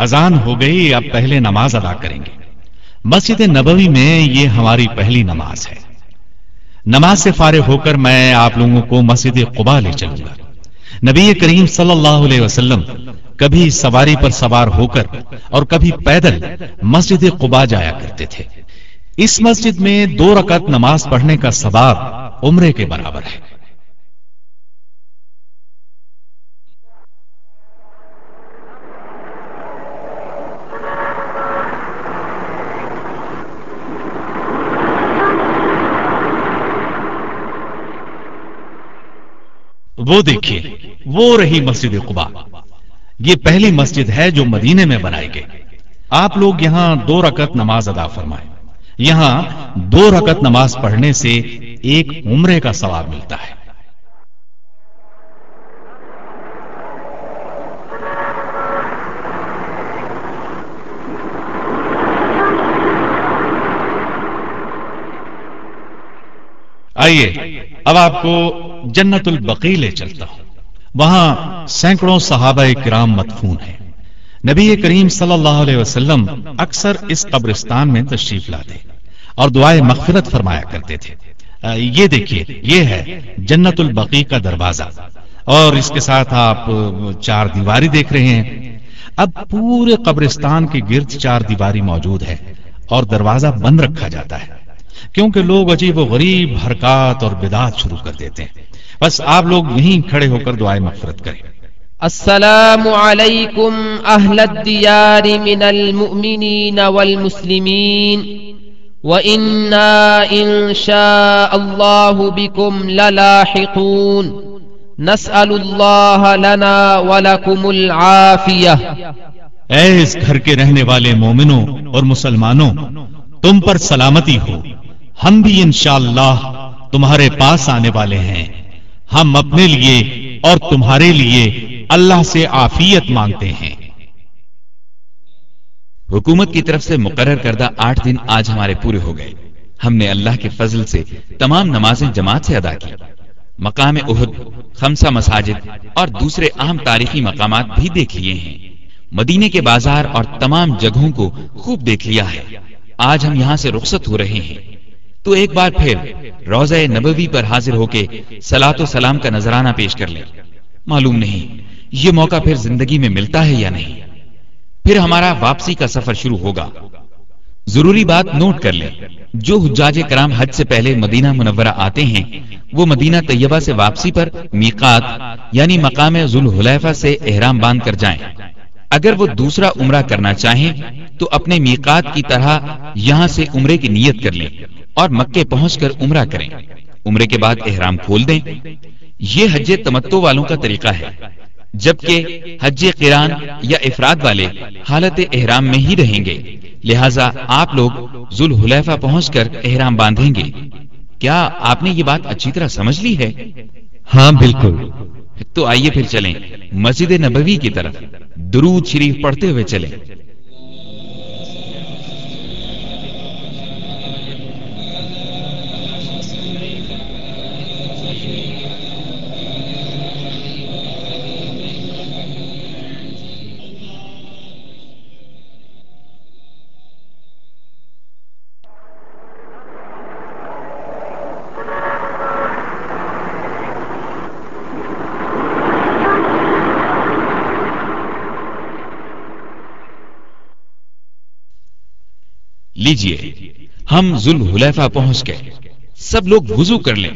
اذان ہو گئی، اب پہلے نماز ادا کریں گے۔ مسجد نبوی میں یہ ہماری پہلی نماز ہے۔ نماز سے فارغ ہو کر میں آپ لوگوں کو مسجد قبا لے چلوں گا۔ نبی کریم صلی اللہ علیہ وسلم کبھی سواری پر سوار ہو کر اور کبھی پیدل مسجد قبا جایا کرتے تھے۔ اس مسجد میں دو رکعت نماز پڑھنے کا ثواب عمرے کے برابر ہے۔ وہ دیکھیے، وہ رہی مسجد قبا یہ پہلی مسجد ہے جو مدینے میں بنائی گئی۔ آپ لوگ یہاں دو رکت نماز ادا فرمائیں۔ یہاں دو رکت نماز پڑھنے سے ایک عمرے کا ثواب ملتا ہے۔ آئیے، اب آپ کو جنت البقی لے چلتا ہوں۔ وہاں سینکڑوں صحابہ کرام مدفون ہیں۔ نبی کریم صلی اللہ علیہ وسلم اکثر اس قبرستان میں تشریف لاتے اور دعائیں مغفرت فرمایا کرتے تھے۔ آ، یہ دیکھیے یہ ہے جنت البقی کا دروازہ۔ اور اس کے ساتھ آپ چار دیواری دیکھ رہے ہیں۔ اب پورے قبرستان کے گرد چار دیواری موجود ہے اور دروازہ بند رکھا جاتا ہے۔ کیونکہ لوگ عجیب و غریب حرکات اور بدعات شروع کر دیتے ہیں۔ بس آپ لوگ یہیں کھڑے ہو کر دعائیں مغفرت کریں۔ السلام عليكم أهل الديار من المؤمنين والمسلمين وإنا إن شاء الله بكم للاحقون۔ نسأل الله لنا ولكم العافية اے اس گھر کے رہنے والے مومنوں اور مسلمانوں تم پر سلامتی ہو۔ ہم بھی انشاءاللہ تمہارے پاس آنے والے ہیں۔ ہم اپنے لیے اور تمہارے لیے اللہ سے عافیت مانگتے ہیں۔ حکومت کی طرف سے مقرر کردہ آٹھ دن آج ہمارے پورے ہو گئے۔ ہم نے اللہ کے فضل سے تمام نمازیں جماعت سے ادا کی۔ مقام احد، خمسہ مساجد اور دوسرے اہم تاریخی مقامات بھی دیکھ لیے ہیں۔ مدینے کے بازار اور تمام جگہوں کو خوب دیکھ لیا ہے۔ آج ہم یہاں سے رخصت ہو رہے ہیں۔ تو ایک بار پھر روزہ نبوی پر حاضر ہو کے سلاۃ و سلام کا نذرانہ پیش کر لیں معلوم نہیں یہ موقع پھر زندگی میں ملتا ہے یا نہیں۔ پھر ہمارا واپسی کا سفر شروع ہوگا۔ ضروری بات نوٹ کر لیں، جو حجاج کرام حج سے پہلے مدینہ منورہ آتے ہیں، وہ مدینہ طیبہ سے واپسی پر میقات یعنی مقام ذوالحلیفہ سے احرام باندھ کر جائیں۔ اگر وہ دوسرا عمرہ کرنا چاہیں، تو اپنے میقات کی طرح یہاں سے عمرے کی نیت کر لیں۔ اور مکے پہنچ کر عمرہ کریں۔ عمرے کے بعد احرام کھول دیں۔ یہ حج تمتو والوں کا طریقہ ہے۔ جبکہ حج قران یا افراد والے حالت احرام میں ہی رہیں گے۔ لہذا آپ لوگ ذوالحلیفہ پہنچ کر احرام باندھیں گے۔ کیا آپ نے یہ بات اچھی طرح سمجھ لی ہے؟ ہاں بالکل۔ تو آئیے پھر چلیں۔ مسجد نبوی کی طرف۔ درود شریف پڑھتے ہوئے چلیں۔ لیجیے۔ ہم ذوالحلیفہ پہنچ گئے۔ سب لوگ وضو کر لیں۔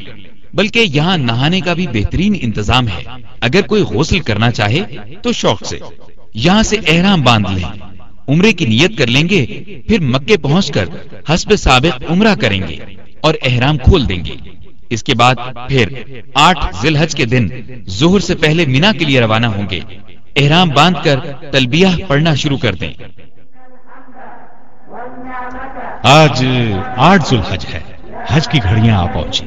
بلکہ یہاں نہانے کا بھی بہترین انتظام ہے۔ اگر کوئی غسل کرنا چاہے تو شوق سے۔ یہاں سے احرام باندھ لیں۔ عمرے کی نیت کر لیں گے۔ پھر مکے پہنچ کر حسب سابق عمرہ کریں گے اور احرام کھول دیں گے۔ اس کے بعد پھر آٹھ ذی الحج کے دن ظہر سے پہلے مینا کے لیے روانہ ہوں گے۔ احرام باندھ کر تلبیہ پڑھنا شروع کر دیں۔ آج آٹھ ذوالحج ہے۔ حج کی گھڑیاں آ پہنچی۔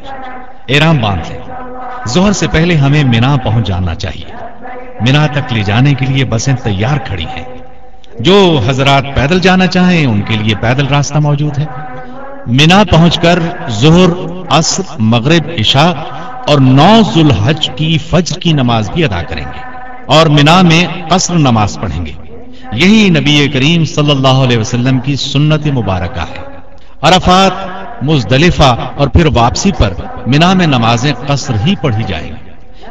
احرام باندھ لیں۔ زہر سے پہلے ہمیں مینا پہنچ جانا چاہیے۔ مینا تک لے جانے کے لیے بسیں تیار کھڑی ہیں۔ جو حضرات پیدل جانا چاہیں، ان کے لیے پیدل راستہ موجود ہے۔ مینا پہنچ کر ظہر، عصر، مغرب، عشاء اور نو ذوالحج کی فجر کی نماز بھی ادا کریں گے۔ اور مینا میں قصر نماز پڑھیں گے۔ یہی نبی کریم صلی اللہ علیہ وسلم کی سنت مبارکہ ہے۔ عرفات، مزدلفہ اور پھر واپسی پر مینا میں نمازیں قصر ہی پڑھی جائیں۔ گی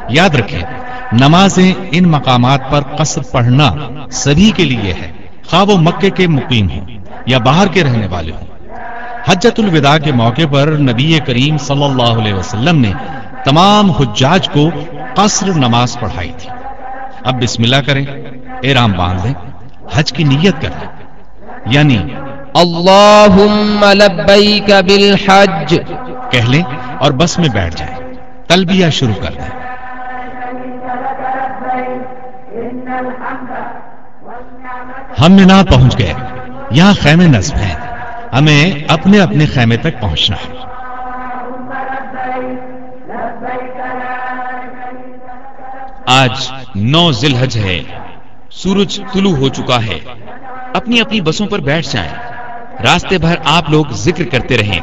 یاد رکھیں، نمازیں ان مقامات پر قصر پڑھنا سبھی کے لیے ہے۔ خواہ وہ مکے کے مقیم ہوں یا باہر کے رہنے والے ہوں۔ حجت الوداع کے موقع پر نبی کریم صلی اللہ علیہ وسلم نے تمام حجاج کو قصر نماز پڑھائی تھی۔ اب بسم اللہ کریں احرام باندھ لیں حج کی نیت کر لیں یعنی اللهم لبيك بالحج۔ کہہ لیں اور بس میں بیٹھ جائیں۔ تلبیہ شروع کر دیں ہم مینا پہنچ گئے۔ یہاں خیمے نصب ہیں۔ ہمیں اپنے اپنے خیمے تک پہنچنا ہے۔ آج نو ذی الحج ہے۔ سورج طلوع ہو چکا ہے۔ اپنی اپنی بسوں پر بیٹھ جائیں۔ راستے بھر آپ لوگ ذکر کرتے رہیں۔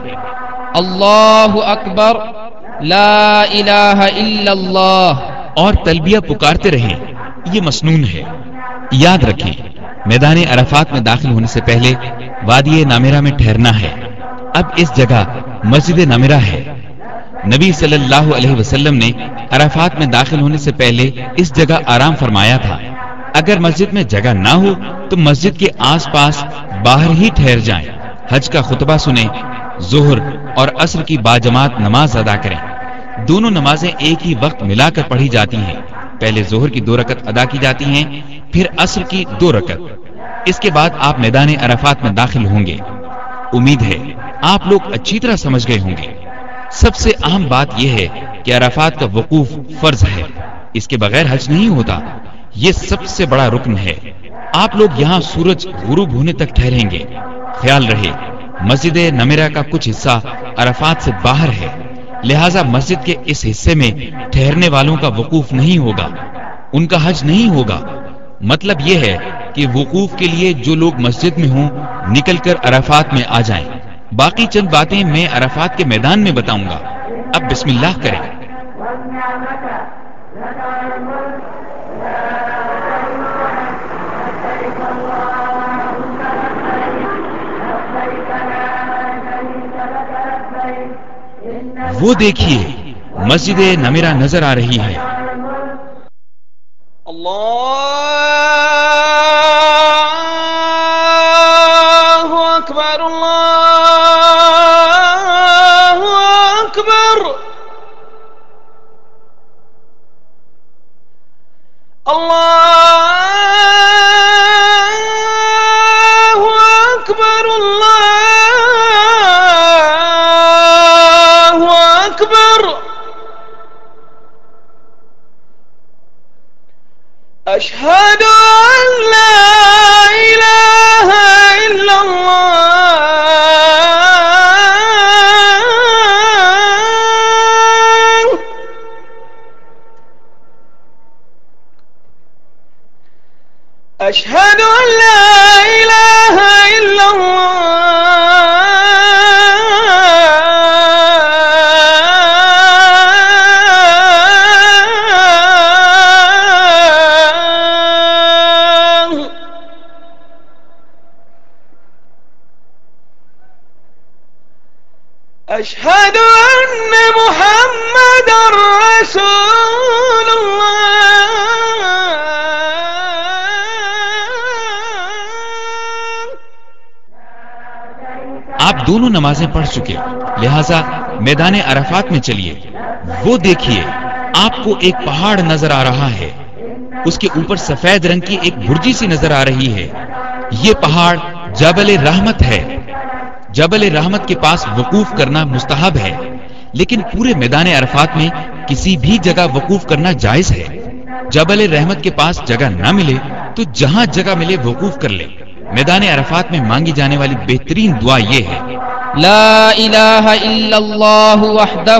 اللہ اکبر لا الہ الا اللہ۔ اور تلبیہ پکارتے رہیں۔ یہ مسنون ہے۔ یاد رکھیں میدان عرفات میں داخل ہونے سے پہلے وادی نامیرا میں ٹھہرنا ہے۔ اب اس جگہ مسجد نامیرا ہے۔ نبی صلی اللہ علیہ وسلم نے عرفات میں داخل ہونے سے پہلے اس جگہ آرام فرمایا تھا۔ اگر مسجد میں جگہ نہ ہو تو مسجد کے آس پاس باہر ہی ٹھہر جائیں۔ حج کا خطبہ سنیں، ظہر اور عصر کی باجماعت نماز ادا کریں۔ دونوں نمازیں ایک ہی وقت ملا کر پڑھی جاتی ہیں۔ پہلے ظہر کی دو رکت ادا کی جاتی ہیں، پھر عصر کی دو رکت اس کے بعد آپ میدان عرفات میں داخل ہوں گے۔ امید ہے آپ لوگ اچھی طرح سمجھ گئے ہوں گے۔ سب سے اہم بات یہ ہے کہ عرفات کا وقوف فرض ہے۔ اس کے بغیر حج نہیں ہوتا۔ یہ سب سے بڑا رکن ہے۔ آپ لوگ یہاں سورج غروب ہونے تک ٹھہریں گے۔ خیال رہے، مسجد نمیرا کا کچھ حصہ عرفات سے باہر ہے۔ لہذا مسجد کے اس حصے میں ٹھہرنے والوں کا وقوف نہیں ہوگا۔ ان کا حج نہیں ہوگا۔ مطلب یہ ہے کہ وقوف کے لیے جو لوگ مسجد میں ہوں، نکل کر عرفات میں آ جائیں۔ باقی چند باتیں میں عرفات کے میدان میں بتاؤں گا۔ اب بسم اللہ کریں۔ وہ دیکھیے مسجد نمیرا نظر آ رہی ہے۔ اللہ اکبر اللہ أشهد نمازیں پڑھ چکے۔ لہذا میدان عرفات میں چلیے۔ وہ دیکھیے، آپ کو ایک پہاڑ نظر آ رہا ہے۔ اس کے اوپر سفید رنگ کی ایک برجی سی نظر آ رہی ہے۔ یہ پہاڑ جبل رحمت ہے۔ جبل رحمت کے پاس وقوف کرنا مستحب ہے۔ لیکن پورے میدان عرفات میں کسی بھی جگہ وقوف کرنا جائز ہے۔ جبل رحمت کے پاس جگہ نہ ملے تو جہاں جگہ ملے وقوف کر لے۔ میدان عرفات میں مانگی جانے والی بہترین دعا یہ ہے لا الہ الا اللہ وحدہ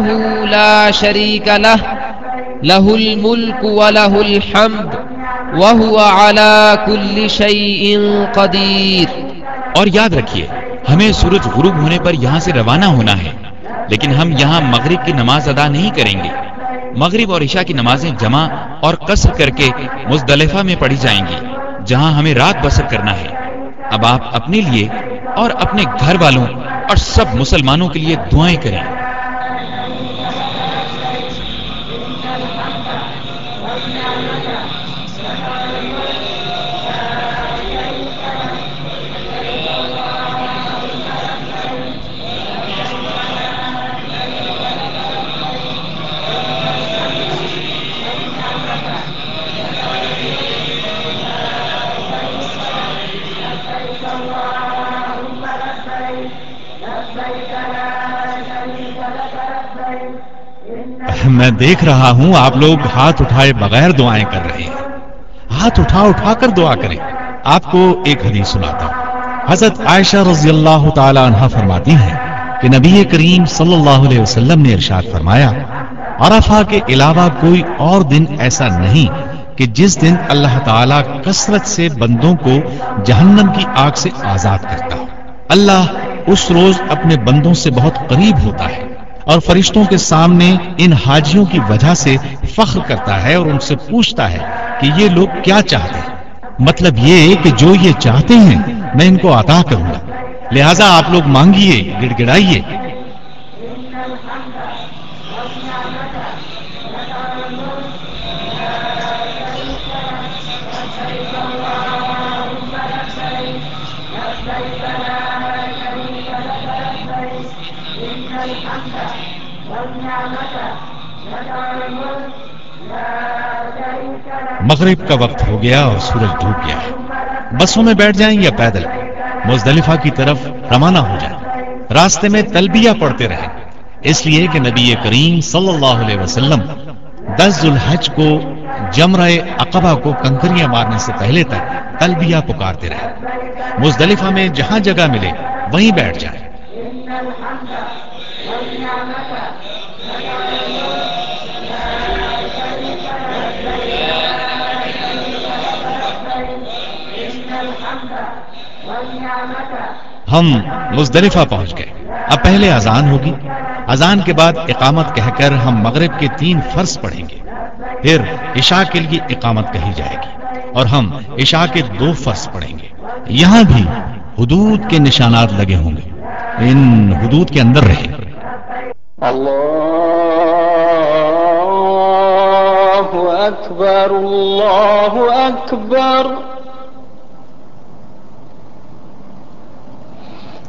لا شریک لہ لہ الملک ولہ الحمد وہو علا کل شیء قدیر اور یاد رکھیے، ہمیں سورج غروب ہونے پر یہاں سے روانہ ہونا ہے، لیکن ہم یہاں مغرب کی نماز ادا نہیں کریں گے۔ مغرب اور عشاء کی نمازیں جمع اور قصر کر کے مزدلفہ میں پڑھی جائیں گی، جہاں ہمیں رات بسر کرنا ہے۔ اب آپ اپنے لیے اور اپنے گھر والوں اور سب مسلمانوں کے لیے دعائیں کریں۔ میں دیکھ رہا ہوں، آپ لوگ ہاتھ اٹھائے بغیر دعائیں کر رہے ہیں۔ ہاتھ اٹھا اٹھا کر دعا کریں۔ آپ کو ایک حدیث سناتا ہوں۔ حضرت عائشہ رضی اللہ تعالی عنہ فرماتی ہیں کہ نبی کریم صلی اللہ علیہ وسلم نے ارشاد فرمایا، عرفہ کے علاوہ کوئی اور دن ایسا نہیں کہ جس دن اللہ تعالی کثرت سے بندوں کو جہنم کی آگ سے آزاد کرتا ہو۔ اللہ اس روز اپنے بندوں سے بہت قریب ہوتا ہے۔ اور فرشتوں کے سامنے ان حاجیوں کی وجہ سے فخر کرتا ہے اور ان سے پوچھتا ہے کہ یہ لوگ کیا چاہتے ہیں؟ مطلب یہ کہ جو یہ چاہتے ہیں، میں ان کو عطا کروں گا۔ لہذا آپ لوگ مانگیے، گڑ گڑائیے۔ مغرب کا وقت ہو گیا اور سورج ڈوب گیا۔ ہے بسوں میں بیٹھ جائیں یا پیدل، مزدلفہ کی طرف روانہ ہو جائیں۔ راستے میں تلبیہ پڑھتے رہیں۔ اس لیے کہ نبی کریم صلی اللہ علیہ وسلم دس ذوالحج کو، جمرہ عقبہ کو کنکریاں مارنے سے پہلے تک تلبیہ پکارتے رہے مزدلفہ میں جہاں جگہ ملے، وہیں بیٹھ جائیں۔ ہم مزدلفہ پہنچ گئے۔ اب پہلے اذان ہوگی۔ اذان کے بعد اقامت کہہ کر ہم مغرب کے تین فرض پڑھیں گے۔ پھر عشاء کے لیے اقامت کہی جائے گی اور ہم عشاء کے دو فرض پڑھیں گے۔ یہاں بھی حدود کے نشانات لگے ہوں گے۔ ان حدود کے اندر رہے اللہ اکبر اللہ اکبر۔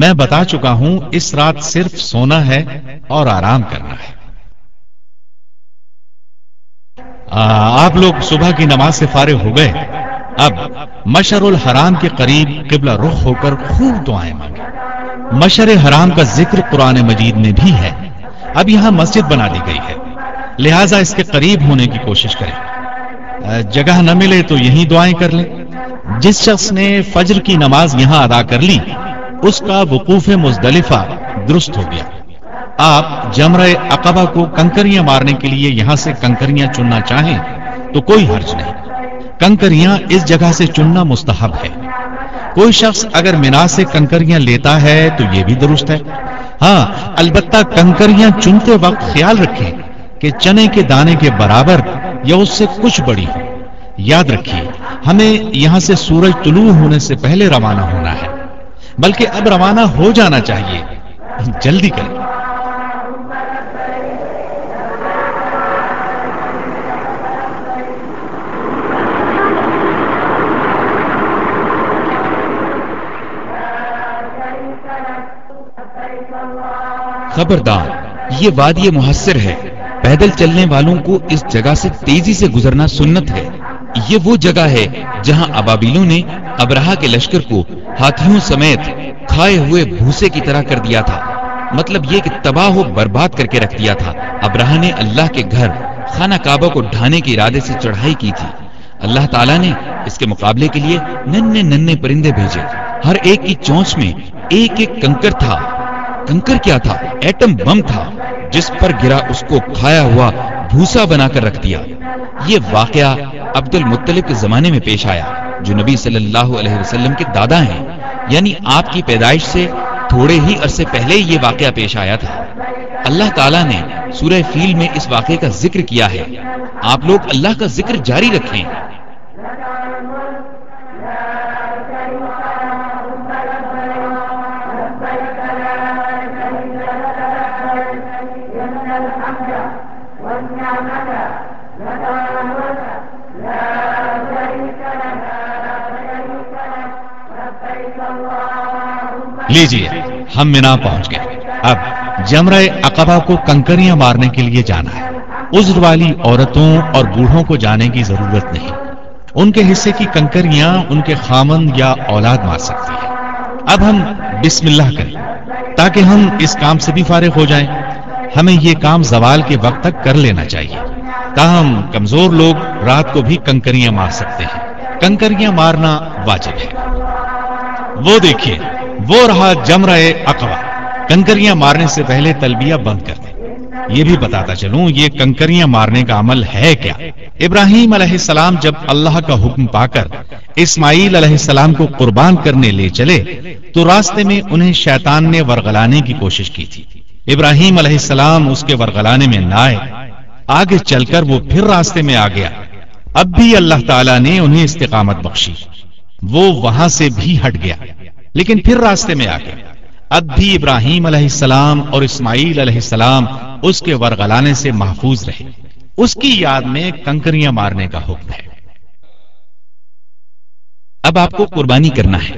میں بتا چکا ہوں، اس رات صرف سونا ہے اور آرام کرنا ہے۔ آپ لوگ صبح کی نماز سے فارغ ہو گئے۔ اب مشر الحرام کے قریب قبلہ رخ ہو کر خوب دعائیں مانگے مشر حرام کا ذکر قرآن مجید میں بھی ہے۔ اب یہاں مسجد بنا دی گئی ہے۔ لہذا اس کے قریب ہونے کی کوشش کریں۔ جگہ نہ ملے تو یہی دعائیں کر لیں۔ جس شخص نے فجر کی نماز یہاں ادا کر لی اس کا وقوف مزدلفہ درست ہو گیا۔ آپ جمرہ عقبہ کو کنکریاں مارنے کے لیے یہاں سے کنکریاں چننا چاہیں تو کوئی حرج نہیں۔ کنکریاں اس جگہ سے چننا مستحب ہے۔ کوئی شخص اگر مینا سے کنکریاں لیتا ہے تو یہ بھی درست ہے۔ ہاں البتہ کنکریاں چنتے وقت خیال رکھیں کہ چنے کے دانے کے برابر یا اس سے کچھ بڑی ہو یاد رکھیے، ہمیں یہاں سے سورج طلوع ہونے سے پہلے روانہ ہونا ہے۔ بلکہ اب روانہ ہو جانا چاہیے۔ جلدی کریں۔ خبردار، یہ وادی محسر ہے۔ پیدل چلنے والوں کو اس جگہ سے تیزی سے گزرنا سنت ہے۔ یہ وہ جگہ ہے جہاں ابابیلوں نے ابراہ کے لشکر کو ہاتھیوں سمیت کھائے ہوئے بھوسے کی طرح کر دیا تھا۔ مطلب یہ کہ تباہ و برباد کر کے رکھ دیا تھا۔ ابراہ نے اللہ کے گھر خانہ کعبہ کو ڈھانے کے ارادے سے چڑھائی کی تھی۔ اللہ تعالیٰ نے اس کے مقابلے کے لیے ننے ننے پرندے بھیجے۔ ہر ایک کی چونچ میں ایک ایک کنکر تھا۔ کنکر کیا تھا؟ ایٹم بم تھا۔ جس پر گرا اس کو کھایا ہوا بھوسا بنا کر رکھ دیا۔ یہ واقعہ عبد المطلب کے زمانے میں پیش آیا۔ جو نبی صلی اللہ علیہ وسلم کے دادا ہیں یعنی آپ کی پیدائش سے تھوڑے ہی عرصے پہلے یہ واقعہ پیش آیا تھا۔ اللہ تعالیٰ نے سورہ فیل میں اس واقعے کا ذکر کیا ہے۔ آپ لوگ اللہ کا ذکر جاری رکھیں۔ لیجیے، ہم مینا پہنچ گئے۔ اب جمرہ عقبہ کو کنکریاں مارنے کے لیے جانا ہے۔ عذر والی عورتوں اور بوڑھوں کو جانے کی ضرورت نہیں۔ ان کے حصے کی کنکریاں ان کے خامن یا اولاد مار سکتی ہے اب ہم بسم اللہ کریں، تاکہ ہم اس کام سے بھی فارغ ہو جائیں۔ ہمیں یہ کام زوال کے وقت تک کر لینا چاہیے۔ تاہم، کمزور لوگ رات کو بھی کنکریاں مار سکتے ہیں۔ کنکریاں مارنا واجب ہے۔ وہ دیکھیے وہ رہا جمرہ اقوا کنکریاں مارنے سے پہلے تلبیہ بند کر دیں۔ یہ بھی بتاتا چلوں، یہ کنکریاں مارنے کا عمل ہے کیا؟ ابراہیم علیہ السلام جب اللہ کا حکم پا کر اسماعیل علیہ السلام کو قربان کرنے لے چلے، تو راستے میں انہیں شیطان نے ورگلانے کی کوشش کی تھی۔ ابراہیم علیہ السلام اس کے ورگلانے میں نہ آئے۔ آگے چل کر وہ پھر راستے میں آ گیا۔ اب بھی اللہ تعالیٰ نے انہیں استقامت بخشی۔ وہ وہاں سے بھی ہٹ گیا۔ لیکن پھر راستے میں آ گیا اب بھی ابراہیم علیہ السلام اور اسماعیل علیہ السلام اس کے ورگلانے سے محفوظ رہے۔ اس کی یاد میں کنکریاں مارنے کا حکم ہے۔ اب آپ کو قربانی کرنا ہے۔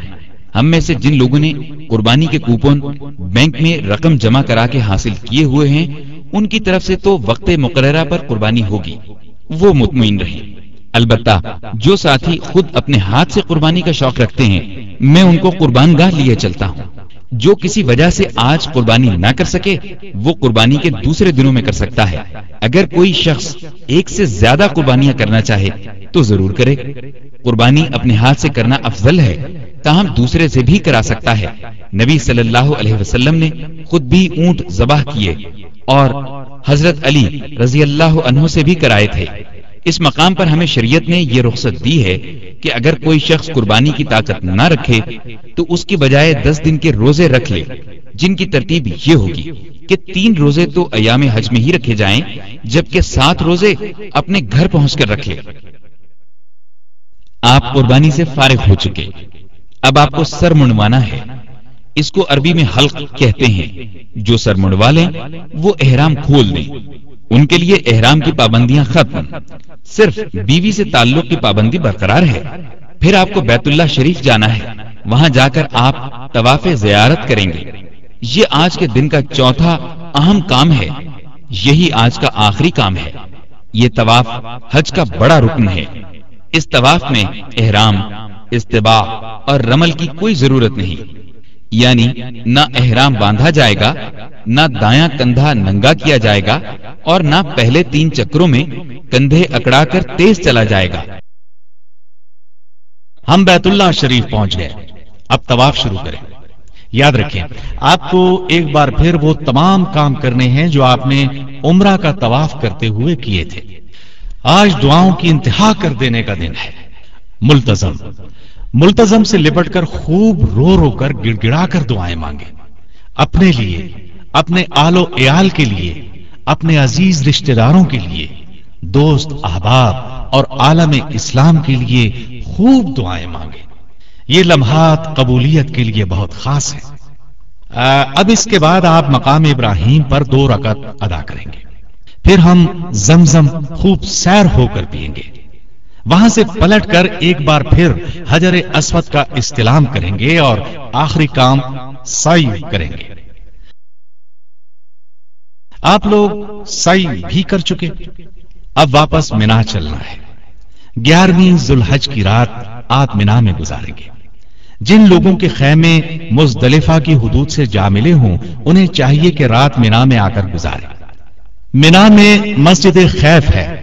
ہم میں سے جن لوگوں نے قربانی کے کوپن بینک میں رقم جمع کرا کے حاصل کیے ہوئے ہیں، ان کی طرف سے تو وقت مقررہ پر قربانی ہوگی۔ وہ مطمئن رہے البتہ جو ساتھی خود اپنے ہاتھ سے قربانی کا شوق رکھتے ہیں میں ان کو قربان گاہ لیے چلتا ہوں۔ جو کسی وجہ سے آج قربانی نہ کر سکے، وہ قربانی کے دوسرے دنوں میں کر سکتا ہے۔ اگر کوئی شخص ایک سے زیادہ قربانیاں کرنا چاہے، تو ضرور کرے۔ قربانی اپنے ہاتھ سے کرنا افضل ہے۔ تاہم دوسرے سے بھی کرا سکتا ہے۔ نبی صلی اللہ علیہ وسلم نے خود بھی اونٹ ذبح کیے اور حضرت علی رضی اللہ عنہ سے بھی کرائے تھے۔ اس مقام پر ہمیں شریعت نے یہ رخصت دی ہے کہ اگر کوئی شخص قربانی کی طاقت نہ رکھے، تو اس کی بجائے دس دن کے روزے رکھ لے، جن کی ترتیب یہ ہوگی کہ تین روزے تو ایام حج میں ہی رکھے جائیں، جبکہ سات روزے اپنے گھر پہنچ کر رکھ لے آپ قربانی سے فارغ ہو چکے۔ اب آپ کو سر منڈوانا ہے۔ اس کو عربی میں حلق کہتے ہیں۔ جو سر منڈوا لیں، وہ احرام کھول دیں۔ ان کے لیے احرام کی پابندیاں ختم۔ صرف بیوی سے تعلق کی پابندی برقرار ہے۔ پھر آپ کو بیت اللہ شریف جانا ہے۔ وہاں جا کر آپ طواف زیارت کریں گے۔ یہ آج کے دن کا چوتھا اہم کام ہے۔ یہی آج کا آخری کام ہے۔ یہ طواف حج کا بڑا رکن ہے۔ اس طواف میں احرام، استباع اور رمل کی کوئی ضرورت نہیں۔ یعنی نہ احرام باندھا جائے گا، نہ دایاں کندھا ننگا کیا جائے گا اور نہ پہلے تین چکروں میں کندھے اکڑا کر تیز چلا جائے گا۔ ہم بیت اللہ شریف پہنچ گئے۔ اب طواف شروع کریں۔ یاد رکھیں، آپ کو ایک بار پھر وہ تمام کام کرنے ہیں جو آپ نے عمرہ کا طواف کرتے ہوئے کیے تھے۔ آج دعاؤں کی انتہا کر دینے کا دن ہے۔ ملتظم ملتظم سے لپٹ کر خوب رو رو کر گڑ گڑا کر دعائیں مانگے۔ اپنے لیے، اپنے آل و ایال کے لیے، اپنے عزیز رشتہ داروں کے لیے۔ دوست، احباب اور عالم اسلام کے لیے خوب دعائیں مانگے یہ لمحات قبولیت کے لیے بہت خاص ہیں۔ اب اس کے بعد آپ مقام ابراہیم پر دو رکعت ادا کریں گے۔ پھر ہم زمزم خوب سیر ہو کر پیئیں گے۔ وہاں سے پلٹ کر ایک بار پھر حجر اسود کا استلام کریں گے اور آخری کام سائی کریں گے۔ آپ لوگ سائی بھی کر چکے۔ اب واپس مینا چلنا ہے۔ گیارہویں ذوالحج کی رات آپ مینا میں گزاریں گے۔ جن لوگوں کے خیمے مزدلفہ کی حدود سے جا ملے ہوں، انہیں چاہیے کہ رات مینا میں آ کر گزارے۔ مینا میں مسجد خیف ہے۔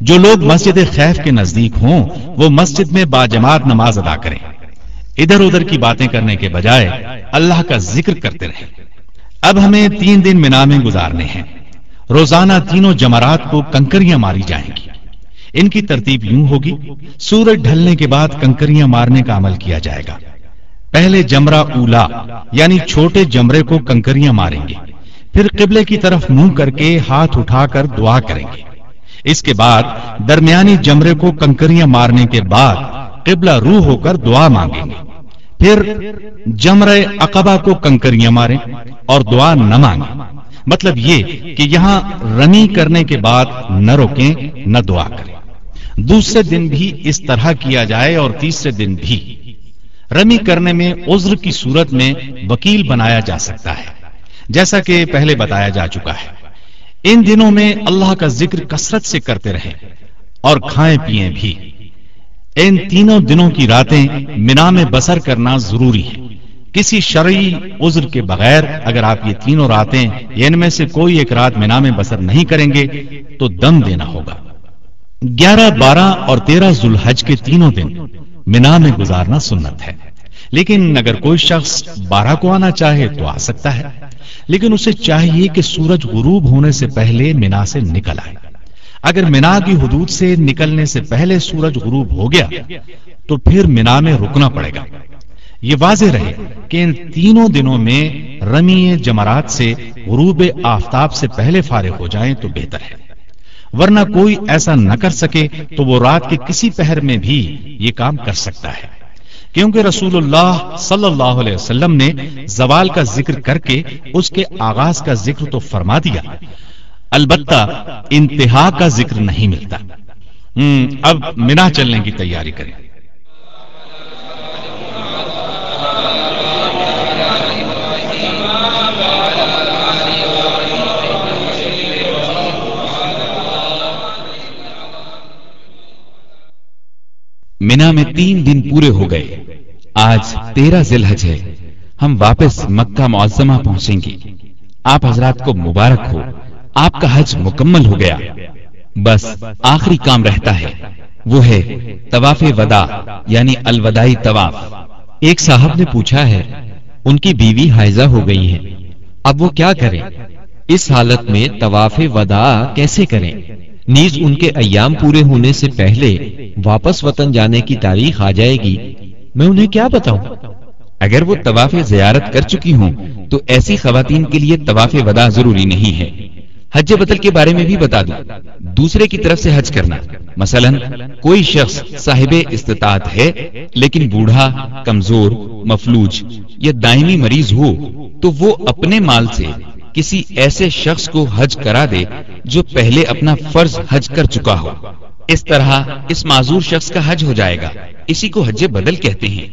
جو لوگ مسجد خیف کے نزدیک ہوں، وہ مسجد میں باجماعت نماز ادا کریں۔ ادھر ادھر کی باتیں کرنے کے بجائے اللہ کا ذکر کرتے رہیں۔ اب ہمیں تین دن مینا میں گزارنے ہیں۔ روزانہ تینوں جمرات کو کنکریاں ماری جائیں گی۔ ان کی ترتیب یوں ہوگی، سورج ڈھلنے کے بعد کنکریاں مارنے کا عمل کیا جائے گا۔ پہلے جمرہ اولا یعنی چھوٹے جمرے کو کنکریاں ماریں گے۔ پھر قبلے کی طرف منہ کر کے ہاتھ اٹھا کر دعا کریں گے۔ اس کے بعد درمیانی جمرے کو کنکریاں مارنے کے بعد قبلہ روح ہو کر دعا مانگیں گے۔ پھر جمرے اقبا کو کنکریاں ماریں اور دعا نہ مانگیں۔ مطلب یہ کہ یہاں رمی کرنے کے بعد نہ روکیں، نہ دعا کریں۔ دوسرے دن بھی اس طرح کیا جائے اور تیسرے دن بھی۔ رمی کرنے میں عذر کی صورت میں وکیل بنایا جا سکتا ہے، جیسا کہ پہلے بتایا جا چکا ہے۔ ان دنوں میں اللہ کا ذکر کثرت سے کرتے رہے اور کھائیں پیئیں بھی۔ ان تینوں دنوں کی راتیں مینا میں بسر کرنا ضروری ہے۔ کسی شرعی عذر کے بغیر اگر آپ یہ تینوں راتیں یا ان میں سے کوئی ایک رات مینا میں بسر نہیں کریں گے، تو دم دینا ہوگا۔ گیارہ، بارہ اور تیرہ ذوالحج کے تینوں دن مینا میں گزارنا سنت ہے۔ لیکن اگر کوئی شخص بارہ کو آنا چاہے تو آ سکتا ہے۔ لیکن اسے چاہیے کہ سورج غروب ہونے سے پہلے مینا سے نکل آئے۔ اگر مینا کی حدود سے نکلنے سے پہلے سورج غروب ہو گیا، تو پھر مینا میں رکنا پڑے گا۔ یہ واضح رہے کہ ان تینوں دنوں میں رمی جمرات سے غروب آفتاب سے پہلے فارغ ہو جائیں تو بہتر ہے۔ ورنہ کوئی ایسا نہ کر سکے تو وہ رات کے کسی پہر میں بھی یہ کام کر سکتا ہے۔ کیونکہ رسول اللہ صلی اللہ علیہ وسلم نے زوال کا ذکر کر کے اس کے آغاز کا ذکر تو فرما دیا۔ البتہ انتہا کا ذکر نہیں ملتا۔ اب منا چلنے کی تیاری کریں۔ مینا میں تین دن پورے ہو گئے۔ آج تیرہ ذیل حج ہے۔ ہم واپس مکہ معظمہ پہنچیں گے۔ آپ حضرات کو مبارک ہو۔ آپ کا حج مکمل ہو گیا۔ بس آخری کام رہتا ہے۔ وہ ہے طواف ودا یعنی الوداعی طواف۔ ایک صاحب نے پوچھا ہے، ان کی بیوی حائزہ ہو گئی ہے اب وہ کیا کریں؟ اس حالت میں طواف ودا کیسے کریں؟ نیز ان کے ایام پورے ہونے سے پہلے واپس وطن جانے کی تاریخ آ جائے گی۔ میں انہیں کیا بتاؤں؟ اگر وہ طواف زیارت کر چکی ہوں، تو ایسی خواتین کے لیے طواف ودا ضروری نہیں ہے۔ حج بدل کے بارے میں بھی بتا دوں۔ دوسرے کی طرف سے حج کرنا۔ مثلا، کوئی شخص صاحب استطاعت ہے، لیکن بوڑھا، کمزور، مفلوج یا دائمی مریض ہو، تو وہ اپنے مال سے کسی ایسے شخص کو حج کرا دے جو پہلے اپنا فرض حج کر چکا ہو۔ اس طرح اس معذور شخص کا حج ہو جائے گا۔ اسی کو حج بدل کہتے ہیں۔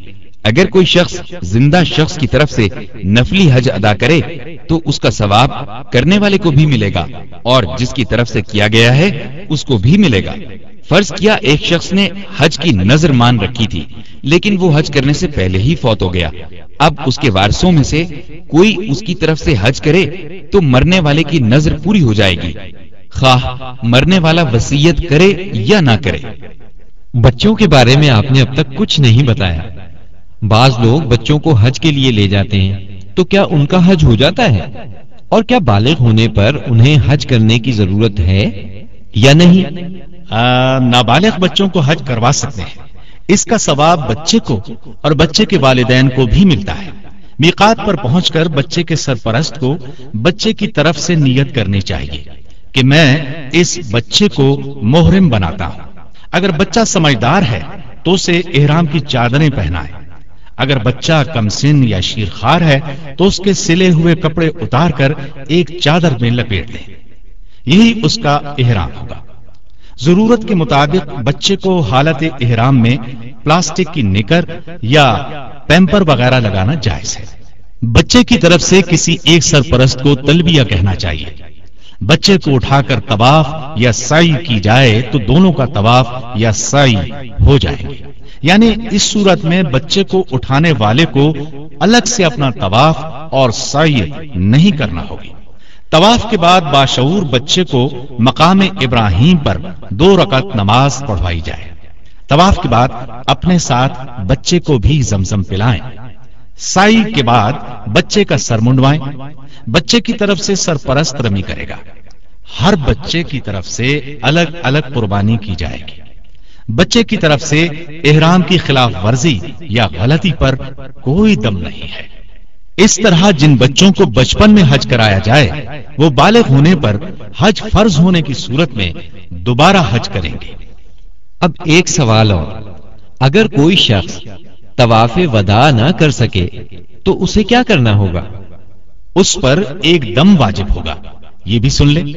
اگر کوئی شخص زندہ شخص کی طرف سے نفلی حج ادا کرے، تو اس کا ثواب کرنے والے کو بھی ملے گا اور جس کی طرف سے کیا گیا ہے، اس کو بھی ملے گا۔ فرض کیا ایک شخص نے حج کی نظر مان رکھی تھی، لیکن وہ حج کرنے سے پہلے ہی فوت ہو گیا۔ اب اس کے وارثوں میں سے کوئی اس کی طرف سے حج کرے تو مرنے والے کی نظر پوری ہو جائے گی۔ خواہ مرنے والا وسیعت کرے یا نہ کرے۔ بچوں کے بارے میں آپ نے اب تک کچھ نہیں بتایا۔ بعض لوگ بچوں کو حج کے لیے لے جاتے ہیں، تو کیا ان کا حج ہو جاتا ہے؟ اور کیا بالغ ہونے پر انہیں حج کرنے کی ضرورت ہے یا نہیں؟ نابالغ بچوں کو حج کروا سکتے ہیں۔ اس کا ثواب بچے کو اور بچے کے والدین کو بھی ملتا ہے۔ میقات پر پہنچ کر بچے کے سرپرست کو بچے کی طرف سے نیت کرنی چاہیے کہ میں اس بچے کو محرم بناتا ہوں۔ اگر بچہ سمجھدار ہے تو اسے احرام کی چادریں پہنائے اگر بچہ کم سن یا شیر خار ہے تو اس کے سلے ہوئے کپڑے اتار کر ایک چادر میں لپیٹ دیں یہی اس کا احرام ہوگا۔ ضرورت کے مطابق بچے کو حالت احرام میں پلاسٹک کی نکر یا پیمپر وغیرہ لگانا جائز ہے۔ بچے کی طرف سے کسی ایک سرپرست کو تلبیہ کہنا چاہیے۔ بچے کو اٹھا کر طواف یا سائی کی جائے تو دونوں کا طواف یا سائی ہو جائے۔ گی یعنی اس صورت میں بچے کو اٹھانے والے کو الگ سے اپنا طواف اور سائی نہیں کرنا ہوگی۔ طواف کے بعد باشعور بچے کو مقام ابراہیم پر دو رکعت نماز پڑھوائی جائے۔ طواف کے بعد اپنے ساتھ بچے کو بھی زمزم پلائیں۔ سائی کے بعد بچے کا سر منڈوائیں۔ بچے کی طرف سے سرپرست رمی کرے گا۔ ہر بچے کی طرف سے الگ الگ قربانی کی جائے گی۔ بچے کی طرف سے احرام کی خلاف ورزی یا غلطی پر کوئی دم نہیں ہے۔ اس طرح جن بچوں کو بچپن میں حج کرایا جائے، وہ بالغ ہونے پر حج فرض ہونے کی صورت میں دوبارہ حج کریں گے۔ اب ایک سوال اور۔ اگر کوئی شخص طواف ودا نہ کر سکے، تو اسے کیا کرنا ہوگا؟ اس پر ایک دم واجب ہوگا۔ یہ بھی سن لیں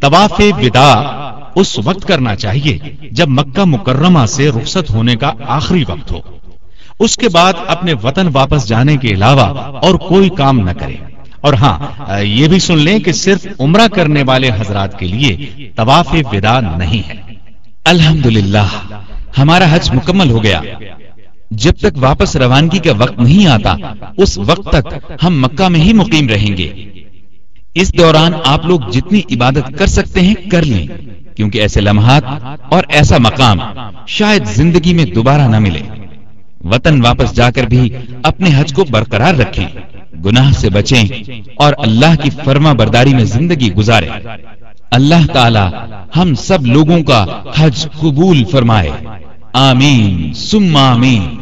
طواف ودا اس وقت کرنا چاہیے جب مکہ مکرمہ سے رخصت ہونے کا آخری وقت ہو۔ اس کے بعد اپنے وطن واپس جانے کے علاوہ اور کوئی کام نہ کرے۔ اور ہاں یہ بھی سن لیں کہ صرف عمرہ کرنے والے حضرات کے لیے طواف ودا نہیں ہے۔ الحمد ہمارا حج مکمل ہو گیا۔ جب تک واپس روانگی کا وقت نہیں آتا، اس وقت تک ہم مکہ میں ہی مقیم رہیں گے۔ اس دوران آپ لوگ جتنی عبادت کر سکتے ہیں، کر لیں۔ کیونکہ ایسے لمحات اور ایسا مقام شاید زندگی میں دوبارہ نہ ملے۔ وطن واپس جا کر بھی اپنے حج کو برقرار رکھیں۔ گناہ سے بچیں اور اللہ کی فرما برداری میں زندگی گزارے اللہ تعالی ہم سب لوگوں کا حج قبول فرمائے۔ آمین۔ سم آمین۔